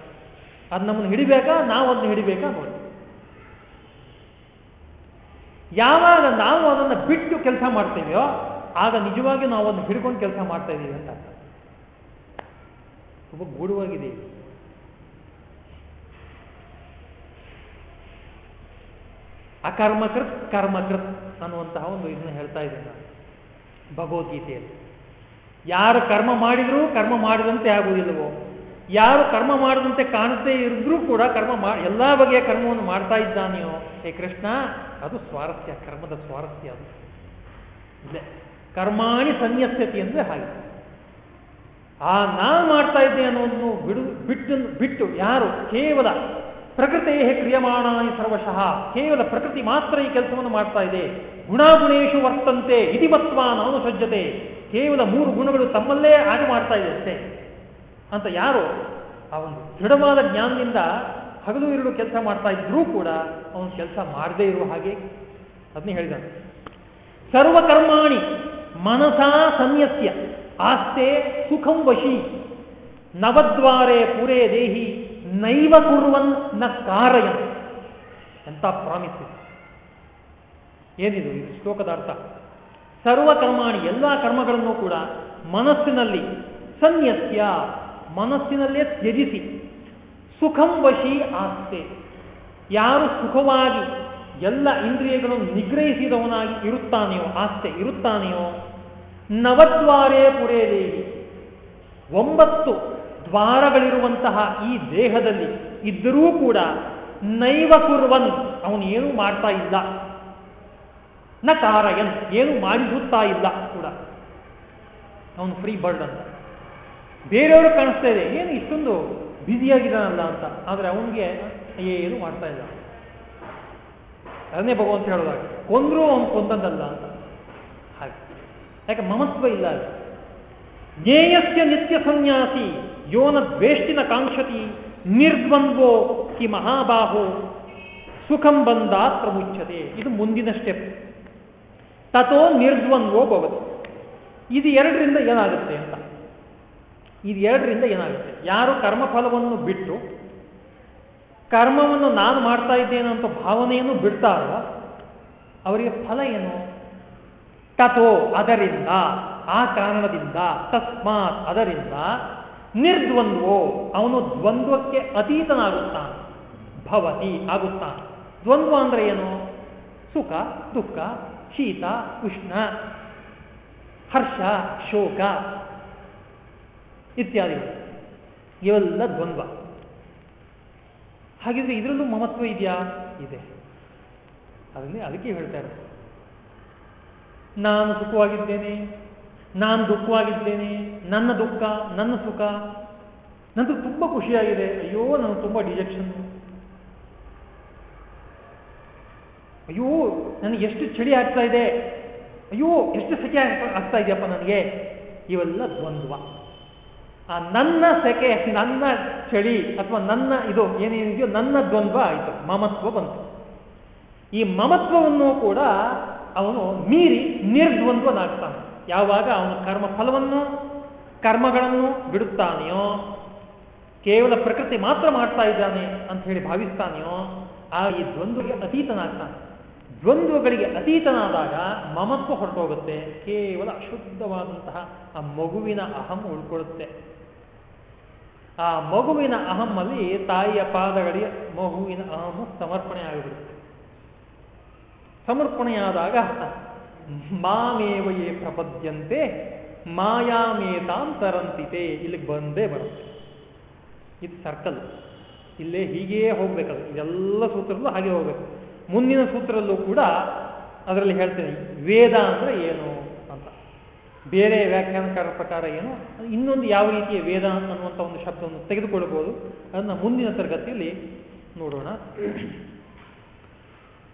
ಅದು ನಮ್ಮನ್ನು ಹಿಡಿಬೇಕಾ, ನಾವು ಅದನ್ನು ಹಿಡಿಬೇಕಾ ನೋಡಿ ಯಾವಾಗ ನಾವು ಅದನ್ನು ಬಿಟ್ಟು ಕೆಲಸ ಮಾಡ್ತೇವೆಯೋ, ಆಗ ನಿಜವಾಗಿ ನಾವು ಅದನ್ನು ಹಿಡ್ಕೊಂಡು ಕೆಲಸ ಮಾಡ್ತಾ ಇದ್ದೀವಿ ಅಂತ ತುಂಬ ಗೂಢವಾಗಿದೆ ಅಕರ್ಮಕೃತ್ ಕರ್ಮಕೃತ್ ಅನ್ನುವಂತಹ ಒಂದು ಇದನ್ನು ಹೇಳ್ತಾ ಇದ್ದೇನೆ ನಾನು. ಭಗವದ್ಗೀತೆಯಲ್ಲಿ. ಯಾರು ಕರ್ಮ ಮಾಡಿದರೂ ಕರ್ಮ ಮಾಡಿದಂತೆ ಆಗುವುದಿಲ್ಲವೋ, ಯಾರು ಕರ್ಮ ಮಾಡದಂತೆ ಕಾಣದೇ ಇದ್ರೂ ಕೂಡ ಕರ್ಮ ಮಾ, ಎಲ್ಲ ಬಗೆಯ ಕರ್ಮವನ್ನು ಮಾಡ್ತಾ ಇದ್ದಾನೆಯೋ, ಹೇ ಕೃಷ್ಣ, ಅದು ಸ್ವಾರಸ್ಯ, ಕರ್ಮದ ಸ್ವಾರಸ್ಯ ಅದು. ಇಲ್ಲೇ. ಕರ್ಮಾಣಿ ಸನ್ಯಸ್ಯತಿ ಅಂದ್ರೆ ಹಾಗೆ. ಆ ನಾನು ಮಾಡ್ತಾ ಇದ್ದೆ ಅನ್ನೋದನ್ನು ಬಿಡು, ಬಿಟ್ಟು ಬಿಟ್ಟು ಯಾರು? ಕೇವಲ ಪ್ರಕೃತಿ ಕ್ರಿಯಮಾಣ ಸರ್ವಶಃ, ಕೇವಲ ಪ್ರಕೃತಿ ಮಾತ್ರ ಈ ಕೆಲಸವನ್ನು ಮಾಡ್ತಾ ಇದೆ. ಗುಣಾಗುಣೇಶು ವರ್ತಂತೆ ಇತಿಮತ್ವ ನಾನು ಸಜ್ಜತೆ. ಕೇವಲ ಮೂರು ಗುಣಗಳು ತಮ್ಮಲ್ಲೇ ಆಟ ಮಾಡ್ತಾ ಇದೆ ಅಷ್ಟೇ. ಅಂತ ಯಾರು? ಆ ಒಂದು ದೃಢವಾದ ಜ್ಞಾನದಿಂದ ಹಗಲು ಇರಲು ಕೆಲಸ ಮಾಡ್ತಾ ಇದ್ರೂ ಕೂಡ ಅವನು ಕೆಲಸ ಮಾಡದೇ ಇರುವ ಹಾಗೆ ಅದನ್ನೇ ಹೇಳಿದ ಸರ್ವಕರ್ಮಾಣಿ ಮನಸಾ ಸನ್ಯಸ್ಯ ಆಸ್ತೆ ಸುಖಂ ವಶಿ. ನವದ್ವಾರೆ ಪುರೇ ದೇಹಿ ನೈವ ಕುರುವನ್ನ ಕಾರಯ ಅಂತ ಪ್ರಾಮಿಸ್ ಏನಿದು ಇದು ಶ್ಲೋಕದ ಅರ್ಥ? ಸರ್ವಕರ್ಮಾಣಿ ಎಲ್ಲ ಕರ್ಮಗಳನ್ನು ಕೂಡ ಮನಸ್ಸಿನಲ್ಲಿ ಸನ್ಯಸ್ಯ, ಮನಸ್ಸಿನಲ್ಲೇ ತ್ಯಜಿಸಿ. ಸುಖಂ ವಶಿ ಆಸ್ತೆ. ಯಾರು ಸುಖವಾಗಿ ಎಲ್ಲ ಇಂದ್ರಿಯಗಳನ್ನು ನಿಗ್ರಹಿಸಿದವನಾಗಿ ಇರುತ್ತಾನೆಯೋ, ಆಸ್ತೆ ಇರುತ್ತಾನೆಯೋ ನವದ್ವಾರೇ ಪುರೇ ದೇವಿ. ಒಂಬತ್ತು ದ್ವಾರಗಳಿರುವಂತಹ ಈ ದೇಹದಲ್ಲಿ ಇದ್ದರೂ ಕೂಡ ನೈವ ಕುರ್ವನ್, ಅವನು ಏನೂ ಮಾಡ್ತಾ ಇಲ್ಲ. ನ ಕಾರಯನ್ ಏನು ಮಾಡಿಸುತ್ತಾ ಇಲ್ಲ ಕೂಡ. ಅವನು ಫ್ರೀ ಬರ್ಡ್ ಅಂತ. ಬೇರೆಯವರು ಕಾಣಿಸ್ತಾ ಇದೆ, ಏನು ಇಷ್ಟೊಂದು ಬ್ಯುಸಿಯಾಗಿದ್ದಾನಲ್ಲ ಅಂತ. ಆದರೆ ಅವನಿಗೆ ಏನು ಮಾಡ್ತಾ ಇಲ್ಲ. ಅದನ್ನೇ ಭಗವಂತ ಹೇಳಿದಾಗ ಕೊಂದ್ರೂ ಅವನು ಕೊಂದದ್ದಲ್ಲ ಅಂತ. ಯಾಕೆ ಮಮತ್ವ ಇಲ್ಲ ಅದು? ಜ್ಞೇಯಸ್ಯ ನಿತ್ಯ ಸನ್ಯಾಸಿ, ಯೋನ ದ್ವೇಷ್ಟಿನ ಕಾಂಕ್ಷತಿ, ನಿರ್ದ್ವಂದ್ವೋ ಕಿ ಮಹಾಬಾಹೋ, ಸುಖಂ ಬಂದಾ ಪ್ರಮುಚ್ಚತೆ ಇದು ಮುಂದಿನ ಸ್ಟೆಪ್ ತಥೋ ನಿರ್ದ್ವಂದ್ವೋ ಭವತಿ. ಇದು ಎರಡರಿಂದ ಏನಾಗುತ್ತೆ ಅಂತ. ಇದು ಎರಡರಿಂದ ಏನಾಗುತ್ತೆ? ಯಾರು ಕರ್ಮಫಲವನ್ನು ಬಿಟ್ಟು, ಕರ್ಮವನ್ನು ನಾನು ಮಾಡ್ತಾ ಇದ್ದೇನೆ ಅಂತ ಭಾವನೆಯನ್ನು ಬಿಡ್ತಾರೋ, ಅವರಿಗೆ ಫಲ ಏನು? ತಥೋ ಅದರಿಂದ, ಆ ಕಾರಣದಿಂದ, ತಸ್ಮಾತ್ ಅದರಿಂದ ನಿರ್ದ್ವಂದ್ವೋ, ಅವನು ದ್ವಂದ್ವಕ್ಕೆ ಅತೀತನಾಗುತ್ತಾನೆ. ಭವತಿ ಆಗುತ್ತಾನೆ. ದ್ವಂದ್ವ ಅಂದ್ರೆ ಏನು? ಸುಖ, ದುಃಖ, ಶೀತ, ಉಷ್ಣ, ಹರ್ಷ, ಶೋಕ ಇತ್ಯಾದಿಗಳು. ಇವೆಲ್ಲ ದ್ವಂದ್ವ. ಹಾಗಿದ್ರೆ ಇದರಲ್ಲೂ ಮಹತ್ವ ಇದೆಯಾ? ಇದೆ. ಅದನ್ನೇ ಅದಕ್ಕೆ ಹೇಳ್ತಾ ಇರೋದು. ನಾನು ಸುಖವಾಗಿದ್ದೇನೆ, ನಾನು ದುಃಖವಾಗಿದ್ದೇನೆ, ನನ್ನ ದುಃಖ, ನನ್ನ ಸುಖ. ನಂತರ ತುಂಬ ಖುಷಿಯಾಗಿದೆ. ಅಯ್ಯೋ ನಾನು ತುಂಬ ಡಿಜೆಕ್ಷನ್ ಅಯ್ಯೋ, ನನಗೆ ಎಷ್ಟು ಚಳಿ ಆಗ್ತಾ ಇದೆ. ಅಯ್ಯೋ, ಎಷ್ಟು ಸೆಕೆ ಆಗ್ತಾ ಇದೆಯಪ್ಪ ನನಗೆ. ಇವೆಲ್ಲ ದ್ವಂದ್ವ. ಆ ನನ್ನ ಸೆಕೆ, ನನ್ನ ಚಳಿ ಅಥವಾ ನನ್ನ ಇದು ಏನೇನಿದೆಯೋ ನನ್ನ ದ್ವಂದ್ವ ಆಯಿತು. ಮಮತ್ವ ಬಂತು. ಈ ಮಮತ್ವವನ್ನು ಕೂಡ ಅವನು ಮೀರಿ ನಿರ್ದ್ವಂದ್ವನಾಗ್ತಾನೆ. ಯಾವಾಗ ಅವನು ಕರ್ಮ ಫಲವನ್ನು, ಕರ್ಮಗಳನ್ನು ಬಿಡುತ್ತಾನೆಯೋ, ಕೇವಲ ಪ್ರಕೃತಿ ಮಾತ್ರ ಮಾಡ್ತಾ ಇದ್ದಾನೆ ಅಂತ ಹೇಳಿ ಭಾವಿಸ್ತಾನೆಯೋ, ಆ ಈ ದ್ವಂದ್ವಗೆ ಅತೀತನಾಗ್ತಾನೆ. ದ್ವಂದ್ವಗಳಿಗೆ ಅತೀತನಾದಾಗ ಮಮತ್ವ ಹೊರಟೋಗುತ್ತೆ, ಕೇವಲ ಅಶುದ್ಧವಾದಂತಹ ಆ ಮಗುವಿನ ಅಹಂ ಉಳ್ಕೊಳ್ಳುತ್ತೆ. ಆ ಮಗುವಿನ ಅಹಮ್ಮಲ್ಲಿ ತಾಯಿಯ ಪಾದಗಳಿಗೆ ಮಗುವಿನ ಅಹಂ ಸಮರ್ಪಣೆ ಆಗಿಬಿಡುತ್ತೆ ಸಮರ್ಪಣೆಯಾದಾಗ ಮಾಮೇವಯೇ ಪ್ರಪದ್ಯಂತೆ ಮಾಯಾಮೇತಾಂತರಂತಿತೆ ಇಲ್ಲಿಗೆ ಬಂದೇ ಬರುತ್ತೆ. ಇದು ಸರ್ಕಲ್ ಇಲ್ಲೇ ಹೀಗೇ ಹೋಗ್ಬೇಕದು. ಇದೆಲ್ಲ ಸೂತ್ರದಲ್ಲೂ ಹಾಗೆ ಹೋಗ್ಬೇಕು. ಮುಂದಿನ ಸೂತ್ರದಲ್ಲೂ ಕೂಡ ಅದರಲ್ಲಿ ಹೇಳ್ತೇನೆ, ವೇದ ಅಂದ್ರೆ ಏನು ಅಂತ. ಬೇರೆ ವ್ಯಾಖ್ಯಾನಕಾರರ ಪ್ರಕಾರ ಏನು, ಇನ್ನೊಂದು ಯಾವ ರೀತಿಯ ವೇದ ಅನ್ನುವಂಥ ಒಂದು ಶಬ್ದವನ್ನು ತೆಗೆದುಕೊಳ್ಳಬಹುದು. ಅದನ್ನು ಮುಂದಿನ ತರಗತಿಯಲ್ಲಿ ನೋಡೋಣ.